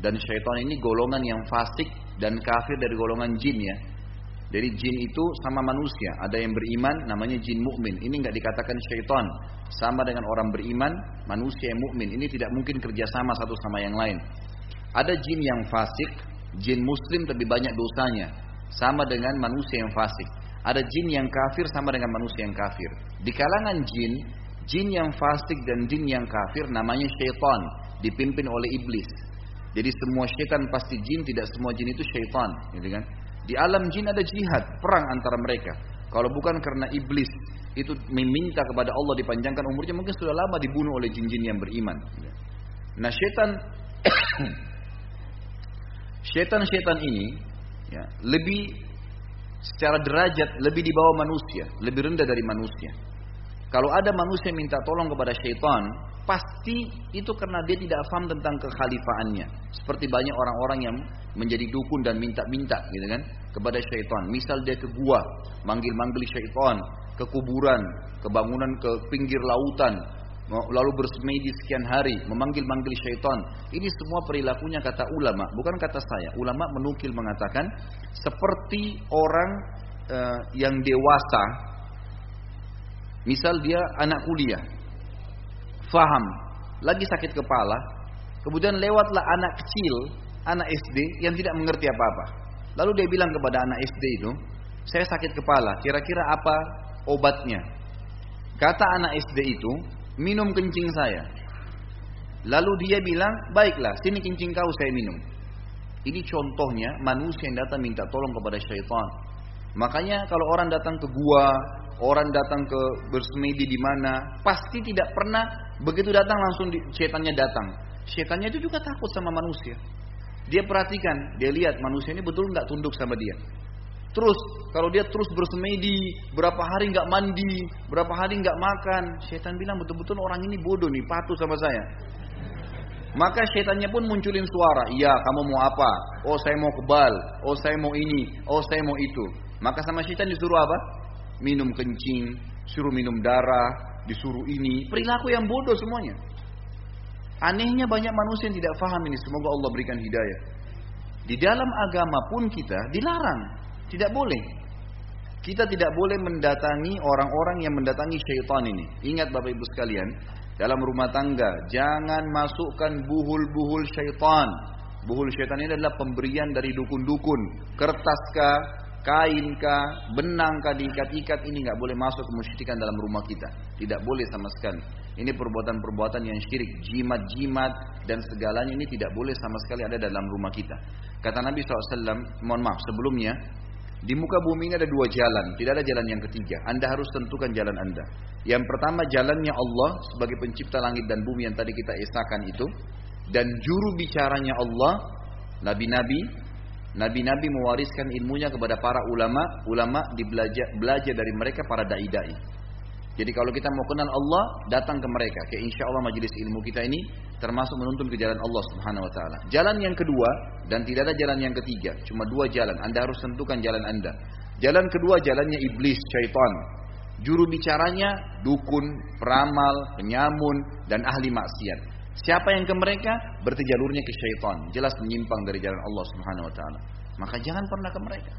Dan syaitan ini golongan yang fasik dan kafir dari golongan jin ya. Jadi jin itu sama manusia. Ada yang beriman namanya jin mukmin. Ini nggak dikatakan syaitan. Sama dengan orang beriman, manusia yang mukmin. Ini tidak mungkin kerjasama satu sama yang lain. Ada jin yang fasik, jin muslim tapi banyak dosanya. Sama dengan manusia yang fasik. Ada jin yang kafir sama dengan manusia yang kafir. Di kalangan jin, jin yang fasik dan jin yang kafir namanya syaitan. Dipimpin oleh iblis. Jadi semua syaitan pasti jin, tidak semua jin itu syaitan. Gitu kan? Di alam jin ada jihad, perang antara mereka. Kalau bukan karena iblis itu meminta kepada Allah dipanjangkan umurnya, mungkin sudah lama dibunuh oleh jin-jin yang beriman. Nah, setan setan-setan ini ya, lebih secara derajat lebih di bawah manusia, lebih rendah dari manusia. Kalau ada manusia minta tolong kepada syaitan, pasti itu karena dia tidak paham tentang kekhalifaannya. Seperti banyak orang-orang yang menjadi dukun dan minta-minta gitu kan kepada syaitan. Misal dia ke gua, manggil-manggil syaitan, ke kuburan, ke bangunan ke pinggir lautan, lalu bersemedi sekian hari, memanggil-manggil syaitan. Ini semua perilakunya kata ulama, bukan kata saya. Ulama menukil mengatakan seperti orang uh, yang dewasa, misal dia anak kuliah, faham, lagi sakit kepala, kemudian lewatlah anak kecil, anak SD yang tidak mengerti apa-apa. Lalu dia bilang kepada anak SD itu, saya sakit kepala, kira-kira apa obatnya? Kata anak SD itu, minum kencing saya. Lalu dia bilang, baiklah, sini kencing kau saya minum. Ini contohnya manusia yang datang minta tolong kepada syaitan. Makanya kalau orang datang ke gua, orang datang ke bersemedi di mana, pasti tidak pernah begitu datang langsung syaitannya datang. Syaitannya itu juga takut sama manusia. Dia perhatikan, dia lihat manusia ini betul nggak tunduk sama dia. Terus kalau dia terus bersemedi, berapa hari nggak mandi, berapa hari nggak makan, syaitan bilang betul-betul orang ini bodoh nih, patuh sama saya. Maka syaitannya pun munculin suara, iya kamu mau apa? Oh saya mau kebal, oh saya mau ini, oh saya mau itu. Maka sama syaitan disuruh apa? Minum kencing, suruh minum darah, disuruh ini, perilaku yang bodoh semuanya. Anehnya banyak manusia yang tidak faham ini. Semoga Allah berikan hidayah. Di dalam agama pun kita dilarang. Tidak boleh. Kita tidak boleh mendatangi orang-orang yang mendatangi syaitan ini. Ingat Bapak Ibu sekalian, dalam rumah tangga jangan masukkan buhul-buhul syaitan. Buhul syaitan ini adalah pemberian dari dukun-dukun, kertas kah, kain kah, benang kah diikat-ikat ini nggak boleh masuk kemusyrikan dalam rumah kita. Tidak boleh sama sekali. Ini perbuatan-perbuatan yang syirik, jimat-jimat dan segalanya ini tidak boleh sama sekali ada dalam rumah kita. Kata Nabi SAW, mohon maaf sebelumnya, di muka bumi ini ada dua jalan, tidak ada jalan yang ketiga. Anda harus tentukan jalan Anda. Yang pertama jalannya Allah sebagai pencipta langit dan bumi yang tadi kita esakan itu. Dan juru bicaranya Allah, nabi-nabi, Nabi-nabi mewariskan ilmunya kepada para ulama, ulama dibelajar belajar dari mereka para dai-dai. Jadi kalau kita mau kenal Allah, datang ke mereka. Kayak insya Allah majelis ilmu kita ini termasuk menuntun ke jalan Allah Subhanahu Wa Taala. Jalan yang kedua dan tidak ada jalan yang ketiga, cuma dua jalan. Anda harus tentukan jalan Anda. Jalan kedua jalannya iblis, syaitan. Juru bicaranya dukun, peramal, penyamun, dan ahli maksiat. Siapa yang ke mereka berarti jalurnya ke syaitan, jelas menyimpang dari jalan Allah Subhanahu wa taala. Maka jangan pernah ke mereka.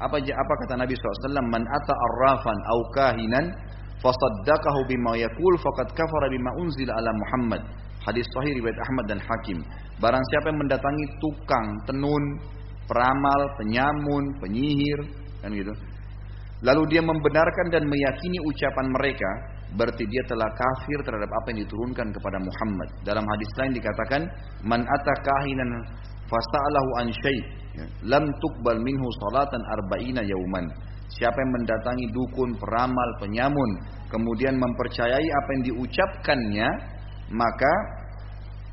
Apa apa kata Nabi SAW? Man ata arrafan au kahinan fasaddaqahu bima yaqul faqad kafara bima unzila ala Muhammad. Hadis sahih riwayat Ahmad dan Hakim. Barang siapa yang mendatangi tukang tenun, peramal, penyamun, penyihir, kan gitu. Lalu dia membenarkan dan meyakini ucapan mereka, berarti dia telah kafir terhadap apa yang diturunkan kepada Muhammad. Dalam hadis lain dikatakan, "Man ata kahinan fasa'alahu an syai' ya, lam tuqbal minhu salatan arba'ina yauman." Siapa yang mendatangi dukun, peramal, penyamun, kemudian mempercayai apa yang diucapkannya, maka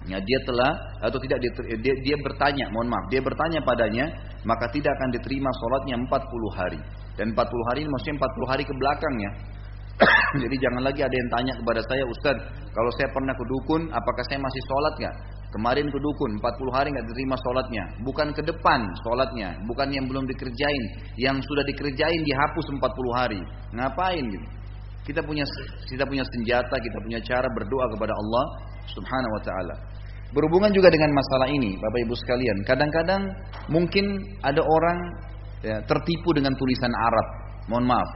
ya, dia telah atau tidak dia, dia bertanya, mohon maaf, dia bertanya padanya, maka tidak akan diterima sholatnya 40 hari. Dan 40 hari ini maksudnya 40 hari ke belakangnya. Jadi jangan lagi ada yang tanya kepada saya, Ustaz, kalau saya pernah ke dukun, apakah saya masih sholat nggak? Kemarin ke dukun, 40 hari nggak diterima sholatnya. Bukan ke depan sholatnya, bukan yang belum dikerjain. Yang sudah dikerjain dihapus 40 hari. Ngapain gitu? Kita punya kita punya senjata, kita punya cara berdoa kepada Allah Subhanahu wa taala. Berhubungan juga dengan masalah ini, Bapak Ibu sekalian. Kadang-kadang mungkin ada orang ya, tertipu dengan tulisan Arab. Mohon maaf,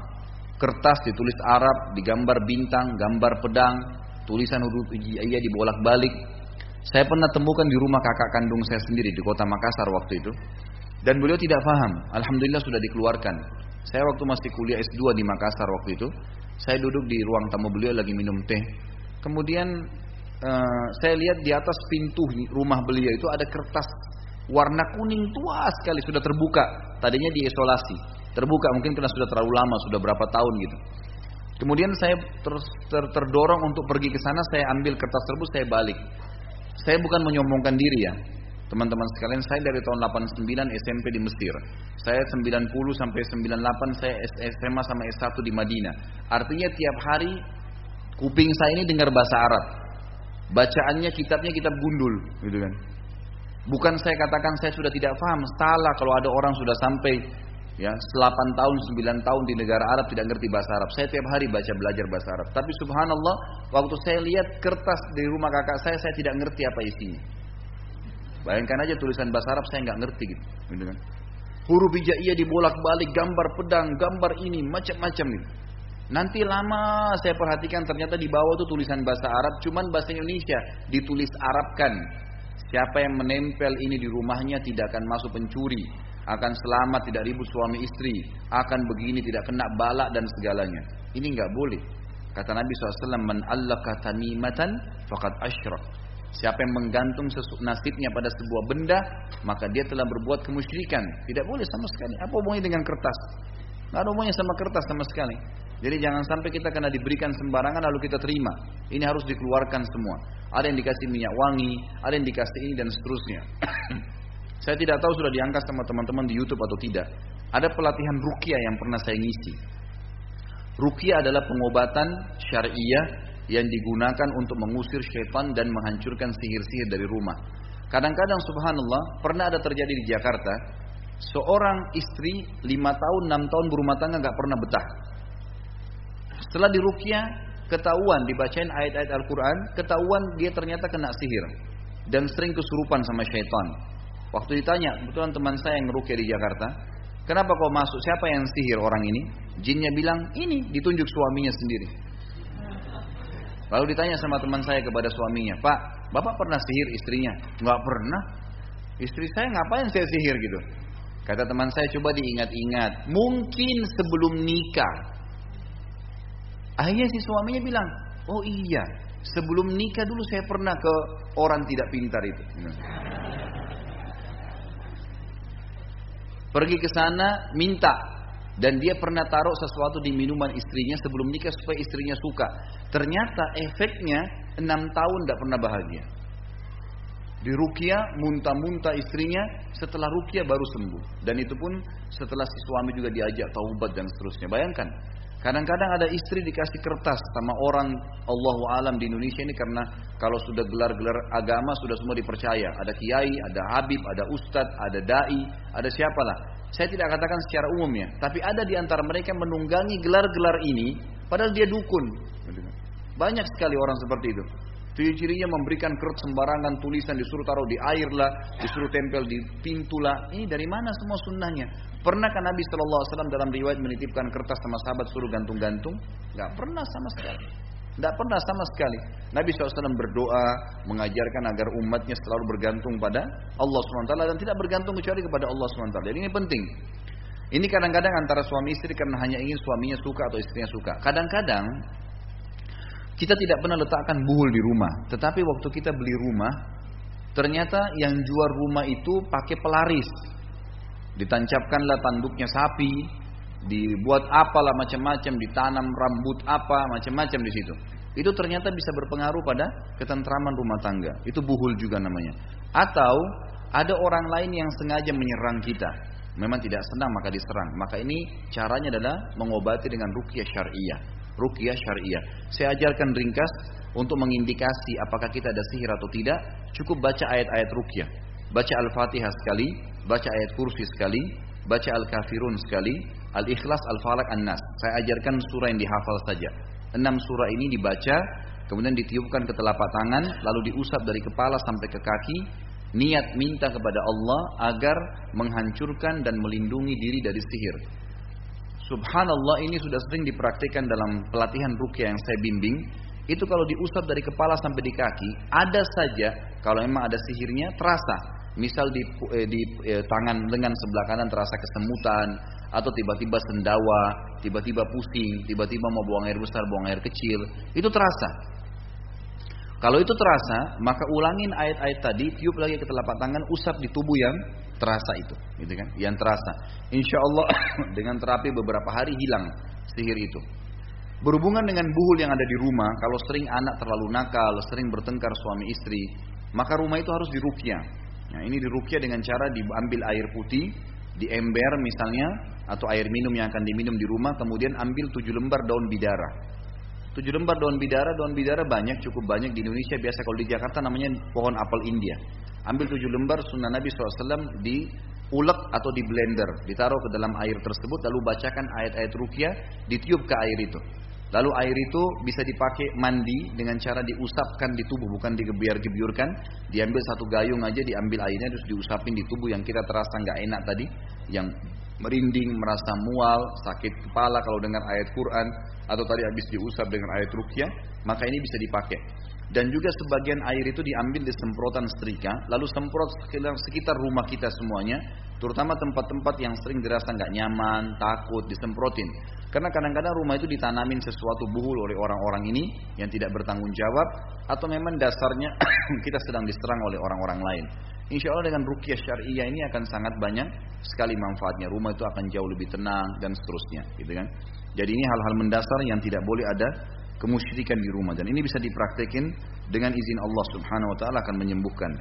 kertas ditulis Arab, digambar bintang, gambar pedang, tulisan huruf iya dibolak-balik. Saya pernah temukan di rumah kakak kandung saya sendiri di kota Makassar waktu itu. Dan beliau tidak paham. Alhamdulillah sudah dikeluarkan. Saya waktu masih kuliah S2 di Makassar waktu itu, saya duduk di ruang tamu beliau lagi minum teh. Kemudian uh, saya lihat di atas pintu rumah beliau itu ada kertas warna kuning tua sekali sudah terbuka. Tadinya diisolasi terbuka mungkin karena sudah terlalu lama sudah berapa tahun gitu. Kemudian saya ter, ter, terdorong untuk pergi ke sana saya ambil kertas tersebut saya balik. Saya bukan menyombongkan diri ya teman-teman sekalian. Saya dari tahun 89 SMP di Mesir. Saya 90 sampai 98 saya SMA sama S1 di Madinah. Artinya tiap hari kuping saya ini dengar bahasa Arab. Bacaannya kitabnya kitab gundul gitu kan. Bukan saya katakan saya sudah tidak paham, salah kalau ada orang sudah sampai ya 8 tahun 9 tahun di negara Arab tidak ngerti bahasa Arab. Saya tiap hari baca belajar bahasa Arab. Tapi subhanallah waktu saya lihat kertas di rumah kakak saya saya tidak ngerti apa isinya. Bayangkan aja tulisan bahasa Arab saya nggak ngerti gitu, gitu kan? Huruf hijaiyah dibolak-balik gambar pedang gambar ini macam-macam gitu. Nanti lama saya perhatikan ternyata di bawah itu tulisan bahasa Arab, cuman bahasa Indonesia ditulis Arabkan. Siapa yang menempel ini di rumahnya tidak akan masuk pencuri, akan selamat tidak ribut suami istri, akan begini tidak kena balak dan segalanya. Ini nggak boleh. Kata Nabi SAW, Man allaka tamimatan fakat asyrak. Siapa yang menggantung nasibnya pada sebuah benda, maka dia telah berbuat kemusyrikan. Tidak boleh sama sekali. Apa hubungannya dengan kertas? Tidak ada hubungannya sama kertas sama sekali. Jadi jangan sampai kita kena diberikan sembarangan lalu kita terima. Ini harus dikeluarkan semua. Ada yang dikasih minyak wangi, ada yang dikasih ini dan seterusnya. Saya tidak tahu sudah diangkat sama teman-teman di YouTube atau tidak. Ada pelatihan rukia yang pernah saya ngisi. Rukia adalah pengobatan syariah yang digunakan untuk mengusir syaitan dan menghancurkan sihir-sihir dari rumah. Kadang-kadang subhanallah pernah ada terjadi di Jakarta seorang istri lima tahun enam tahun berumah tangga nggak pernah betah. Setelah dirukia ketahuan dibacain ayat-ayat Al-Quran, ketahuan dia ternyata kena sihir dan sering kesurupan sama syaitan. Waktu ditanya, kebetulan teman saya yang ngerukia di Jakarta, kenapa kau masuk? Siapa yang sihir orang ini? Jinnya bilang, ini ditunjuk suaminya sendiri. Lalu ditanya sama teman saya kepada suaminya, Pak, Bapak pernah sihir istrinya? Enggak pernah. Istri saya ngapain saya sihir gitu? Kata teman saya, coba diingat-ingat. Mungkin sebelum nikah. Akhirnya si suaminya bilang, oh iya, sebelum nikah dulu saya pernah ke orang tidak pintar itu. Pergi ke sana, minta. Dan dia pernah taruh sesuatu di minuman istrinya sebelum nikah supaya istrinya suka. Ternyata efeknya enam tahun tidak pernah bahagia. Di Rukia muntah-muntah istrinya setelah Rukia baru sembuh. Dan itu pun setelah si suami juga diajak taubat dan seterusnya. Bayangkan, kadang-kadang ada istri dikasih kertas sama orang Allah alam di Indonesia ini karena kalau sudah gelar-gelar agama sudah semua dipercaya. Ada kiai, ada habib, ada ustadz, ada dai, ada siapalah. Saya tidak katakan secara umum ya, tapi ada di antara mereka menunggangi gelar-gelar ini padahal dia dukun. Banyak sekali orang seperti itu. Ciri-cirinya memberikan kerut sembarangan tulisan disuruh taruh di air lah, disuruh tempel di pintu lah. Ini dari mana semua sunnahnya? Pernahkah Nabi Shallallahu Alaihi Wasallam dalam riwayat menitipkan kertas sama sahabat suruh gantung-gantung? Gak pernah sama sekali. Tidak pernah sama sekali. Nabi SAW berdoa, mengajarkan agar umatnya selalu bergantung pada Allah SWT dan tidak bergantung kecuali kepada Allah SWT. Jadi ini penting. Ini kadang-kadang antara suami istri karena hanya ingin suaminya suka atau istrinya suka. Kadang-kadang kita tidak pernah letakkan buhul di rumah, tetapi waktu kita beli rumah, ternyata yang jual rumah itu pakai pelaris. Ditancapkanlah tanduknya sapi, dibuat apalah macam-macam, ditanam rambut apa macam-macam di situ. Itu ternyata bisa berpengaruh pada ketentraman rumah tangga. Itu buhul juga namanya. Atau ada orang lain yang sengaja menyerang kita. Memang tidak senang maka diserang. Maka ini caranya adalah mengobati dengan rukyah syariah rukyah syariah. Saya ajarkan ringkas untuk mengindikasi apakah kita ada sihir atau tidak, cukup baca ayat-ayat rukyah. Baca Al-Fatihah sekali, baca ayat kursi sekali, baca Al-Kafirun sekali, Al-Ikhlas, Al-Falak, An-Nas. Saya ajarkan surah yang dihafal saja. Enam surah ini dibaca, kemudian ditiupkan ke telapak tangan, lalu diusap dari kepala sampai ke kaki, niat minta kepada Allah agar menghancurkan dan melindungi diri dari sihir. Subhanallah ini sudah sering dipraktikkan dalam pelatihan rukyah yang saya bimbing. Itu kalau diusap dari kepala sampai di kaki, ada saja kalau memang ada sihirnya terasa. Misal di, eh, di eh, tangan lengan sebelah kanan terasa kesemutan atau tiba-tiba sendawa, tiba-tiba pusing, tiba-tiba mau buang air besar, buang air kecil, itu terasa. Kalau itu terasa, maka ulangin ayat-ayat tadi, tiup lagi ke telapak tangan, usap di tubuh yang terasa itu, gitu kan? Yang terasa. Insya Allah dengan terapi beberapa hari hilang sihir itu. Berhubungan dengan buhul yang ada di rumah, kalau sering anak terlalu nakal, sering bertengkar suami istri, maka rumah itu harus dirukyah. Nah, ini dirukyah dengan cara diambil air putih, di ember misalnya, atau air minum yang akan diminum di rumah, kemudian ambil tujuh lembar daun bidara. Tujuh lembar daun bidara, daun bidara banyak, cukup banyak di Indonesia. Biasa kalau di Jakarta namanya pohon apel India. Ambil tujuh lembar sunnah Nabi SAW di ulek atau di blender, ditaruh ke dalam air tersebut, lalu bacakan ayat-ayat rukyah, ditiup ke air itu. Lalu air itu bisa dipakai mandi dengan cara diusapkan di tubuh, bukan digebiar-gebiurkan. Diambil satu gayung aja, diambil airnya terus diusapin di tubuh yang kita terasa nggak enak tadi, yang merinding, merasa mual, sakit kepala kalau dengar ayat Quran, atau tadi habis diusap dengan ayat rukyah, maka ini bisa dipakai dan juga sebagian air itu diambil di semprotan setrika, lalu semprot sekitar, rumah kita semuanya, terutama tempat-tempat yang sering dirasa nggak nyaman, takut, disemprotin. Karena kadang-kadang rumah itu ditanamin sesuatu buhul oleh orang-orang ini yang tidak bertanggung jawab, atau memang dasarnya kita sedang diserang oleh orang-orang lain. Insya Allah dengan rukyah syariah ini akan sangat banyak sekali manfaatnya. Rumah itu akan jauh lebih tenang dan seterusnya, gitu kan? Jadi ini hal-hal mendasar yang tidak boleh ada kemusyrikan di rumah dan ini bisa dipraktekin dengan izin Allah Subhanahu wa taala akan menyembuhkan.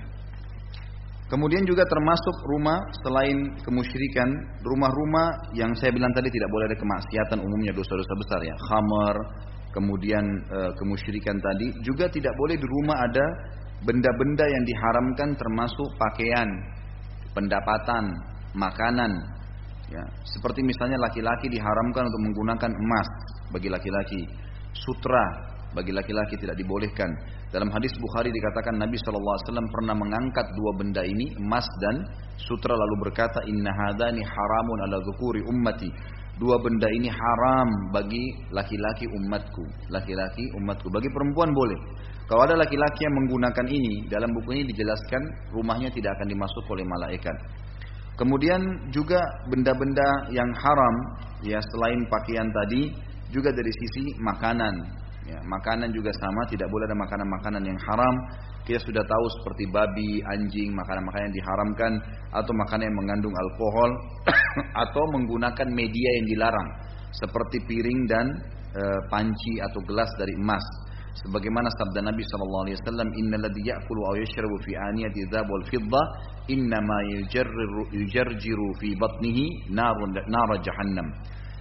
Kemudian juga termasuk rumah selain kemusyrikan, rumah-rumah yang saya bilang tadi tidak boleh ada kemaksiatan umumnya dosa-dosa besar ya, khamar, kemudian e, kemusyrikan tadi, juga tidak boleh di rumah ada benda-benda yang diharamkan termasuk pakaian, pendapatan, makanan. Ya, seperti misalnya laki-laki diharamkan untuk menggunakan emas bagi laki-laki sutra, bagi laki-laki tidak dibolehkan. Dalam hadis Bukhari dikatakan Nabi SAW pernah mengangkat dua benda ini, emas dan sutra lalu berkata, Inna hadani haramun ala dhukuri ummati. Dua benda ini haram bagi laki-laki umatku. Laki-laki umatku. Bagi perempuan boleh. Kalau ada laki-laki yang menggunakan ini, dalam buku ini dijelaskan rumahnya tidak akan dimasuk oleh malaikat. Kemudian juga benda-benda yang haram, ya selain pakaian tadi, juga dari sisi makanan. Ya, makanan juga sama, tidak boleh ada makanan-makanan yang haram. Kita sudah tahu seperti babi, anjing, makanan-makanan yang diharamkan atau makanan yang mengandung alkohol atau menggunakan media yang dilarang seperti piring dan e, panci atau gelas dari emas. Sebagaimana sabda Nabi sallallahu alaihi wasallam, "Innal ladzi ya'kulu aw yashrabu fi aniyati dzab wal fiddah, innama yujarriru yujarjiru fi batnihi narun nar jahannam."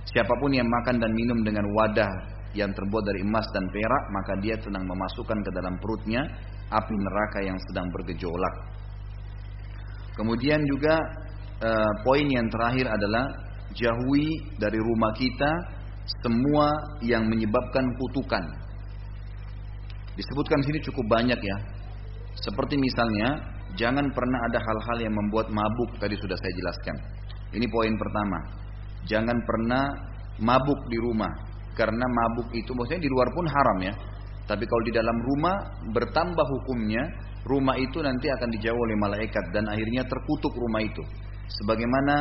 Siapa pun yang makan dan minum dengan wadah yang terbuat dari emas dan perak, maka dia sedang memasukkan ke dalam perutnya api neraka yang sedang bergejolak. Kemudian juga eh, poin yang terakhir adalah jauhi dari rumah kita semua yang menyebabkan kutukan. Disebutkan sini cukup banyak ya. Seperti misalnya, jangan pernah ada hal-hal yang membuat mabuk tadi sudah saya jelaskan. Ini poin pertama. Jangan pernah mabuk di rumah. Karena mabuk itu maksudnya di luar pun haram ya. Tapi kalau di dalam rumah bertambah hukumnya, rumah itu nanti akan dijauh oleh malaikat dan akhirnya terkutuk rumah itu. Sebagaimana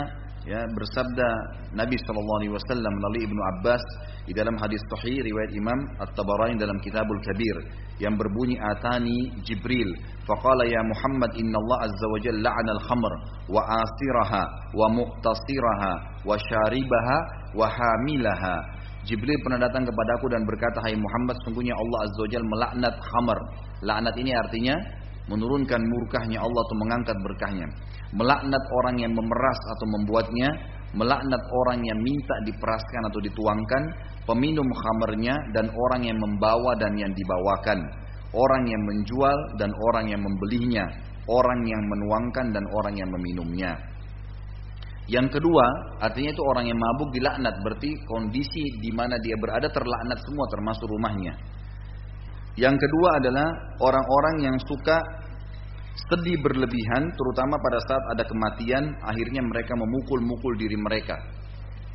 ya bersabda Nabi Shallallahu Alaihi Wasallam melalui ibnu Abbas di dalam hadis Sahih riwayat Imam At-Tabarani dalam Kitabul Kabir yang berbunyi atani Jibril faqala ya Muhammad inna Allah azza wa jalla la'ana al-khamr wa asiraha wa muqtasiraha wa syaribaha wa hamilaha Jibril pernah datang kepadaku dan berkata, Hai Muhammad, sungguhnya Allah Azza wa melaknat khamar. Laknat ini artinya menurunkan murkahnya Allah atau mengangkat berkahnya. Melaknat orang yang memeras atau membuatnya, melaknat orang yang minta diperaskan atau dituangkan, peminum khamarnya dan orang yang membawa dan yang dibawakan, orang yang menjual dan orang yang membelinya, orang yang menuangkan dan orang yang meminumnya. Yang kedua, artinya itu orang yang mabuk dilaknat, berarti kondisi di mana dia berada terlaknat semua termasuk rumahnya. Yang kedua adalah orang-orang yang suka sedih berlebihan, terutama pada saat ada kematian, akhirnya mereka memukul-mukul diri mereka.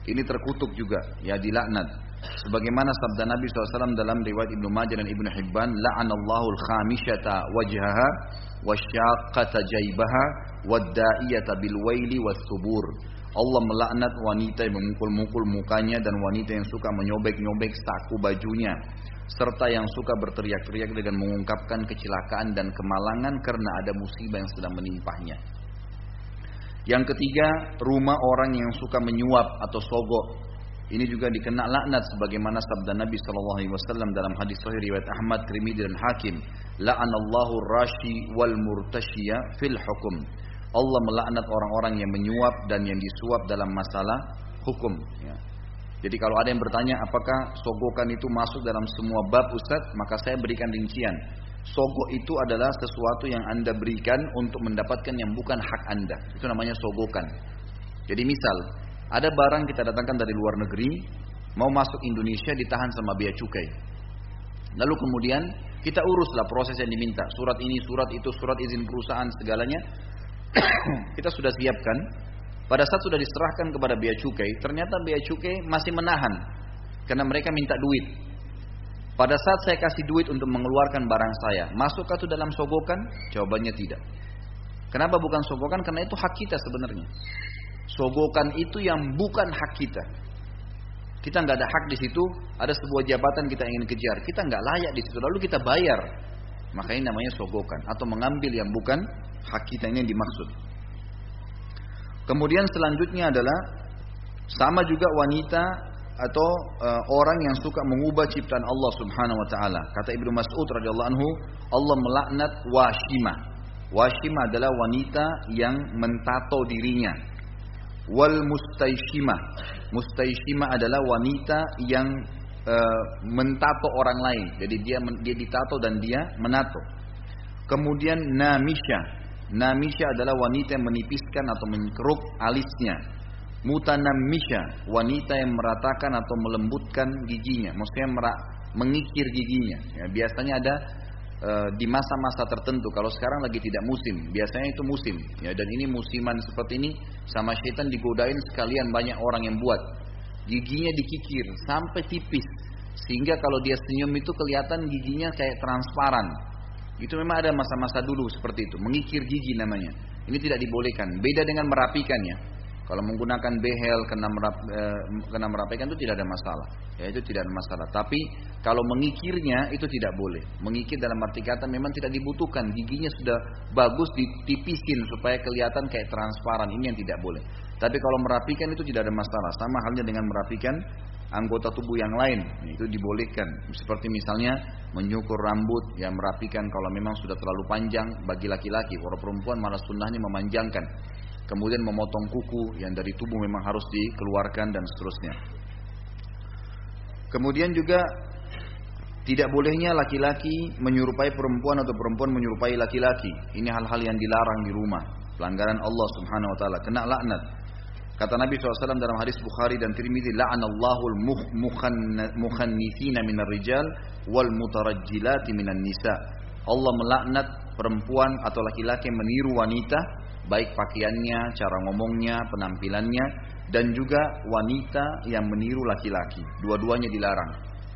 Ini terkutuk juga, ya dilaknat. Sebagaimana sabda Nabi SAW dalam riwayat Ibnu Majah dan Ibnu Hibban, la'anallahu al-khamisyata wajhaha wasyaqqata jaibaha wadda'iyata bil waili was-subur. Allah melaknat wanita yang memukul-mukul mukanya dan wanita yang suka menyobek-nyobek saku bajunya serta yang suka berteriak-teriak dengan mengungkapkan kecelakaan dan kemalangan karena ada musibah yang sedang menimpahnya. Yang ketiga, rumah orang yang suka menyuap atau sogok. Ini juga dikena laknat sebagaimana sabda Nabi Shallallahu Alaihi Wasallam dalam hadis Sahih riwayat Ahmad, Tirmidzi dan Hakim. La'anallahu rashi wal murtashiya fil hukum. Allah melaknat orang-orang yang menyuap dan yang disuap dalam masalah hukum. Ya. Jadi kalau ada yang bertanya apakah sogokan itu masuk dalam semua bab Ustaz, maka saya berikan rincian. Sogok itu adalah sesuatu yang Anda berikan untuk mendapatkan yang bukan hak Anda. Itu namanya sogokan. Jadi misal, ada barang kita datangkan dari luar negeri, mau masuk Indonesia ditahan sama bea cukai. Lalu kemudian kita uruslah proses yang diminta. Surat ini, surat itu, surat izin perusahaan, segalanya. kita sudah siapkan. Pada saat sudah diserahkan kepada bea cukai, ternyata bea cukai masih menahan. Karena mereka minta duit. Pada saat saya kasih duit untuk mengeluarkan barang saya, masukkah itu dalam sogokan? Jawabannya tidak. Kenapa bukan sogokan? Karena itu hak kita sebenarnya. Sogokan itu yang bukan hak kita. Kita nggak ada hak di situ. Ada sebuah jabatan kita ingin kejar. Kita nggak layak di situ. Lalu kita bayar. Maka ini namanya sogokan atau mengambil yang bukan hak kita ini yang dimaksud. Kemudian selanjutnya adalah sama juga wanita atau uh, orang yang suka mengubah ciptaan Allah Subhanahu wa taala. Kata Ibnu Mas'ud radhiyallahu anhu, Allah melaknat washima. Washima adalah wanita yang mentato dirinya. Wal mustaishima. Mustaishima adalah wanita yang uh, mentato orang lain. Jadi dia dia ditato dan dia menato. Kemudian namisha. Namisha adalah wanita yang menipiskan atau mengkeruk alisnya mutanammisha, wanita yang meratakan atau melembutkan giginya, maksudnya merak, mengikir giginya. Ya, biasanya ada e, di masa-masa tertentu. Kalau sekarang lagi tidak musim, biasanya itu musim. Ya, dan ini musiman seperti ini sama syaitan digodain sekalian banyak orang yang buat. Giginya dikikir sampai tipis. Sehingga kalau dia senyum itu kelihatan giginya kayak transparan. Itu memang ada masa-masa dulu seperti itu. Mengikir gigi namanya. Ini tidak dibolehkan. Beda dengan merapikannya. Kalau menggunakan behel kena, merap, eh, kena merapikan itu tidak ada masalah. Ya itu tidak ada masalah. Tapi kalau mengikirnya itu tidak boleh. Mengikir dalam arti kata memang tidak dibutuhkan. Giginya sudah bagus ditipisin supaya kelihatan kayak transparan. Ini yang tidak boleh. Tapi kalau merapikan itu tidak ada masalah. Sama halnya dengan merapikan anggota tubuh yang lain. Itu dibolehkan. Seperti misalnya menyukur rambut, yang merapikan kalau memang sudah terlalu panjang bagi laki-laki. Orang perempuan malah sunnahnya memanjangkan kemudian memotong kuku yang dari tubuh memang harus dikeluarkan dan seterusnya. Kemudian juga tidak bolehnya laki-laki menyerupai perempuan atau perempuan menyerupai laki-laki. Ini hal-hal yang dilarang di rumah. Pelanggaran Allah subhanahu wa ta'ala. Kena laknat. Kata Nabi SAW dalam hadis Bukhari dan Tirmidzi, La'anallahul mukhannithina minar rijal wal mutarajjilati minan nisa. Allah melaknat perempuan atau laki-laki meniru wanita baik pakaiannya, cara ngomongnya, penampilannya, dan juga wanita yang meniru laki-laki. Dua-duanya dilarang.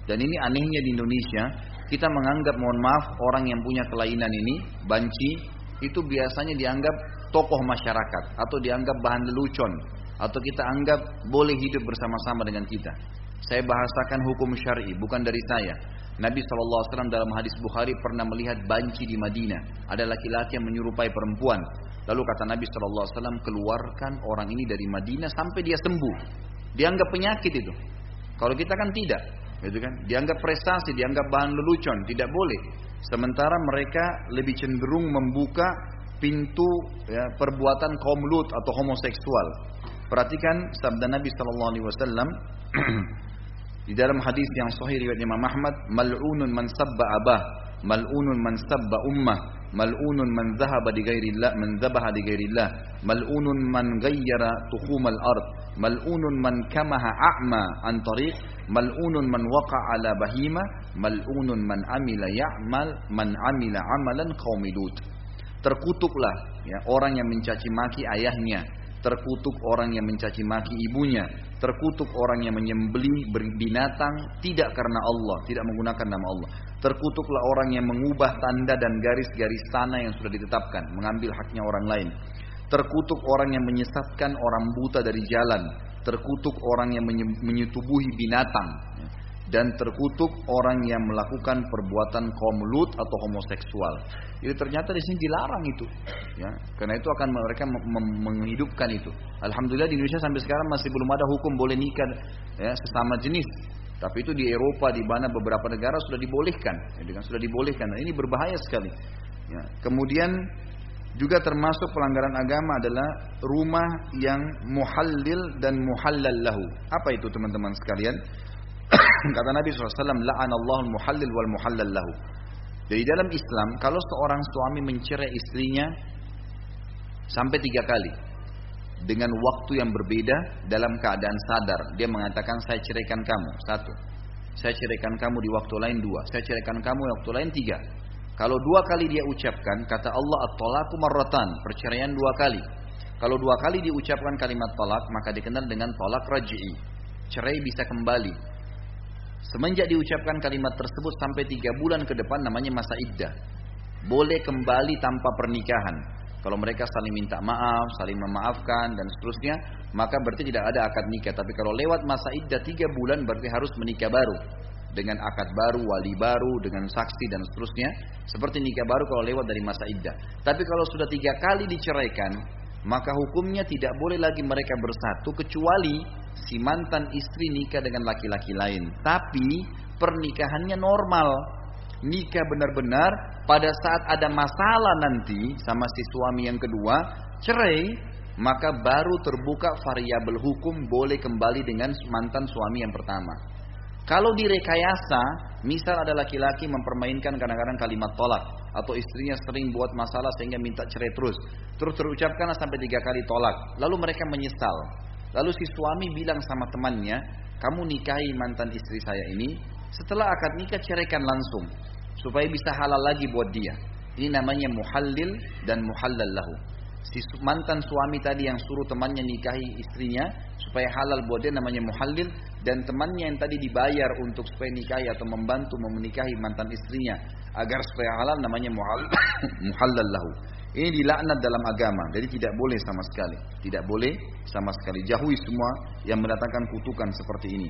Dan ini anehnya di Indonesia, kita menganggap mohon maaf orang yang punya kelainan ini, banci, itu biasanya dianggap tokoh masyarakat atau dianggap bahan lelucon atau kita anggap boleh hidup bersama-sama dengan kita. Saya bahasakan hukum syar'i, bukan dari saya. Nabi SAW dalam hadis Bukhari pernah melihat banci di Madinah. Ada laki-laki yang menyerupai perempuan. Lalu kata Nabi SAW, keluarkan orang ini dari Madinah sampai dia sembuh. Dianggap penyakit itu. Kalau kita kan tidak, gitu kan? Dianggap prestasi, dianggap bahan lelucon, tidak boleh. Sementara mereka lebih cenderung membuka pintu ya, perbuatan kaum lut atau homoseksual. Perhatikan sabda Nabi SAW di dalam hadis yang sahih riwayat Imam Ahmad, mal'unun man sabba abah, mal'unun man sabba ummah, mal'unun man zahaba di ghairillah man zabaha di ghairillah mal'unun man ghayyara tuhumal ard mal'unun man kamaha a'ma an tariq mal'unun man waqa ala bahima mal'unun man amila ya'mal man amila amalan qaumilut terkutuklah ya orang yang mencaci maki ayahnya terkutuk orang yang mencaci maki ibunya, terkutuk orang yang menyembeli binatang tidak karena Allah, tidak menggunakan nama Allah. Terkutuklah orang yang mengubah tanda dan garis-garis tanah yang sudah ditetapkan, mengambil haknya orang lain. Terkutuk orang yang menyesatkan orang buta dari jalan, terkutuk orang yang menyetubuhi binatang, dan terkutuk orang yang melakukan perbuatan kaum atau homoseksual. Jadi ternyata di sini dilarang itu, ya, karena itu akan mereka menghidupkan itu. Alhamdulillah di Indonesia sampai sekarang masih belum ada hukum boleh nikah ya, sesama jenis. Tapi itu di Eropa, di mana beberapa negara sudah dibolehkan, ya, sudah dibolehkan. Dan ini berbahaya sekali. Ya. Kemudian juga termasuk pelanggaran agama adalah rumah yang muhallil dan muhallal lahu. Apa itu teman-teman sekalian? Kata Nabi SAW, La'anallahu muhallil wal muhallal lahu. Jadi dalam Islam, kalau seorang suami mencerai istrinya sampai tiga kali, dengan waktu yang berbeda dalam keadaan sadar, dia mengatakan saya ceraikan kamu, satu. Saya ceraikan kamu di waktu lain dua. Saya ceraikan kamu di waktu lain tiga. Kalau dua kali dia ucapkan, kata Allah at-talaku marratan, perceraian dua kali. Kalau dua kali diucapkan kalimat talak, maka dikenal dengan talak raj'i. Cerai bisa kembali. Semenjak diucapkan kalimat tersebut sampai tiga bulan ke depan namanya masa iddah. Boleh kembali tanpa pernikahan. Kalau mereka saling minta maaf, saling memaafkan dan seterusnya, maka berarti tidak ada akad nikah. Tapi kalau lewat masa iddah tiga bulan berarti harus menikah baru. Dengan akad baru, wali baru, dengan saksi dan seterusnya. Seperti nikah baru kalau lewat dari masa iddah. Tapi kalau sudah tiga kali diceraikan, maka hukumnya tidak boleh lagi mereka bersatu kecuali si mantan istri nikah dengan laki-laki lain. Tapi pernikahannya normal. Nikah benar-benar pada saat ada masalah nanti sama si suami yang kedua, cerai, maka baru terbuka variabel hukum boleh kembali dengan mantan suami yang pertama. Kalau direkayasa, misal ada laki-laki mempermainkan kadang-kadang kalimat tolak atau istrinya sering buat masalah sehingga minta cerai terus, terus terucapkan sampai tiga kali tolak, lalu mereka menyesal, Lalu si suami bilang sama temannya, kamu nikahi mantan istri saya ini Setelah akad nikah ceraikan langsung supaya bisa halal lagi buat dia. Ini namanya muhallil dan muhallal lahu. Si mantan suami tadi yang suruh temannya nikahi istrinya supaya halal buat dia namanya muhallil dan temannya yang tadi dibayar untuk supaya nikahi atau membantu menikahi mantan istrinya agar supaya halal namanya muhallal lahu. Ini dilaknat dalam agama, jadi tidak boleh sama sekali. Tidak boleh sama sekali. Jauhi semua yang mendatangkan kutukan seperti ini.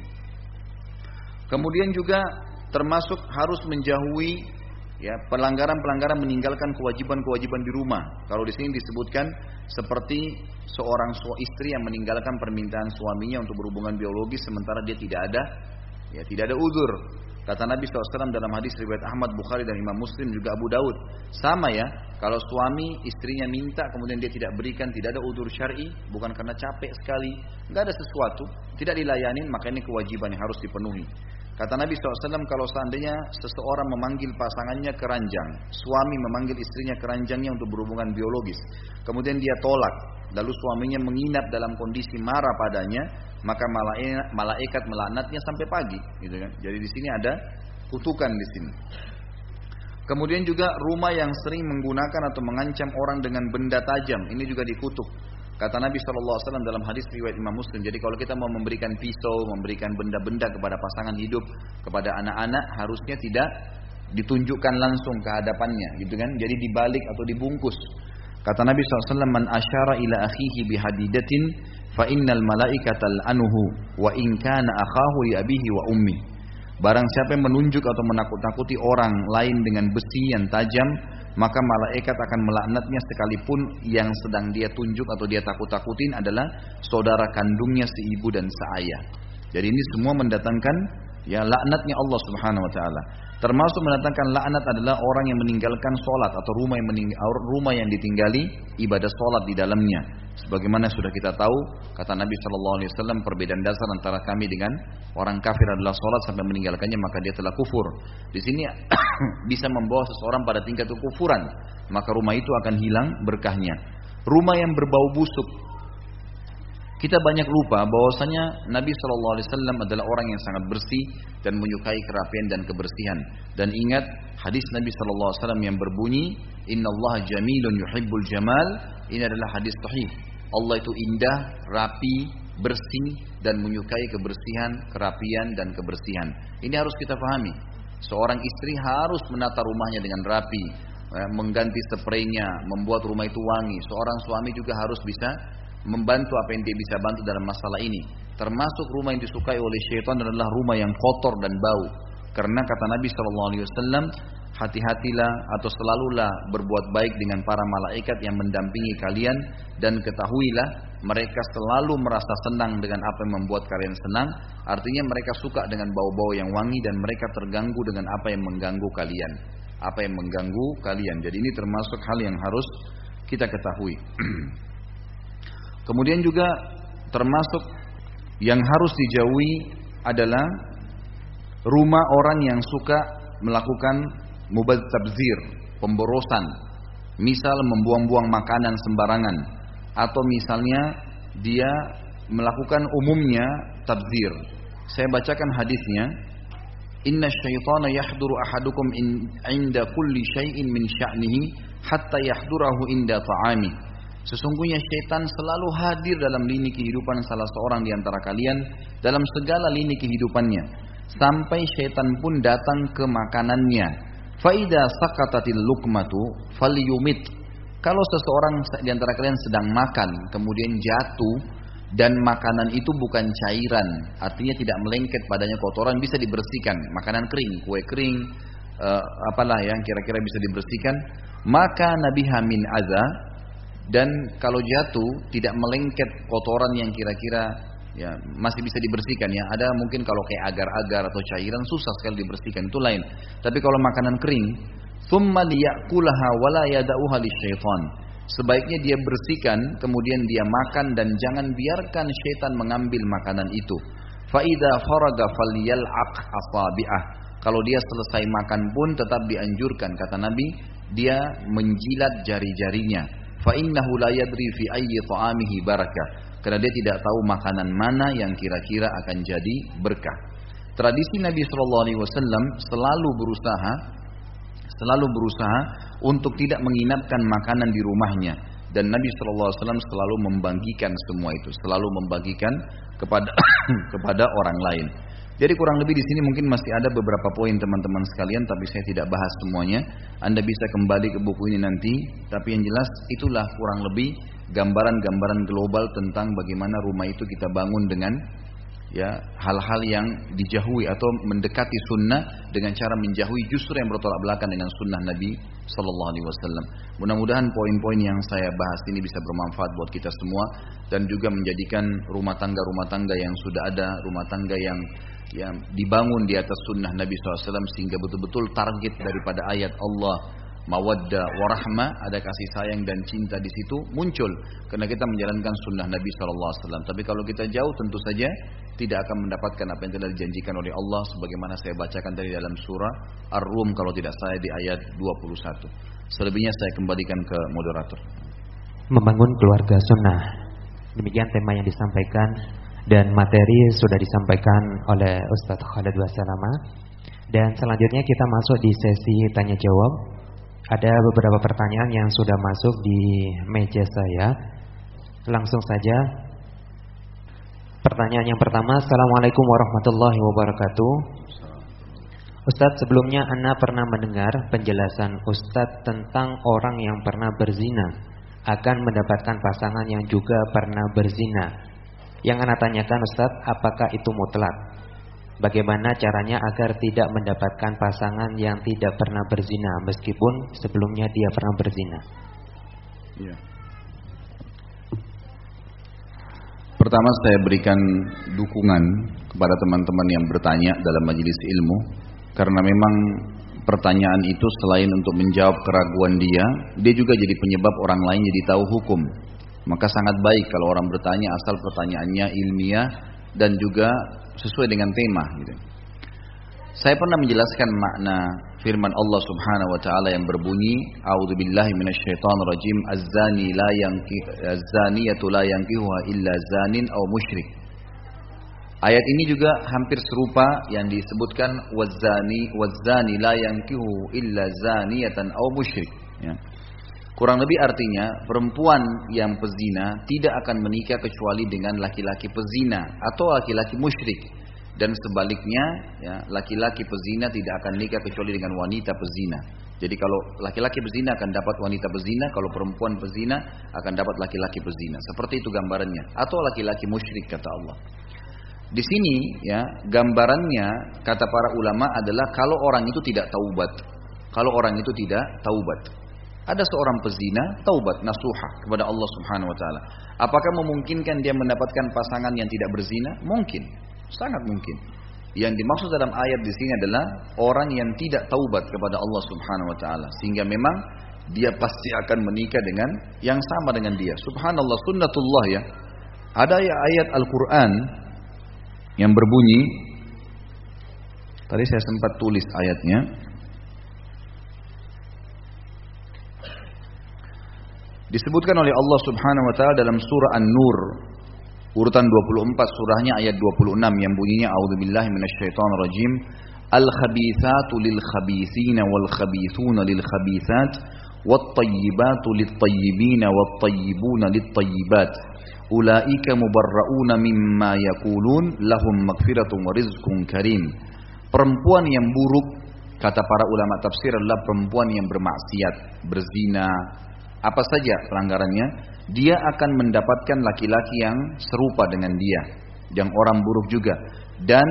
Kemudian juga termasuk harus menjauhi ya pelanggaran-pelanggaran meninggalkan kewajiban-kewajiban di rumah. Kalau di sini disebutkan seperti seorang istri yang meninggalkan permintaan suaminya untuk berhubungan biologis sementara dia tidak ada ya tidak ada uzur Kata Nabi SAW dalam hadis riwayat Ahmad, Bukhari dan Imam Muslim juga Abu Daud. Sama ya, kalau suami istrinya minta kemudian dia tidak berikan, tidak ada udur syari, bukan karena capek sekali, nggak ada sesuatu, tidak dilayani, maka ini kewajiban yang harus dipenuhi. Kata Nabi SAW kalau seandainya seseorang memanggil pasangannya keranjang, suami memanggil istrinya keranjangnya untuk berhubungan biologis, kemudian dia tolak, lalu suaminya menginap dalam kondisi marah padanya, maka malaikat melaknatnya sampai pagi gitu kan. Jadi di sini ada kutukan di sini. Kemudian juga rumah yang sering menggunakan atau mengancam orang dengan benda tajam, ini juga dikutuk. Kata Nabi SAW dalam hadis riwayat Imam Muslim. Jadi kalau kita mau memberikan pisau, memberikan benda-benda kepada pasangan hidup, kepada anak-anak, harusnya tidak ditunjukkan langsung ke hadapannya, gitu kan? Jadi dibalik atau dibungkus. Kata Nabi SAW, Man asyara ila akhihi bihadidatin fa innal malaikatal anuhu wa in kana akhahu li abihi wa ummi. Barang siapa yang menunjuk atau menakut-nakuti orang lain dengan besi yang tajam, maka malaikat akan melaknatnya sekalipun yang sedang dia tunjuk atau dia takut-takutin adalah saudara kandungnya si ibu dan seayah. Jadi ini semua mendatangkan ya laknatnya Allah Subhanahu wa taala. Termasuk mendatangkan laknat adalah orang yang meninggalkan sholat atau rumah yang rumah yang ditinggali ibadah sholat di dalamnya. Sebagaimana sudah kita tahu, kata Nabi Shallallahu Alaihi Wasallam perbedaan dasar antara kami dengan orang kafir adalah sholat sampai meninggalkannya maka dia telah kufur. Di sini bisa membawa seseorang pada tingkat kekufuran, maka rumah itu akan hilang berkahnya. Rumah yang berbau busuk kita banyak lupa bahwasanya Nabi Shallallahu Alaihi Wasallam adalah orang yang sangat bersih dan menyukai kerapian dan kebersihan. Dan ingat hadis Nabi Shallallahu Alaihi Wasallam yang berbunyi, Inna Allah jamilun yuhibbul jamal. Ini adalah hadis sahih. Allah itu indah, rapi, bersih dan menyukai kebersihan, kerapian dan kebersihan. Ini harus kita pahami. Seorang istri harus menata rumahnya dengan rapi, eh, mengganti spraynya, membuat rumah itu wangi. Seorang suami juga harus bisa membantu apa yang dia bisa bantu dalam masalah ini. Termasuk rumah yang disukai oleh syaitan adalah rumah yang kotor dan bau. Karena kata Nabi SAW, hati-hatilah atau selalulah berbuat baik dengan para malaikat yang mendampingi kalian dan ketahuilah mereka selalu merasa senang dengan apa yang membuat kalian senang. Artinya mereka suka dengan bau-bau yang wangi dan mereka terganggu dengan apa yang mengganggu kalian. Apa yang mengganggu kalian. Jadi ini termasuk hal yang harus kita ketahui. Kemudian juga termasuk yang harus dijauhi adalah rumah orang yang suka melakukan mubaz tabzir, pemborosan. Misal membuang-buang makanan sembarangan atau misalnya dia melakukan umumnya tabzir. Saya bacakan hadisnya. Inna syaitana yahduru ahadukum inda kulli syai'in min sya'nihi hatta yahdurahu inda ta'ami. Sesungguhnya syaitan selalu hadir dalam lini kehidupan salah seorang di antara kalian dalam segala lini kehidupannya. Sampai syaitan pun datang ke makanannya. Faida sakatatil lukmatu falyumit. Kalau seseorang di antara kalian sedang makan kemudian jatuh dan makanan itu bukan cairan, artinya tidak melengket padanya kotoran bisa dibersihkan, makanan kering, kue kering, uh, apalah yang kira-kira bisa dibersihkan, maka Nabi Hamin Aza dan kalau jatuh tidak melengket kotoran yang kira-kira ya masih bisa dibersihkan ya. Ada mungkin kalau kayak agar-agar atau cairan susah sekali dibersihkan itu lain. Tapi kalau makanan kering thumma liyakulaha wala yada'uha sebaiknya dia bersihkan kemudian dia makan dan jangan biarkan syaitan mengambil makanan itu. Faida faraga falyal'aq asabi'ah. Kalau dia selesai makan pun tetap dianjurkan kata Nabi dia menjilat jari-jarinya fa innahu la yadri fi ayyi barakah karena dia tidak tahu makanan mana yang kira-kira akan jadi berkah. Tradisi Nabi Shallallahu Alaihi Wasallam selalu berusaha, selalu berusaha untuk tidak menginapkan makanan di rumahnya. Dan Nabi Shallallahu Alaihi Wasallam selalu membagikan semua itu, selalu membagikan kepada kepada orang lain. Jadi kurang lebih di sini mungkin masih ada beberapa poin teman-teman sekalian, tapi saya tidak bahas semuanya. Anda bisa kembali ke buku ini nanti, tapi yang jelas itulah kurang lebih gambaran-gambaran global tentang bagaimana rumah itu kita bangun dengan ya hal-hal yang dijauhi atau mendekati sunnah dengan cara menjauhi justru yang bertolak belakang dengan sunnah Nabi Sallallahu Alaihi Wasallam. Mudah-mudahan poin-poin yang saya bahas ini bisa bermanfaat buat kita semua dan juga menjadikan rumah tangga-rumah tangga yang sudah ada, rumah tangga yang yang dibangun di atas sunnah Nabi SAW sehingga betul-betul target daripada ayat Allah mawaddah warahmah ada kasih sayang dan cinta di situ muncul karena kita menjalankan sunnah Nabi SAW. Tapi kalau kita jauh tentu saja tidak akan mendapatkan apa yang telah dijanjikan oleh Allah sebagaimana saya bacakan tadi dalam surah Ar-Rum kalau tidak saya di ayat 21. Selebihnya saya kembalikan ke moderator. Membangun keluarga sunnah. Demikian tema yang disampaikan dan materi sudah disampaikan oleh Ustadz Khalid Wasalama. Dan selanjutnya kita masuk di sesi tanya jawab ada beberapa pertanyaan yang sudah masuk di meja saya. Langsung saja. Pertanyaan yang pertama, Assalamualaikum warahmatullahi wabarakatuh. Ustadz, sebelumnya Anda pernah mendengar penjelasan Ustadz tentang orang yang pernah berzina akan mendapatkan pasangan yang juga pernah berzina. Yang Anda tanyakan Ustadz, apakah itu mutlak? Bagaimana caranya agar tidak mendapatkan pasangan yang tidak pernah berzina meskipun sebelumnya dia pernah berzina? Ya. Pertama saya berikan dukungan kepada teman-teman yang bertanya dalam majelis ilmu karena memang pertanyaan itu selain untuk menjawab keraguan dia, dia juga jadi penyebab orang lain jadi tahu hukum. Maka sangat baik kalau orang bertanya asal pertanyaannya ilmiah dan juga sesuai dengan tema gitu. Saya pernah menjelaskan makna firman Allah Subhanahu wa taala yang berbunyi A'udzubillahi minasyaitonirrajim az-zani la yanki az-zaniyatu la yankihuha illa zanin aw musyrik. Ayat ini juga hampir serupa yang disebutkan wazani wazani la yankihu illa zaniyatan aw musyrik ya. Kurang lebih artinya perempuan yang pezina tidak akan menikah kecuali dengan laki-laki pezina atau laki-laki musyrik. Dan sebaliknya, ya, laki-laki pezina tidak akan nikah kecuali dengan wanita pezina. Jadi kalau laki-laki pezina akan dapat wanita pezina, kalau perempuan pezina akan dapat laki-laki pezina. Seperti itu gambarannya. Atau laki-laki musyrik kata Allah. Di sini ya gambarannya kata para ulama adalah kalau orang itu tidak taubat. Kalau orang itu tidak taubat. Ada seorang pezina taubat nasuha kepada Allah Subhanahu wa taala. Apakah memungkinkan dia mendapatkan pasangan yang tidak berzina? Mungkin. Sangat mungkin. Yang dimaksud dalam ayat di sini adalah orang yang tidak taubat kepada Allah Subhanahu wa taala sehingga memang dia pasti akan menikah dengan yang sama dengan dia. Subhanallah sunnatullah ya. Ada ya ayat Al-Qur'an yang berbunyi Tadi saya sempat tulis ayatnya Disebutkan oleh Allah Subhanahu wa taala dalam surah An-Nur. Urutan 24 surahnya ayat 26 yang bunyinya a'udzubillahi minasyaitonir rajim. Al-khabithatu lil-khabithina wal-khabithuna lil-khabithat wat-tayyibatu lit-tayyibina wat-tayyibuna lit-tayyibat. Ulaika mubarrauna mimma yaqulun lahum maghfiratun wa rizqun karim. Perempuan yang buruk kata para ulama tafsir adalah perempuan yang bermaksiat berzina apa saja pelanggarannya, dia akan mendapatkan laki-laki yang serupa dengan dia, yang orang buruk juga. Dan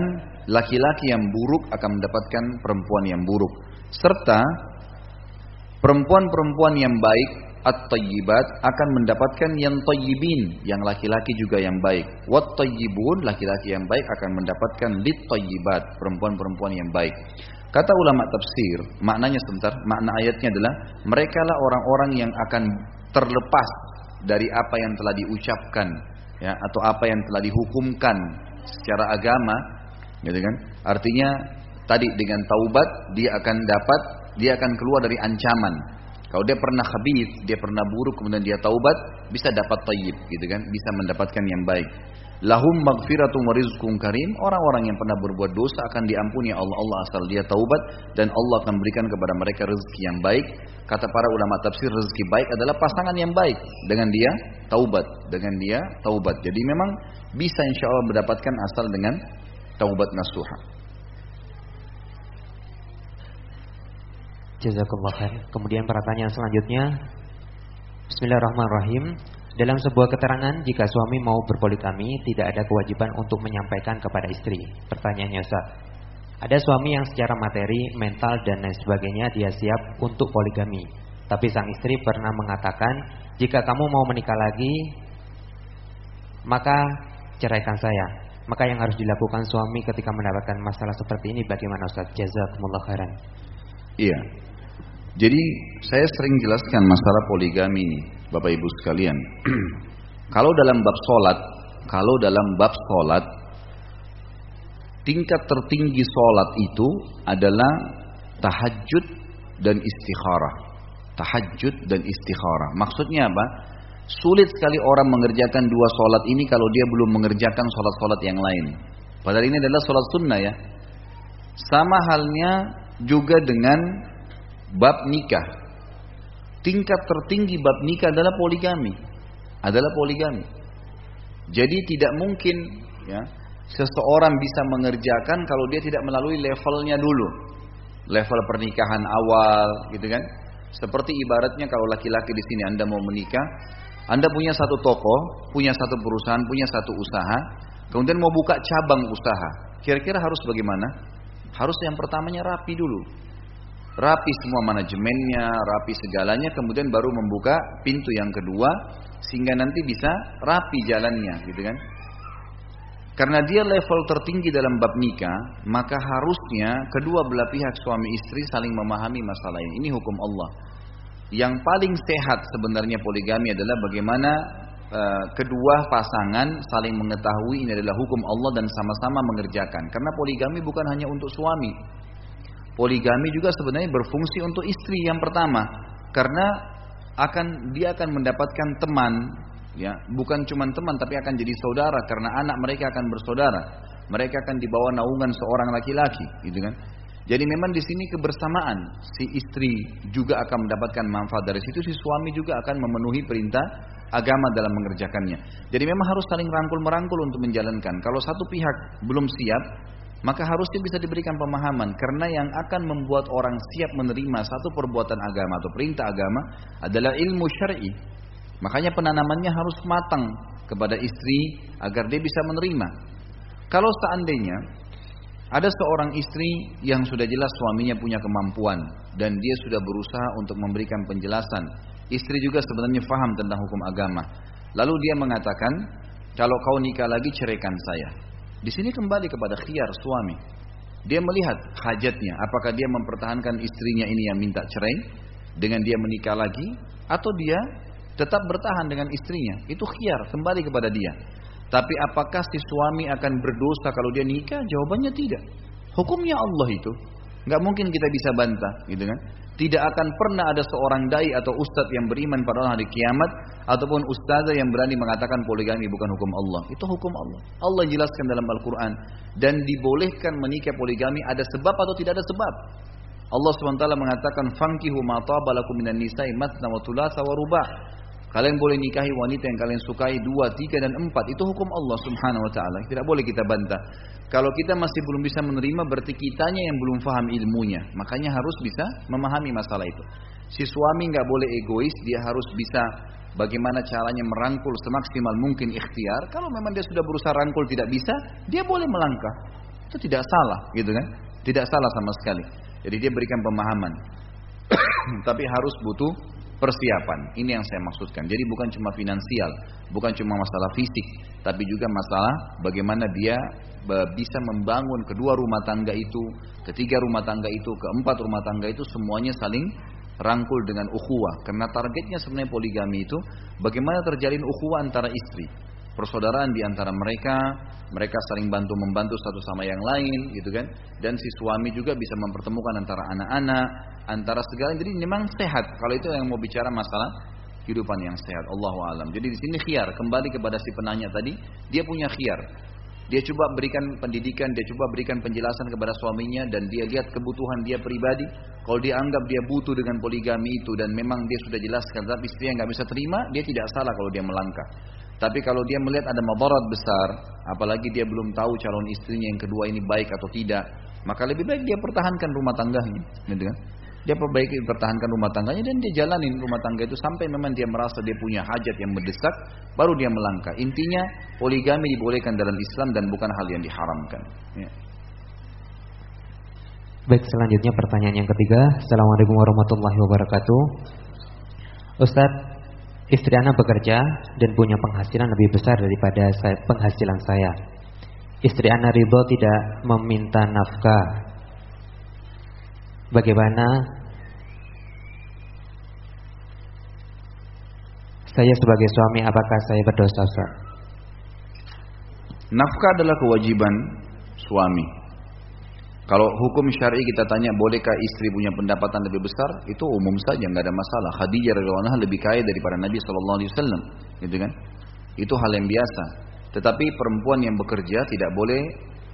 laki-laki yang buruk akan mendapatkan perempuan yang buruk. Serta perempuan-perempuan yang baik at-tayyibat akan mendapatkan yang tayyibin, yang laki-laki juga yang baik. Wat tayyibun, laki-laki yang baik akan mendapatkan lit tayyibat, perempuan-perempuan yang baik. Kata ulama tafsir, maknanya sebentar, makna ayatnya adalah mereka lah orang-orang yang akan terlepas dari apa yang telah diucapkan ya atau apa yang telah dihukumkan secara agama gitu kan? Artinya tadi dengan taubat dia akan dapat dia akan keluar dari ancaman. Kalau dia pernah khabith dia pernah buruk kemudian dia taubat bisa dapat tayyib gitu kan? Bisa mendapatkan yang baik Lahum maghfiratu wa karim. Orang-orang yang pernah berbuat dosa akan diampuni Allah Allah asal dia taubat dan Allah akan berikan kepada mereka rezeki yang baik. Kata para ulama tafsir rezeki baik adalah pasangan yang baik dengan dia taubat, dengan dia taubat. Jadi memang bisa insya Allah mendapatkan asal dengan taubat nasuha. Khair. Kemudian pertanyaan selanjutnya Bismillahirrahmanirrahim. Dalam sebuah keterangan, jika suami mau berpoligami, tidak ada kewajiban untuk menyampaikan kepada istri. Pertanyaannya Ustaz, ada suami yang secara materi, mental, dan lain sebagainya dia siap untuk poligami. Tapi sang istri pernah mengatakan, jika kamu mau menikah lagi, maka ceraikan saya. Maka yang harus dilakukan suami ketika mendapatkan masalah seperti ini bagaimana Ustaz? Jazakumullah khairan. Iya. Jadi saya sering jelaskan masalah poligami ini, Bapak Ibu sekalian. kalau dalam bab solat, kalau dalam bab solat, tingkat tertinggi solat itu adalah tahajud dan istikharah. Tahajud dan istikharah. Maksudnya apa? Sulit sekali orang mengerjakan dua solat ini kalau dia belum mengerjakan solat-solat yang lain. Padahal ini adalah solat sunnah ya. Sama halnya juga dengan bab nikah. Tingkat tertinggi bab nikah adalah poligami. Adalah poligami. Jadi tidak mungkin ya seseorang bisa mengerjakan kalau dia tidak melalui levelnya dulu. Level pernikahan awal gitu kan. Seperti ibaratnya kalau laki-laki di sini Anda mau menikah, Anda punya satu toko, punya satu perusahaan, punya satu usaha, kemudian mau buka cabang usaha. Kira-kira harus bagaimana? Harus yang pertamanya rapi dulu. Rapi semua manajemennya, rapi segalanya, kemudian baru membuka pintu yang kedua sehingga nanti bisa rapi jalannya, gitu kan? Karena dia level tertinggi dalam bab nikah, maka harusnya kedua belah pihak suami istri saling memahami masalah ini. Ini hukum Allah. Yang paling sehat sebenarnya poligami adalah bagaimana uh, kedua pasangan saling mengetahui ini adalah hukum Allah dan sama-sama mengerjakan. Karena poligami bukan hanya untuk suami. Poligami juga sebenarnya berfungsi untuk istri yang pertama. Karena akan dia akan mendapatkan teman ya. Bukan cuma teman tapi akan jadi saudara. Karena anak mereka akan bersaudara. Mereka akan dibawa naungan seorang laki-laki gitu kan. Jadi memang di sini kebersamaan. Si istri juga akan mendapatkan manfaat dari situ. Si suami juga akan memenuhi perintah agama dalam mengerjakannya. Jadi memang harus saling rangkul merangkul untuk menjalankan. Kalau satu pihak belum siap maka harusnya bisa diberikan pemahaman karena yang akan membuat orang siap menerima satu perbuatan agama atau perintah agama adalah ilmu syar'i Makanya penanamannya harus matang kepada istri agar dia bisa menerima. Kalau seandainya ada seorang istri yang sudah jelas suaminya punya kemampuan dan dia sudah berusaha untuk memberikan penjelasan. Istri juga sebenarnya faham tentang hukum agama. Lalu dia mengatakan, kalau kau nikah lagi ceraikan saya. Di sini kembali kepada khiar suami. Dia melihat hajatnya, apakah dia mempertahankan istrinya ini yang minta cerai dengan dia menikah lagi atau dia tetap bertahan dengan istrinya. Itu khiar, kembali kepada dia. Tapi apakah si suami akan berdosa kalau dia nikah? Jawabannya tidak. Hukumnya Allah itu. Nggak mungkin kita bisa bantah, gitu kan? Tidak akan pernah ada seorang dai atau ustadz yang beriman pada hari kiamat ataupun ustazah yang berani mengatakan poligami bukan hukum Allah. Itu hukum Allah. Allah jelaskan dalam Al-Quran dan dibolehkan menikah poligami ada sebab atau tidak ada sebab. Allah SWT mengatakan fankihu ma tabalakum minan nisa'i matna wa wa ruba'. Kalian boleh nikahi wanita yang kalian sukai dua, tiga dan empat. Itu hukum Allah Subhanahu Wa Taala. Tidak boleh kita bantah. Kalau kita masih belum bisa menerima, berarti kitanya yang belum paham ilmunya. Makanya harus bisa memahami masalah itu. Si suami nggak boleh egois, dia harus bisa bagaimana caranya merangkul semaksimal mungkin ikhtiar. Kalau memang dia sudah berusaha rangkul tidak bisa, dia boleh melangkah. Itu tidak salah, gitu kan? Tidak salah sama sekali. Jadi dia berikan pemahaman. Tapi harus butuh persiapan. Ini yang saya maksudkan. Jadi bukan cuma finansial, bukan cuma masalah fisik, tapi juga masalah bagaimana dia bisa membangun kedua rumah tangga itu, ketiga rumah tangga itu, keempat rumah tangga itu semuanya saling rangkul dengan ukhuwah. Karena targetnya sebenarnya poligami itu bagaimana terjalin ukhuwah antara istri. Persaudaraan di antara mereka, mereka saling bantu membantu satu sama yang lain, gitu kan? Dan si suami juga bisa mempertemukan antara anak-anak, antara segala. Jadi memang sehat. Kalau itu yang mau bicara masalah kehidupan yang sehat. Allahu alam. Jadi di sini khiar kembali kepada si penanya tadi, dia punya khiar. Dia coba berikan pendidikan, dia coba berikan penjelasan kepada suaminya dan dia lihat kebutuhan dia pribadi. Kalau dia anggap dia butuh dengan poligami itu dan memang dia sudah jelaskan tapi istrinya nggak bisa terima, dia tidak salah kalau dia melangkah. Tapi kalau dia melihat ada mabarat besar, apalagi dia belum tahu calon istrinya yang kedua ini baik atau tidak, maka lebih baik dia pertahankan rumah tangganya, gitu kan? Dia perbaiki, pertahankan rumah tangganya dan dia jalanin rumah tangga itu sampai memang dia merasa dia punya hajat yang mendesak, baru dia melangkah. Intinya poligami dibolehkan dalam Islam dan bukan hal yang diharamkan. Ya. Baik, selanjutnya pertanyaan yang ketiga. Assalamualaikum warahmatullahi wabarakatuh. Ustadz, istri anak bekerja dan punya penghasilan lebih besar daripada penghasilan saya. Istri anak ridho tidak meminta nafkah bagaimana saya sebagai suami apakah saya berdosa? Nafkah adalah kewajiban suami. Kalau hukum syar'i kita tanya bolehkah istri punya pendapatan lebih besar, itu umum saja nggak ada masalah. Khadijah radhiyallahu anha lebih kaya daripada Nabi sallallahu alaihi wasallam, gitu kan? Itu hal yang biasa. Tetapi perempuan yang bekerja tidak boleh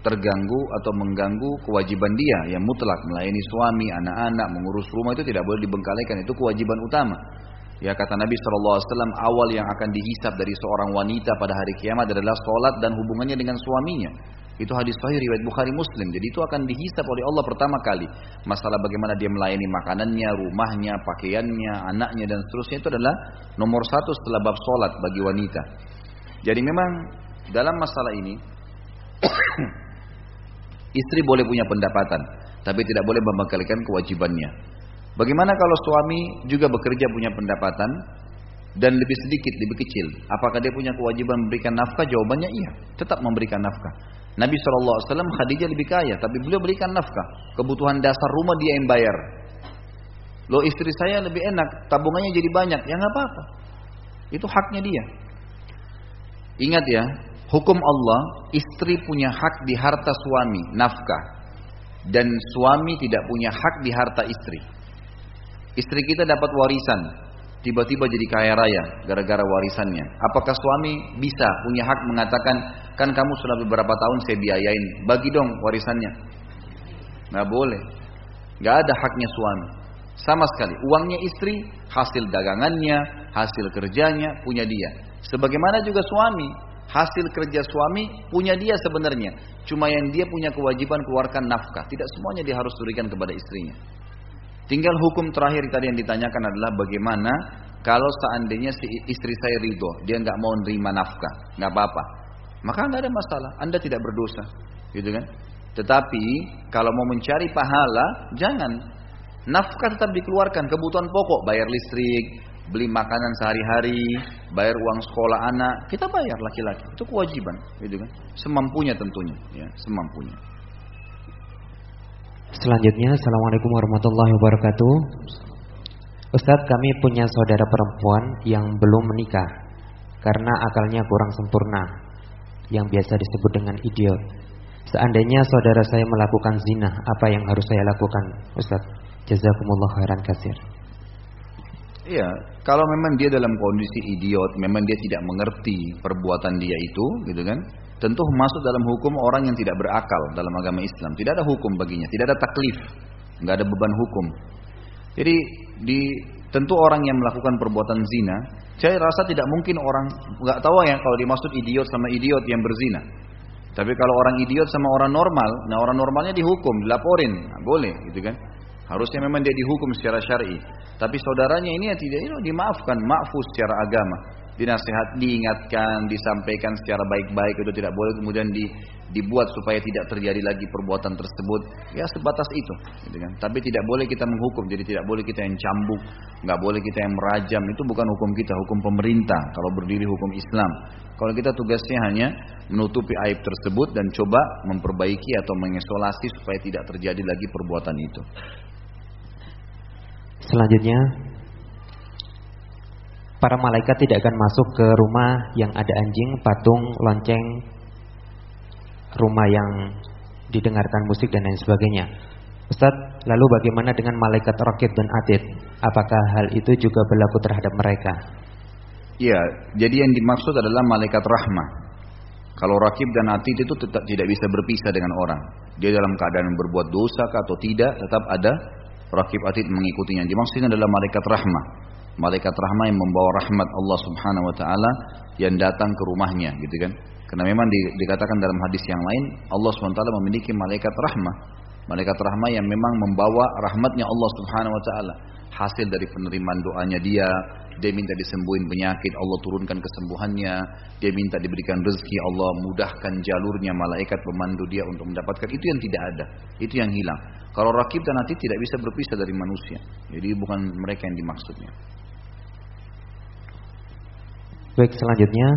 terganggu atau mengganggu kewajiban dia yang mutlak melayani suami, anak-anak, mengurus rumah itu tidak boleh dibengkalikan itu kewajiban utama. Ya kata Nabi SAW awal yang akan dihisap dari seorang wanita pada hari kiamat adalah sholat dan hubungannya dengan suaminya. Itu hadis sahih riwayat Bukhari Muslim. Jadi itu akan dihisap oleh Allah pertama kali. Masalah bagaimana dia melayani makanannya, rumahnya, pakaiannya, anaknya dan seterusnya itu adalah nomor satu setelah bab sholat bagi wanita. Jadi memang dalam masalah ini Istri boleh punya pendapatan, tapi tidak boleh membangkalikan kewajibannya. Bagaimana kalau suami juga bekerja punya pendapatan dan lebih sedikit, lebih kecil? Apakah dia punya kewajiban memberikan nafkah? Jawabannya iya, tetap memberikan nafkah. Nabi SAW Khadijah lebih kaya, tapi beliau berikan nafkah. Kebutuhan dasar rumah dia yang bayar. Lo istri saya lebih enak, tabungannya jadi banyak, ya nggak apa-apa. Itu haknya dia. Ingat ya, Hukum Allah, istri punya hak di harta suami, nafkah. Dan suami tidak punya hak di harta istri. Istri kita dapat warisan, tiba-tiba jadi kaya raya gara-gara warisannya. Apakah suami bisa punya hak mengatakan, kan kamu sudah beberapa tahun saya biayain, bagi dong warisannya. Nggak boleh. Nggak ada haknya suami. Sama sekali. Uangnya istri, hasil dagangannya, hasil kerjanya, punya dia. Sebagaimana juga suami, hasil kerja suami punya dia sebenarnya. Cuma yang dia punya kewajiban keluarkan nafkah. Tidak semuanya dia harus berikan kepada istrinya. Tinggal hukum terakhir tadi yang ditanyakan adalah bagaimana kalau seandainya si istri saya ridho, dia nggak mau nerima nafkah, nggak apa-apa. Maka nggak ada masalah, anda tidak berdosa, gitu kan? Tetapi kalau mau mencari pahala, jangan nafkah tetap dikeluarkan, kebutuhan pokok, bayar listrik, beli makanan sehari-hari, bayar uang sekolah anak, kita bayar laki-laki. Itu kewajiban, gitu kan? Semampunya tentunya, ya, semampunya. Selanjutnya, Assalamualaikum warahmatullahi wabarakatuh. Ustadz, kami punya saudara perempuan yang belum menikah karena akalnya kurang sempurna, yang biasa disebut dengan idiot. Seandainya saudara saya melakukan zina, apa yang harus saya lakukan, Ustadz? Jazakumullah khairan kasir. Iya, kalau memang dia dalam kondisi idiot, memang dia tidak mengerti perbuatan dia itu, gitu kan? Tentu masuk dalam hukum orang yang tidak berakal dalam agama Islam. Tidak ada hukum baginya, tidak ada taklif, nggak ada beban hukum. Jadi di tentu orang yang melakukan perbuatan zina, saya rasa tidak mungkin orang nggak tahu ya kalau dimaksud idiot sama idiot yang berzina. Tapi kalau orang idiot sama orang normal, nah orang normalnya dihukum, dilaporin, nah, boleh, gitu kan? Harusnya memang dia dihukum secara syar'i. Tapi saudaranya ini ya tidak itu dimaafkan, maafus secara agama. Dinasihat, diingatkan, disampaikan secara baik-baik itu tidak boleh kemudian di, dibuat supaya tidak terjadi lagi perbuatan tersebut. Ya sebatas itu, gitu kan. Tapi tidak boleh kita menghukum, jadi tidak boleh kita yang cambuk, nggak boleh kita yang merajam. Itu bukan hukum kita, hukum pemerintah. Kalau berdiri hukum Islam. Kalau kita tugasnya hanya menutupi aib tersebut dan coba memperbaiki atau mengisolasi supaya tidak terjadi lagi perbuatan itu. Selanjutnya Para malaikat tidak akan masuk ke rumah yang ada anjing, patung, lonceng Rumah yang didengarkan musik dan lain sebagainya Ustaz, lalu bagaimana dengan malaikat rokit dan atid? Apakah hal itu juga berlaku terhadap mereka? Iya, jadi yang dimaksud adalah malaikat rahmah. Kalau rakib dan atid itu tetap tidak bisa berpisah dengan orang. Dia dalam keadaan berbuat dosa atau tidak, tetap ada rakib atid mengikutinya. Dimaksudnya adalah malaikat rahmah. Malaikat rahmah yang membawa rahmat Allah Subhanahu wa taala yang datang ke rumahnya, gitu kan. Karena memang di, dikatakan dalam hadis yang lain Allah SWT memiliki malaikat rahmah. Malaikat rahmah yang memang membawa rahmatnya Allah Subhanahu wa taala. Hasil dari penerimaan doanya dia, dia minta disembuhin penyakit, Allah turunkan kesembuhannya. Dia minta diberikan rezeki, Allah mudahkan jalurnya malaikat pemandu dia untuk mendapatkan itu yang tidak ada, itu yang hilang. Kalau rakib dan hati tidak bisa berpisah dari manusia. Jadi bukan mereka yang dimaksudnya. Baik, selanjutnya.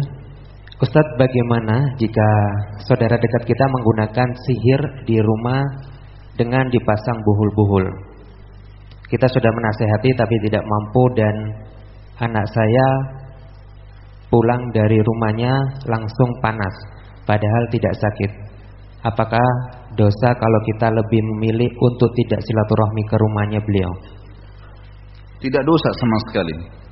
Ustadz bagaimana jika saudara dekat kita menggunakan sihir di rumah dengan dipasang buhul-buhul? Kita sudah menasehati tapi tidak mampu dan anak saya pulang dari rumahnya langsung panas padahal tidak sakit. Apakah dosa kalau kita lebih memilih untuk tidak silaturahmi ke rumahnya beliau? Tidak dosa sama sekali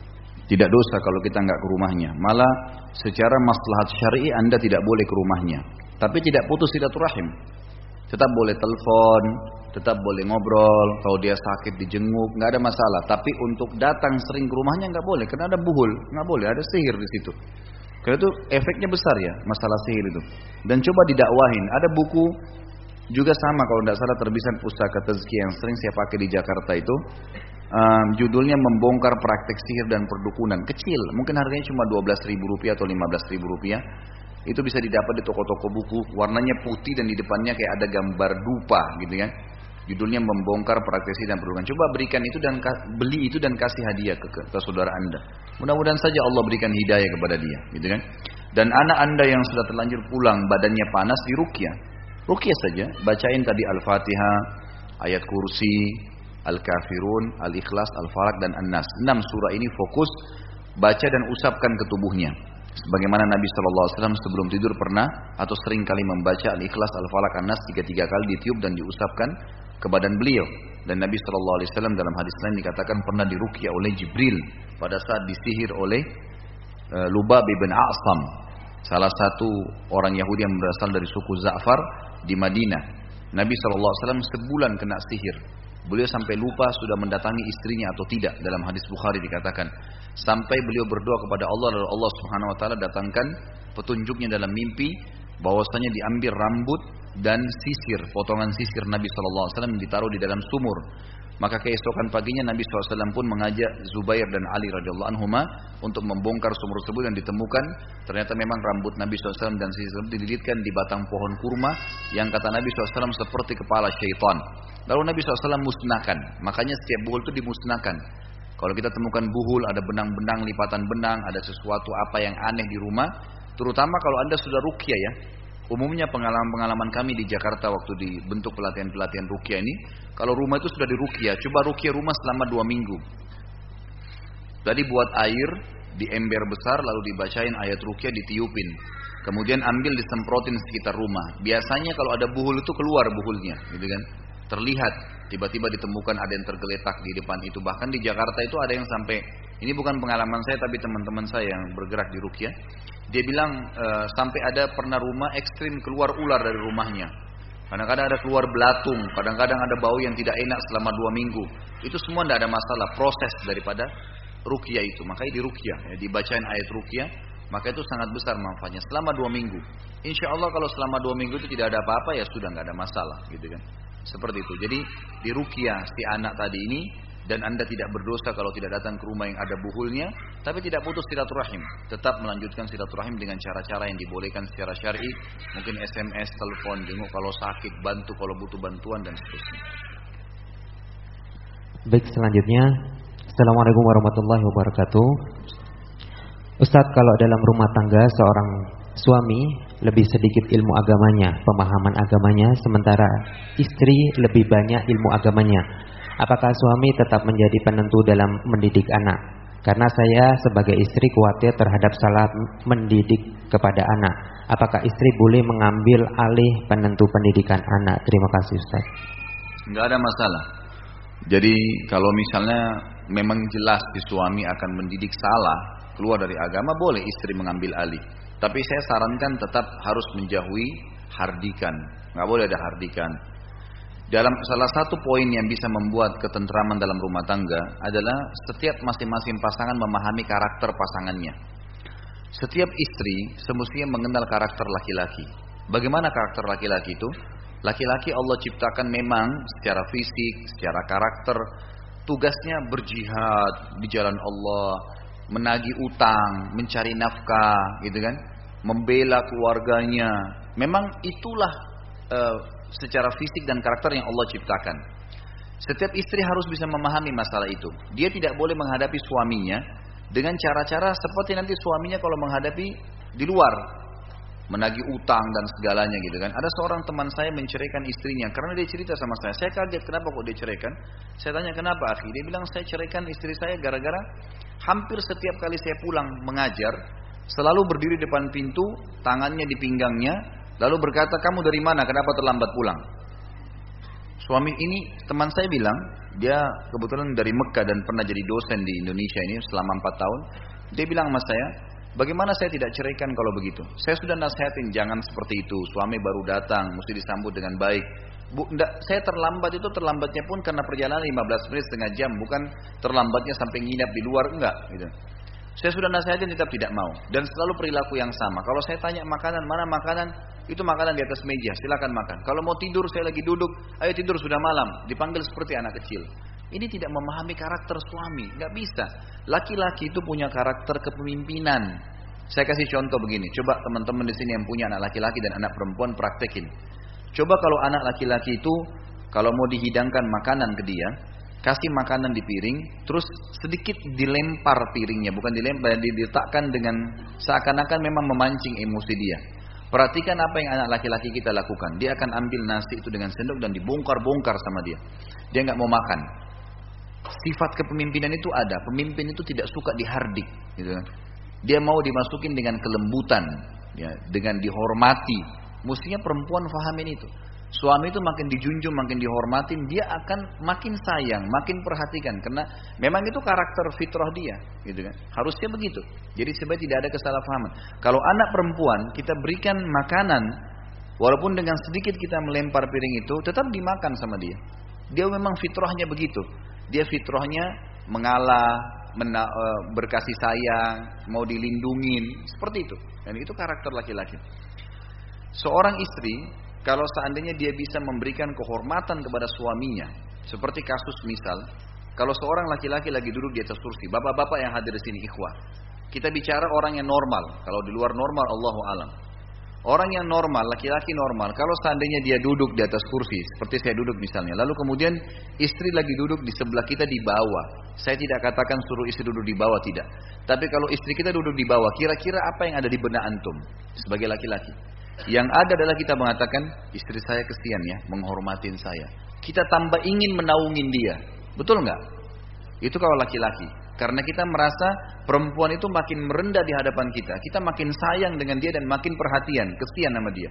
tidak dosa kalau kita nggak ke rumahnya. Malah secara maslahat syar'i Anda tidak boleh ke rumahnya. Tapi tidak putus silaturahim. Tetap boleh telepon, tetap boleh ngobrol. Kalau dia sakit dijenguk, nggak ada masalah. Tapi untuk datang sering ke rumahnya nggak boleh, karena ada buhul, nggak boleh, ada sihir di situ. Karena itu efeknya besar ya, masalah sihir itu. Dan coba didakwahin. Ada buku juga sama kalau tidak salah terbisan pustaka tezki yang sering saya pakai di Jakarta itu um, judulnya membongkar praktek sihir dan perdukunan. Kecil mungkin harganya cuma 12 ribu rupiah atau 15 ribu rupiah. Itu bisa didapat di toko-toko buku warnanya putih dan di depannya kayak ada gambar dupa gitu kan. Judulnya membongkar praktek sihir dan perdukunan. Coba berikan itu dan beli itu dan kasih hadiah ke, ke, saudara anda. Mudah-mudahan saja Allah berikan hidayah kepada dia gitu kan. Dan anak anda yang sudah terlanjur pulang badannya panas di rukyah rukyah saja bacain tadi al-fatihah ayat kursi Al-Kafirun, Al-Ikhlas, Al-Falaq dan An-Nas. Enam surah ini fokus baca dan usapkan ke tubuhnya. Sebagaimana Nabi SAW sebelum tidur pernah atau sering kali membaca Al-Ikhlas, Al-Falaq, An-Nas tiga-tiga kali ditiup dan diusapkan ke badan beliau. Dan Nabi SAW dalam hadis lain dikatakan pernah dirukia oleh Jibril pada saat disihir oleh uh, Lubab bin A'sam. Salah satu orang Yahudi yang berasal dari suku Za'far di Madinah. Nabi SAW sebulan kena sihir Beliau sampai lupa sudah mendatangi istrinya atau tidak dalam hadis Bukhari dikatakan. Sampai beliau berdoa kepada Allah lalu Allah Subhanahu wa taala datangkan petunjuknya dalam mimpi bahwasanya diambil rambut dan sisir, potongan sisir Nabi sallallahu alaihi wasallam ditaruh di dalam sumur. Maka keesokan paginya Nabi SAW pun mengajak Zubair dan Ali radhiyallahu anhuma untuk membongkar sumur tersebut dan ditemukan ternyata memang rambut Nabi SAW dan sisir dililitkan di batang pohon kurma yang kata Nabi SAW seperti kepala syaitan. Lalu Nabi SAW musnahkan. Makanya setiap buhul itu dimusnahkan. Kalau kita temukan buhul, ada benang-benang, lipatan benang, ada sesuatu apa yang aneh di rumah. Terutama kalau anda sudah rukyah ya. Umumnya pengalaman-pengalaman kami di Jakarta waktu dibentuk pelatihan-pelatihan rukyah ini. Kalau rumah itu sudah dirukyah, coba rukyah rumah selama dua minggu. Tadi buat air di ember besar lalu dibacain ayat rukyah ditiupin. Kemudian ambil disemprotin sekitar rumah. Biasanya kalau ada buhul itu keluar buhulnya, gitu kan? terlihat tiba-tiba ditemukan ada yang tergeletak di depan itu bahkan di Jakarta itu ada yang sampai ini bukan pengalaman saya tapi teman-teman saya yang bergerak di Rukia dia bilang e, sampai ada pernah rumah ekstrim keluar ular dari rumahnya kadang-kadang ada keluar belatung kadang-kadang ada bau yang tidak enak selama dua minggu. Itu semua tidak ada masalah proses daripada Rukia itu. Makanya di Rukia ya, dibacain ayat Rukia maka itu sangat besar manfaatnya. Selama dua minggu. Insya Allah kalau selama dua minggu itu tidak ada apa-apa ya sudah nggak ada masalah gitu kan. Seperti itu. Jadi di rukia si anak tadi ini dan anda tidak berdosa kalau tidak datang ke rumah yang ada buhulnya, tapi tidak putus silaturahim, tetap melanjutkan silaturahim dengan cara-cara yang dibolehkan secara syar'i, mungkin SMS, telepon, jenguk kalau sakit, bantu kalau butuh bantuan dan seterusnya. Baik selanjutnya, Assalamualaikum warahmatullahi wabarakatuh. Ustadz kalau dalam rumah tangga seorang suami lebih sedikit ilmu agamanya, pemahaman agamanya, sementara istri lebih banyak ilmu agamanya. Apakah suami tetap menjadi penentu dalam mendidik anak? Karena saya sebagai istri khawatir terhadap salah mendidik kepada anak. Apakah istri boleh mengambil alih penentu pendidikan anak? Terima kasih Ustaz. Enggak ada masalah. Jadi kalau misalnya memang jelas si suami akan mendidik salah, keluar dari agama boleh istri mengambil alih. Tapi saya sarankan tetap harus menjauhi hardikan. Nggak boleh ada hardikan. Dalam salah satu poin yang bisa membuat ketentraman dalam rumah tangga adalah setiap masing-masing pasangan memahami karakter pasangannya. Setiap istri semestinya mengenal karakter laki-laki. Bagaimana karakter laki-laki itu? Laki-laki Allah ciptakan memang secara fisik, secara karakter, tugasnya berjihad di jalan Allah, menagih utang, mencari nafkah, gitu kan, membela keluarganya. Memang itulah e, secara fisik dan karakter yang Allah ciptakan. Setiap istri harus bisa memahami masalah itu. Dia tidak boleh menghadapi suaminya dengan cara-cara seperti nanti suaminya kalau menghadapi di luar menagih utang dan segalanya gitu kan. Ada seorang teman saya menceraikan istrinya karena dia cerita sama saya. Saya kaget kenapa kok dia ceraikan? Saya tanya kenapa akhi? Dia bilang saya ceraikan istri saya gara-gara hampir setiap kali saya pulang mengajar selalu berdiri depan pintu, tangannya di pinggangnya, lalu berkata kamu dari mana? Kenapa terlambat pulang? Suami ini teman saya bilang dia kebetulan dari Mekah dan pernah jadi dosen di Indonesia ini selama empat tahun. Dia bilang sama saya, Bagaimana saya tidak ceraikan kalau begitu? Saya sudah nasihatin jangan seperti itu. Suami baru datang, mesti disambut dengan baik. Bu, enggak, saya terlambat itu terlambatnya pun karena perjalanan 15 menit setengah jam, bukan terlambatnya sampai nginap di luar enggak gitu. Saya sudah nasihatin tetap tidak mau dan selalu perilaku yang sama. Kalau saya tanya makanan mana makanan, itu makanan di atas meja, silakan makan. Kalau mau tidur saya lagi duduk, ayo tidur sudah malam, dipanggil seperti anak kecil. Ini tidak memahami karakter suami, nggak bisa. Laki-laki itu punya karakter kepemimpinan. Saya kasih contoh begini, coba teman-teman di sini yang punya anak laki-laki dan anak perempuan praktekin. Coba kalau anak laki-laki itu kalau mau dihidangkan makanan ke dia, kasih makanan di piring, terus sedikit dilempar piringnya, bukan dilempar, diletakkan dengan seakan-akan memang memancing emosi dia. Perhatikan apa yang anak laki-laki kita lakukan. Dia akan ambil nasi itu dengan sendok dan dibongkar-bongkar sama dia. Dia nggak mau makan. Sifat kepemimpinan itu ada. Pemimpin itu tidak suka dihardik. Gitu. Kan. Dia mau dimasukin dengan kelembutan, ya, dengan dihormati. Mestinya perempuan fahamin itu. Suami itu makin dijunjung, makin dihormatin, dia akan makin sayang, makin perhatikan karena memang itu karakter fitrah dia, gitu kan. Harusnya begitu. Jadi sebenarnya tidak ada kesalahpahaman. Kalau anak perempuan kita berikan makanan walaupun dengan sedikit kita melempar piring itu tetap dimakan sama dia. Dia memang fitrahnya begitu. Dia fitrahnya mengalah, mena, e, berkasih sayang, mau dilindungin, seperti itu. Dan itu karakter laki-laki. Seorang istri, kalau seandainya dia bisa memberikan kehormatan kepada suaminya, seperti kasus misal, kalau seorang laki-laki lagi duduk di atas kursi, bapak-bapak yang hadir di sini ikhwah, kita bicara orang yang normal. Kalau di luar normal, Allahu alam. Orang yang normal, laki-laki normal, kalau seandainya dia duduk di atas kursi, seperti saya duduk misalnya, lalu kemudian istri lagi duduk di sebelah kita di bawah. Saya tidak katakan suruh istri duduk di bawah, tidak. Tapi kalau istri kita duduk di bawah, kira-kira apa yang ada di benak antum sebagai laki-laki? Yang ada adalah kita mengatakan, istri saya kesian ya, menghormatin saya. Kita tambah ingin menaungin dia. Betul nggak? Itu kalau laki-laki. Karena kita merasa perempuan itu makin merendah di hadapan kita. Kita makin sayang dengan dia dan makin perhatian, kesian sama dia.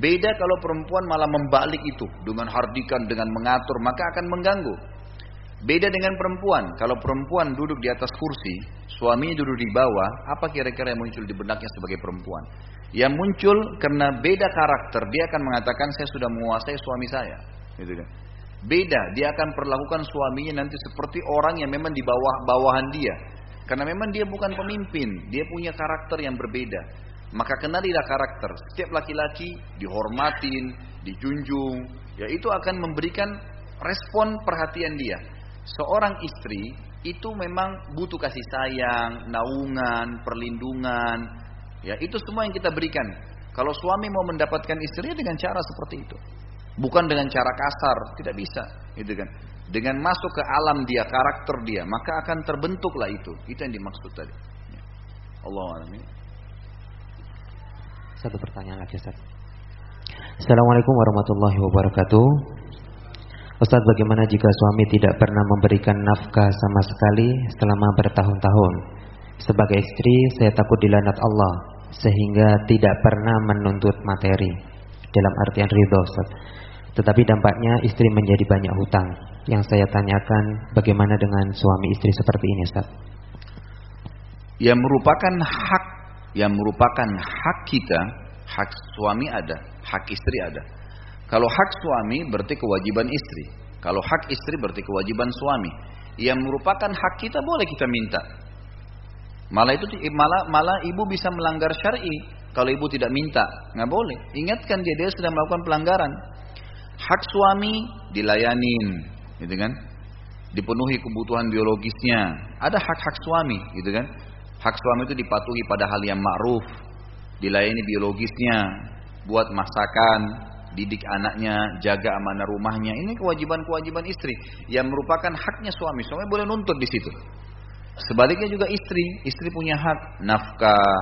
Beda kalau perempuan malah membalik itu dengan hardikan, dengan mengatur, maka akan mengganggu. Beda dengan perempuan. Kalau perempuan duduk di atas kursi, suaminya duduk di bawah, apa kira-kira yang muncul di benaknya sebagai perempuan? Yang muncul karena beda karakter, dia akan mengatakan saya sudah menguasai suami saya. Gitu kan? Beda, dia akan perlakukan suaminya nanti seperti orang yang memang di bawah bawahan dia. Karena memang dia bukan pemimpin, dia punya karakter yang berbeda. Maka kenalilah karakter. Setiap laki-laki dihormatin, dijunjung, ya itu akan memberikan respon perhatian dia. Seorang istri itu memang butuh kasih sayang, naungan, perlindungan. Ya, itu semua yang kita berikan. Kalau suami mau mendapatkan istrinya dengan cara seperti itu. Bukan dengan cara kasar, tidak bisa, gitu kan. Dengan masuk ke alam dia, karakter dia, maka akan terbentuklah itu. Itu yang dimaksud tadi. Ya. Allah alamin. Satu pertanyaan lagi Ustaz. Assalamualaikum warahmatullahi wabarakatuh. Ustaz bagaimana jika suami tidak pernah memberikan nafkah sama sekali selama bertahun-tahun? Sebagai istri saya takut dilanat Allah sehingga tidak pernah menuntut materi dalam artian ridho. Tetapi dampaknya istri menjadi banyak hutang. Yang saya tanyakan bagaimana dengan suami istri seperti ini Ustaz? yang merupakan hak yang merupakan hak kita, hak suami ada, hak istri ada. Kalau hak suami berarti kewajiban istri. Kalau hak istri berarti kewajiban suami. Yang merupakan hak kita boleh kita minta. Malah itu malah malah ibu bisa melanggar syar'i kalau ibu tidak minta, nggak boleh. Ingatkan dia dia sudah melakukan pelanggaran. Hak suami dilayanin, gitu kan? Dipenuhi kebutuhan biologisnya. Ada hak-hak suami, gitu kan? Hak suami itu dipatuhi pada hal yang ma'ruf, dilayani biologisnya, buat masakan, didik anaknya, jaga amanah rumahnya. Ini kewajiban-kewajiban istri yang merupakan haknya suami. Suami boleh nuntut di situ. Sebaliknya juga istri, istri punya hak nafkah,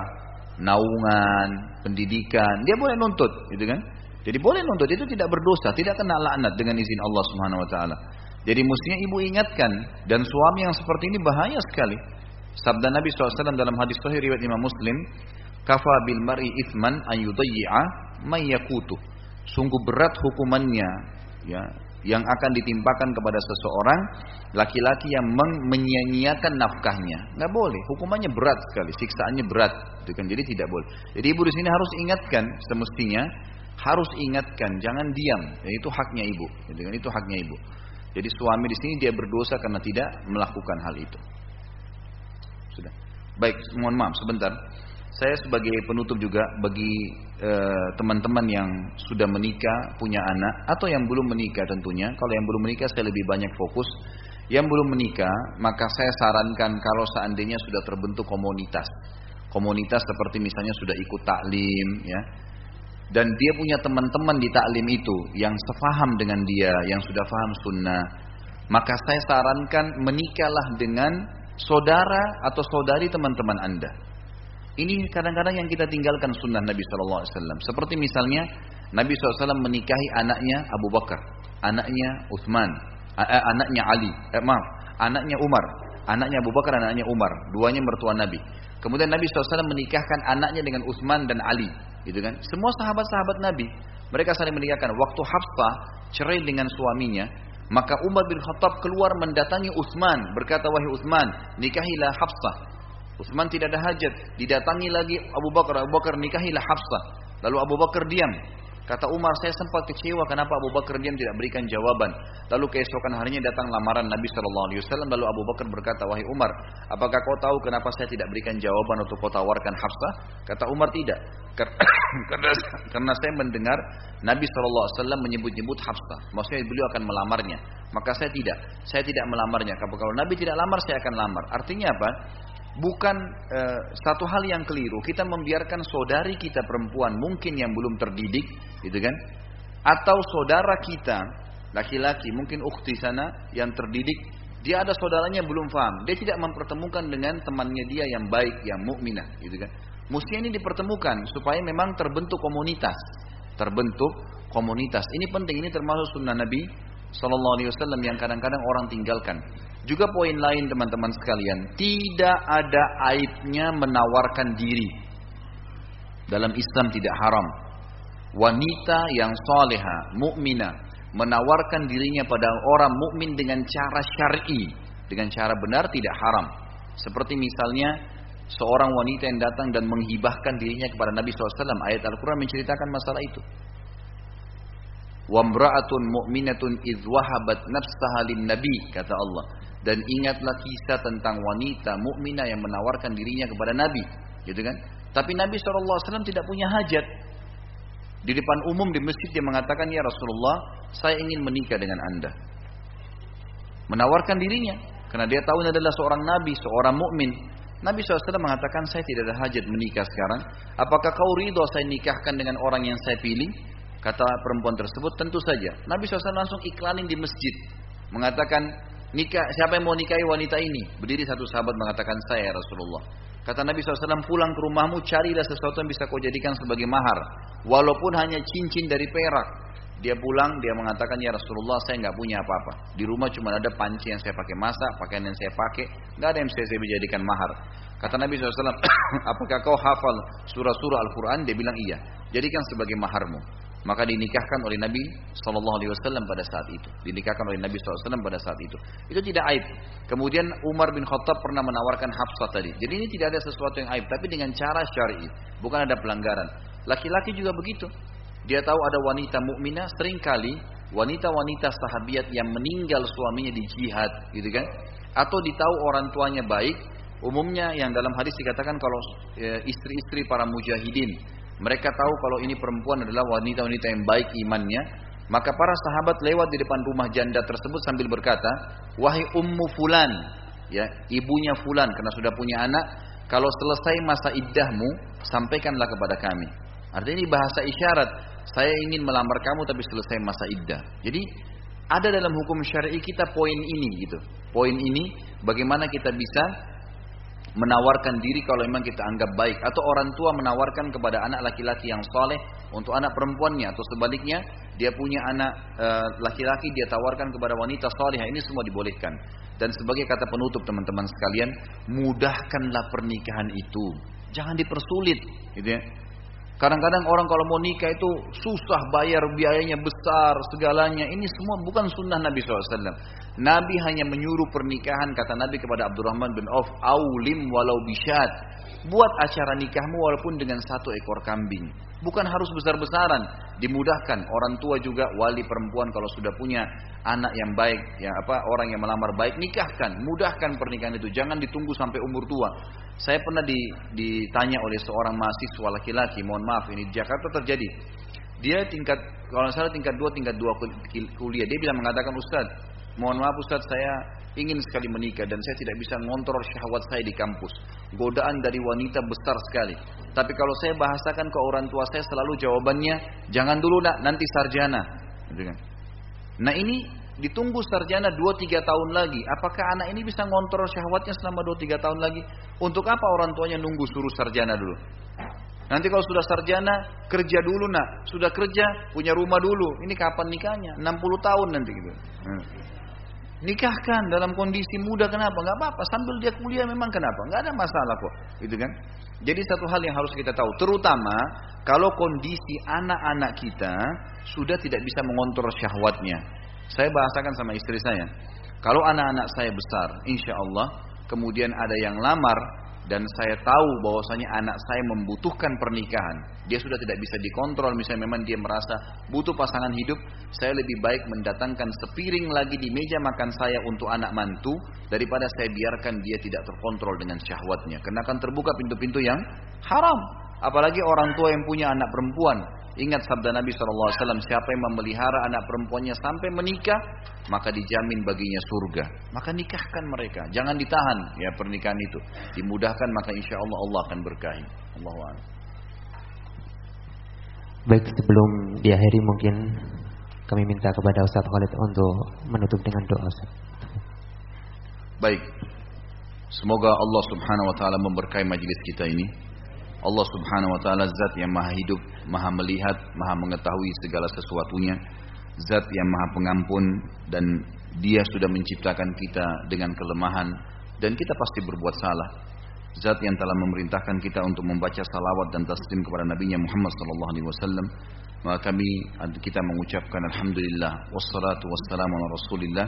naungan, pendidikan. Dia boleh nuntut, gitu kan? Jadi boleh nuntut itu tidak berdosa, tidak kena laknat dengan izin Allah Subhanahu wa taala. Jadi mestinya ibu ingatkan dan suami yang seperti ini bahaya sekali. Sabda Nabi SAW dalam hadis sahih riwayat Imam Muslim, "Kafa bil mar'i ithman an yudayyi'a may yakutu." Sungguh berat hukumannya ya yang akan ditimpakan kepada seseorang laki-laki yang menyia-nyiakan nafkahnya. Nggak boleh, hukumannya berat sekali, siksaannya berat. Itu kan jadi tidak boleh. Jadi ibu di sini harus ingatkan semestinya harus ingatkan, jangan diam. Dan itu haknya ibu. Jadi kan itu haknya ibu. Jadi suami di sini dia berdosa karena tidak melakukan hal itu. Sudah. Baik, mohon maaf sebentar. Saya sebagai penutup juga bagi eh, teman-teman yang sudah menikah, punya anak atau yang belum menikah tentunya. Kalau yang belum menikah saya lebih banyak fokus. Yang belum menikah, maka saya sarankan kalau seandainya sudah terbentuk komunitas. Komunitas seperti misalnya sudah ikut taklim ya. Dan dia punya teman-teman di taklim itu yang sefaham dengan dia, yang sudah faham sunnah. Maka saya sarankan menikahlah dengan saudara atau saudari teman-teman Anda. Ini kadang-kadang yang kita tinggalkan sunnah Nabi Wasallam. Seperti misalnya Nabi SAW menikahi anaknya Abu Bakar, anaknya Uthman, anaknya Ali, eh, maaf, anaknya Umar, anaknya Abu Bakar, anaknya Umar, duanya mertua Nabi. Kemudian Nabi SAW menikahkan anaknya dengan Uthman dan Ali, gitu kan? Semua sahabat-sahabat Nabi, mereka saling menikahkan. Waktu Hafsah cerai dengan suaminya, maka Umar bin Khattab keluar mendatangi Uthman, berkata wahai Uthman, nikahilah Hafsah. Utsman tidak ada hajat, didatangi lagi Abu Bakar, Abu Bakar nikahilah Hafsah. Lalu Abu Bakar diam. Kata Umar, saya sempat kecewa kenapa Abu Bakar diam tidak berikan jawaban. Lalu keesokan harinya datang lamaran Nabi Shallallahu Alaihi Wasallam. Lalu Abu Bakar berkata, wahai Umar, apakah kau tahu kenapa saya tidak berikan jawaban untuk kau tawarkan Hafsah? Kata Umar tidak, karena, saya mendengar Nabi Shallallahu Alaihi Wasallam menyebut-nyebut Hafsah. Maksudnya beliau akan melamarnya. Maka saya tidak, saya tidak melamarnya. Kalau Nabi tidak lamar, saya akan lamar. Artinya apa? Bukan e, satu hal yang keliru. Kita membiarkan saudari kita perempuan mungkin yang belum terdidik, gitu kan? Atau saudara kita laki-laki mungkin ukti sana yang terdidik, dia ada saudaranya belum paham. Dia tidak mempertemukan dengan temannya dia yang baik, yang mukminah, gitu kan? Mesti ini dipertemukan supaya memang terbentuk komunitas, terbentuk komunitas. Ini penting. Ini termasuk sunnah Nabi Sallallahu Alaihi Wasallam yang kadang-kadang orang tinggalkan. Juga poin lain teman-teman sekalian, tidak ada aibnya menawarkan diri. Dalam Islam tidak haram. Wanita yang soleha, mukminah, menawarkan dirinya pada orang mukmin dengan cara syar'i, dengan cara benar tidak haram. Seperti misalnya seorang wanita yang datang dan menghibahkan dirinya kepada Nabi SAW. Ayat Al-Quran menceritakan masalah itu. Wamra'atun mu'minatun idh wahabat nafsaha lin nabi kata Allah dan ingatlah kisah tentang wanita mukminah yang menawarkan dirinya kepada nabi. Gitu kan? Tapi Nabi SAW tidak punya hajat. Di depan umum di masjid dia mengatakan ya Rasulullah saya ingin menikah dengan anda. Menawarkan dirinya. Karena dia tahu ini adalah seorang nabi seorang mukmin. Nabi SAW mengatakan saya tidak ada hajat menikah sekarang. Apakah kau ridho saya nikahkan dengan orang yang saya pilih? Kata perempuan tersebut, tentu saja. Nabi SAW langsung iklanin di masjid. Mengatakan, nikah siapa yang mau nikahi wanita ini? Berdiri satu sahabat mengatakan, saya ya Rasulullah. Kata Nabi SAW, pulang ke rumahmu, carilah sesuatu yang bisa kau jadikan sebagai mahar. Walaupun hanya cincin dari perak. Dia pulang, dia mengatakan, ya Rasulullah, saya nggak punya apa-apa. Di rumah cuma ada panci yang saya pakai masak, pakaian yang saya pakai. nggak ada yang bisa saya jadikan mahar. Kata Nabi SAW, apakah kau hafal surah-surah Al-Quran? Dia bilang, iya. Jadikan sebagai maharmu. Maka dinikahkan oleh Nabi Shallallahu Alaihi Wasallam pada saat itu. Dinikahkan oleh Nabi SAW pada saat itu. Itu tidak aib. Kemudian Umar bin Khattab pernah menawarkan Hafsah tadi. Jadi ini tidak ada sesuatu yang aib, tapi dengan cara syar'i, bukan ada pelanggaran. Laki-laki juga begitu. Dia tahu ada wanita mukminah sering kali wanita-wanita sahabiat yang meninggal suaminya di jihad, gitu kan? Atau ditahu orang tuanya baik, umumnya yang dalam hadis dikatakan kalau e, istri-istri para mujahidin mereka tahu kalau ini perempuan adalah wanita-wanita yang baik imannya, maka para sahabat lewat di depan rumah janda tersebut sambil berkata, "Wahai ummu fulan, ya, ibunya fulan karena sudah punya anak, kalau selesai masa iddahmu, sampaikanlah kepada kami." Artinya ini bahasa isyarat, saya ingin melamar kamu tapi selesai masa iddah. Jadi ada dalam hukum syar'i kita poin ini gitu. Poin ini bagaimana kita bisa menawarkan diri kalau memang kita anggap baik. Atau orang tua menawarkan kepada anak laki-laki yang soleh untuk anak perempuannya. Atau sebaliknya dia punya anak eh, laki-laki dia tawarkan kepada wanita soleh ini semua dibolehkan. Dan sebagai kata penutup teman-teman sekalian mudahkanlah pernikahan itu. Jangan dipersulit gitu ya Kadang-kadang orang kalau mau nikah itu susah bayar biayanya besar segalanya. Ini semua bukan sunnah Nabi SAW. Nabi hanya menyuruh pernikahan kata Nabi kepada Abdurrahman bin Auf, aulim walau bisyad. Buat acara nikahmu walaupun dengan satu ekor kambing. Bukan harus besar-besaran, dimudahkan. Orang tua juga wali perempuan kalau sudah punya anak yang baik, yang apa orang yang melamar baik, nikahkan, mudahkan pernikahan itu. Jangan ditunggu sampai umur tua. Saya pernah ditanya oleh seorang mahasiswa laki-laki, mohon maaf ini di Jakarta terjadi. Dia tingkat kalau salah tingkat dua, tingkat dua kuliah. Dia bilang mengatakan Ustaz, mohon maaf Ustaz saya ingin sekali menikah dan saya tidak bisa ngontrol syahwat saya di kampus. Godaan dari wanita besar sekali. Tapi kalau saya bahasakan ke orang tua saya selalu jawabannya jangan dulu nak, nanti sarjana. Gitu kan. Nah ini ditunggu sarjana 2-3 tahun lagi. Apakah anak ini bisa ngontrol syahwatnya selama 2-3 tahun lagi? Untuk apa orang tuanya nunggu suruh sarjana dulu? Nanti kalau sudah sarjana, kerja dulu nak. Sudah kerja, punya rumah dulu. Ini kapan nikahnya? 60 tahun nanti gitu. Hmm. Nikahkan dalam kondisi muda kenapa? Gak apa-apa. Sambil dia kuliah memang kenapa? Gak ada masalah kok. Gitu kan? Jadi satu hal yang harus kita tahu. Terutama kalau kondisi anak-anak kita sudah tidak bisa mengontrol syahwatnya. Saya bahasakan sama istri saya. Kalau anak-anak saya besar, insya Allah, kemudian ada yang lamar, dan saya tahu bahwasanya anak saya membutuhkan pernikahan. Dia sudah tidak bisa dikontrol, misalnya memang dia merasa butuh pasangan hidup, saya lebih baik mendatangkan sepiring lagi di meja makan saya untuk anak mantu daripada saya biarkan dia tidak terkontrol dengan syahwatnya. Karena akan terbuka pintu-pintu yang haram. Apalagi orang tua yang punya anak perempuan, Ingat sabda Nabi SAW, siapa yang memelihara anak perempuannya sampai menikah, maka dijamin baginya surga. Maka nikahkan mereka, jangan ditahan ya pernikahan itu. Dimudahkan maka insya Allah Allah akan berkahi. Allah Baik sebelum diakhiri mungkin kami minta kepada Ustaz Khalid untuk menutup dengan doa Ustaz. Baik. Semoga Allah Subhanahu wa taala memberkahi majelis kita ini. Allah subhanahu wa ta'ala zat yang maha hidup, maha melihat, maha mengetahui segala sesuatunya. Zat yang maha pengampun dan dia sudah menciptakan kita dengan kelemahan dan kita pasti berbuat salah. Zat yang telah memerintahkan kita untuk membaca salawat dan taslim kepada Nabi Muhammad sallallahu alaihi wasallam. Maka kami kita mengucapkan alhamdulillah wassalatu wassalamu ala Rasulillah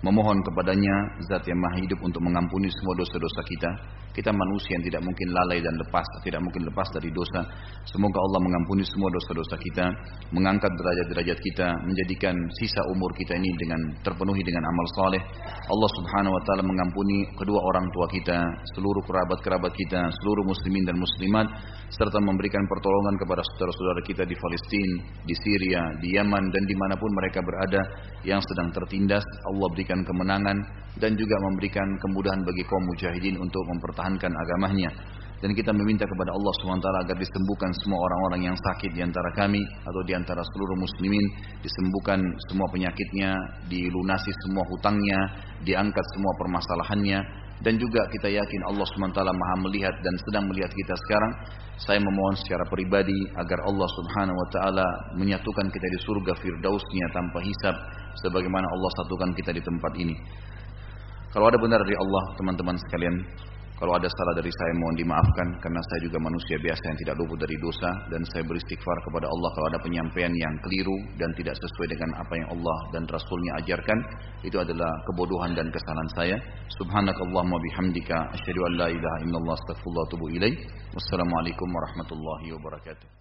memohon kepadanya zat yang maha hidup untuk mengampuni semua dosa-dosa kita. Kita manusia yang tidak mungkin lalai dan lepas, tidak mungkin lepas dari dosa. Semoga Allah mengampuni semua dosa-dosa kita, mengangkat derajat-derajat kita, menjadikan sisa umur kita ini dengan terpenuhi dengan amal saleh. Allah Subhanahu wa taala mengampuni kedua orang tua kita, seluruh kerabat-kerabat kita, seluruh muslimin dan muslimat serta memberikan pertolongan kepada saudara-saudara kita di Palestina, di Syria, di Yaman dan di mana pun mereka berada yang sedang tertindas. Allah berikan kemenangan dan juga memberikan kemudahan bagi kaum mujahidin untuk mempertahankan agamanya. Dan kita meminta kepada Allah SWT agar disembuhkan semua orang-orang yang sakit di antara kami atau di antara seluruh muslimin, disembuhkan semua penyakitnya, dilunasi semua hutangnya, diangkat semua permasalahannya, dan juga kita yakin Allah SWT maha melihat dan sedang melihat kita sekarang. Saya memohon secara pribadi agar Allah Subhanahu wa taala menyatukan kita di surga firdausnya tanpa hisab sebagaimana Allah satukan kita di tempat ini. Kalau ada benar dari Allah, teman-teman sekalian, Kalau ada salah dari saya mohon dimaafkan karena saya juga manusia biasa yang tidak luput dari dosa dan saya beristighfar kepada Allah kalau ada penyampaian yang keliru dan tidak sesuai dengan apa yang Allah dan Rasulnya ajarkan itu adalah kebodohan dan kesalahan saya. Subhanakallahumma bihamdika asyhadu an la ilaha illallah astaghfirullah wa atubu ilaik. Wassalamualaikum warahmatullahi wabarakatuh.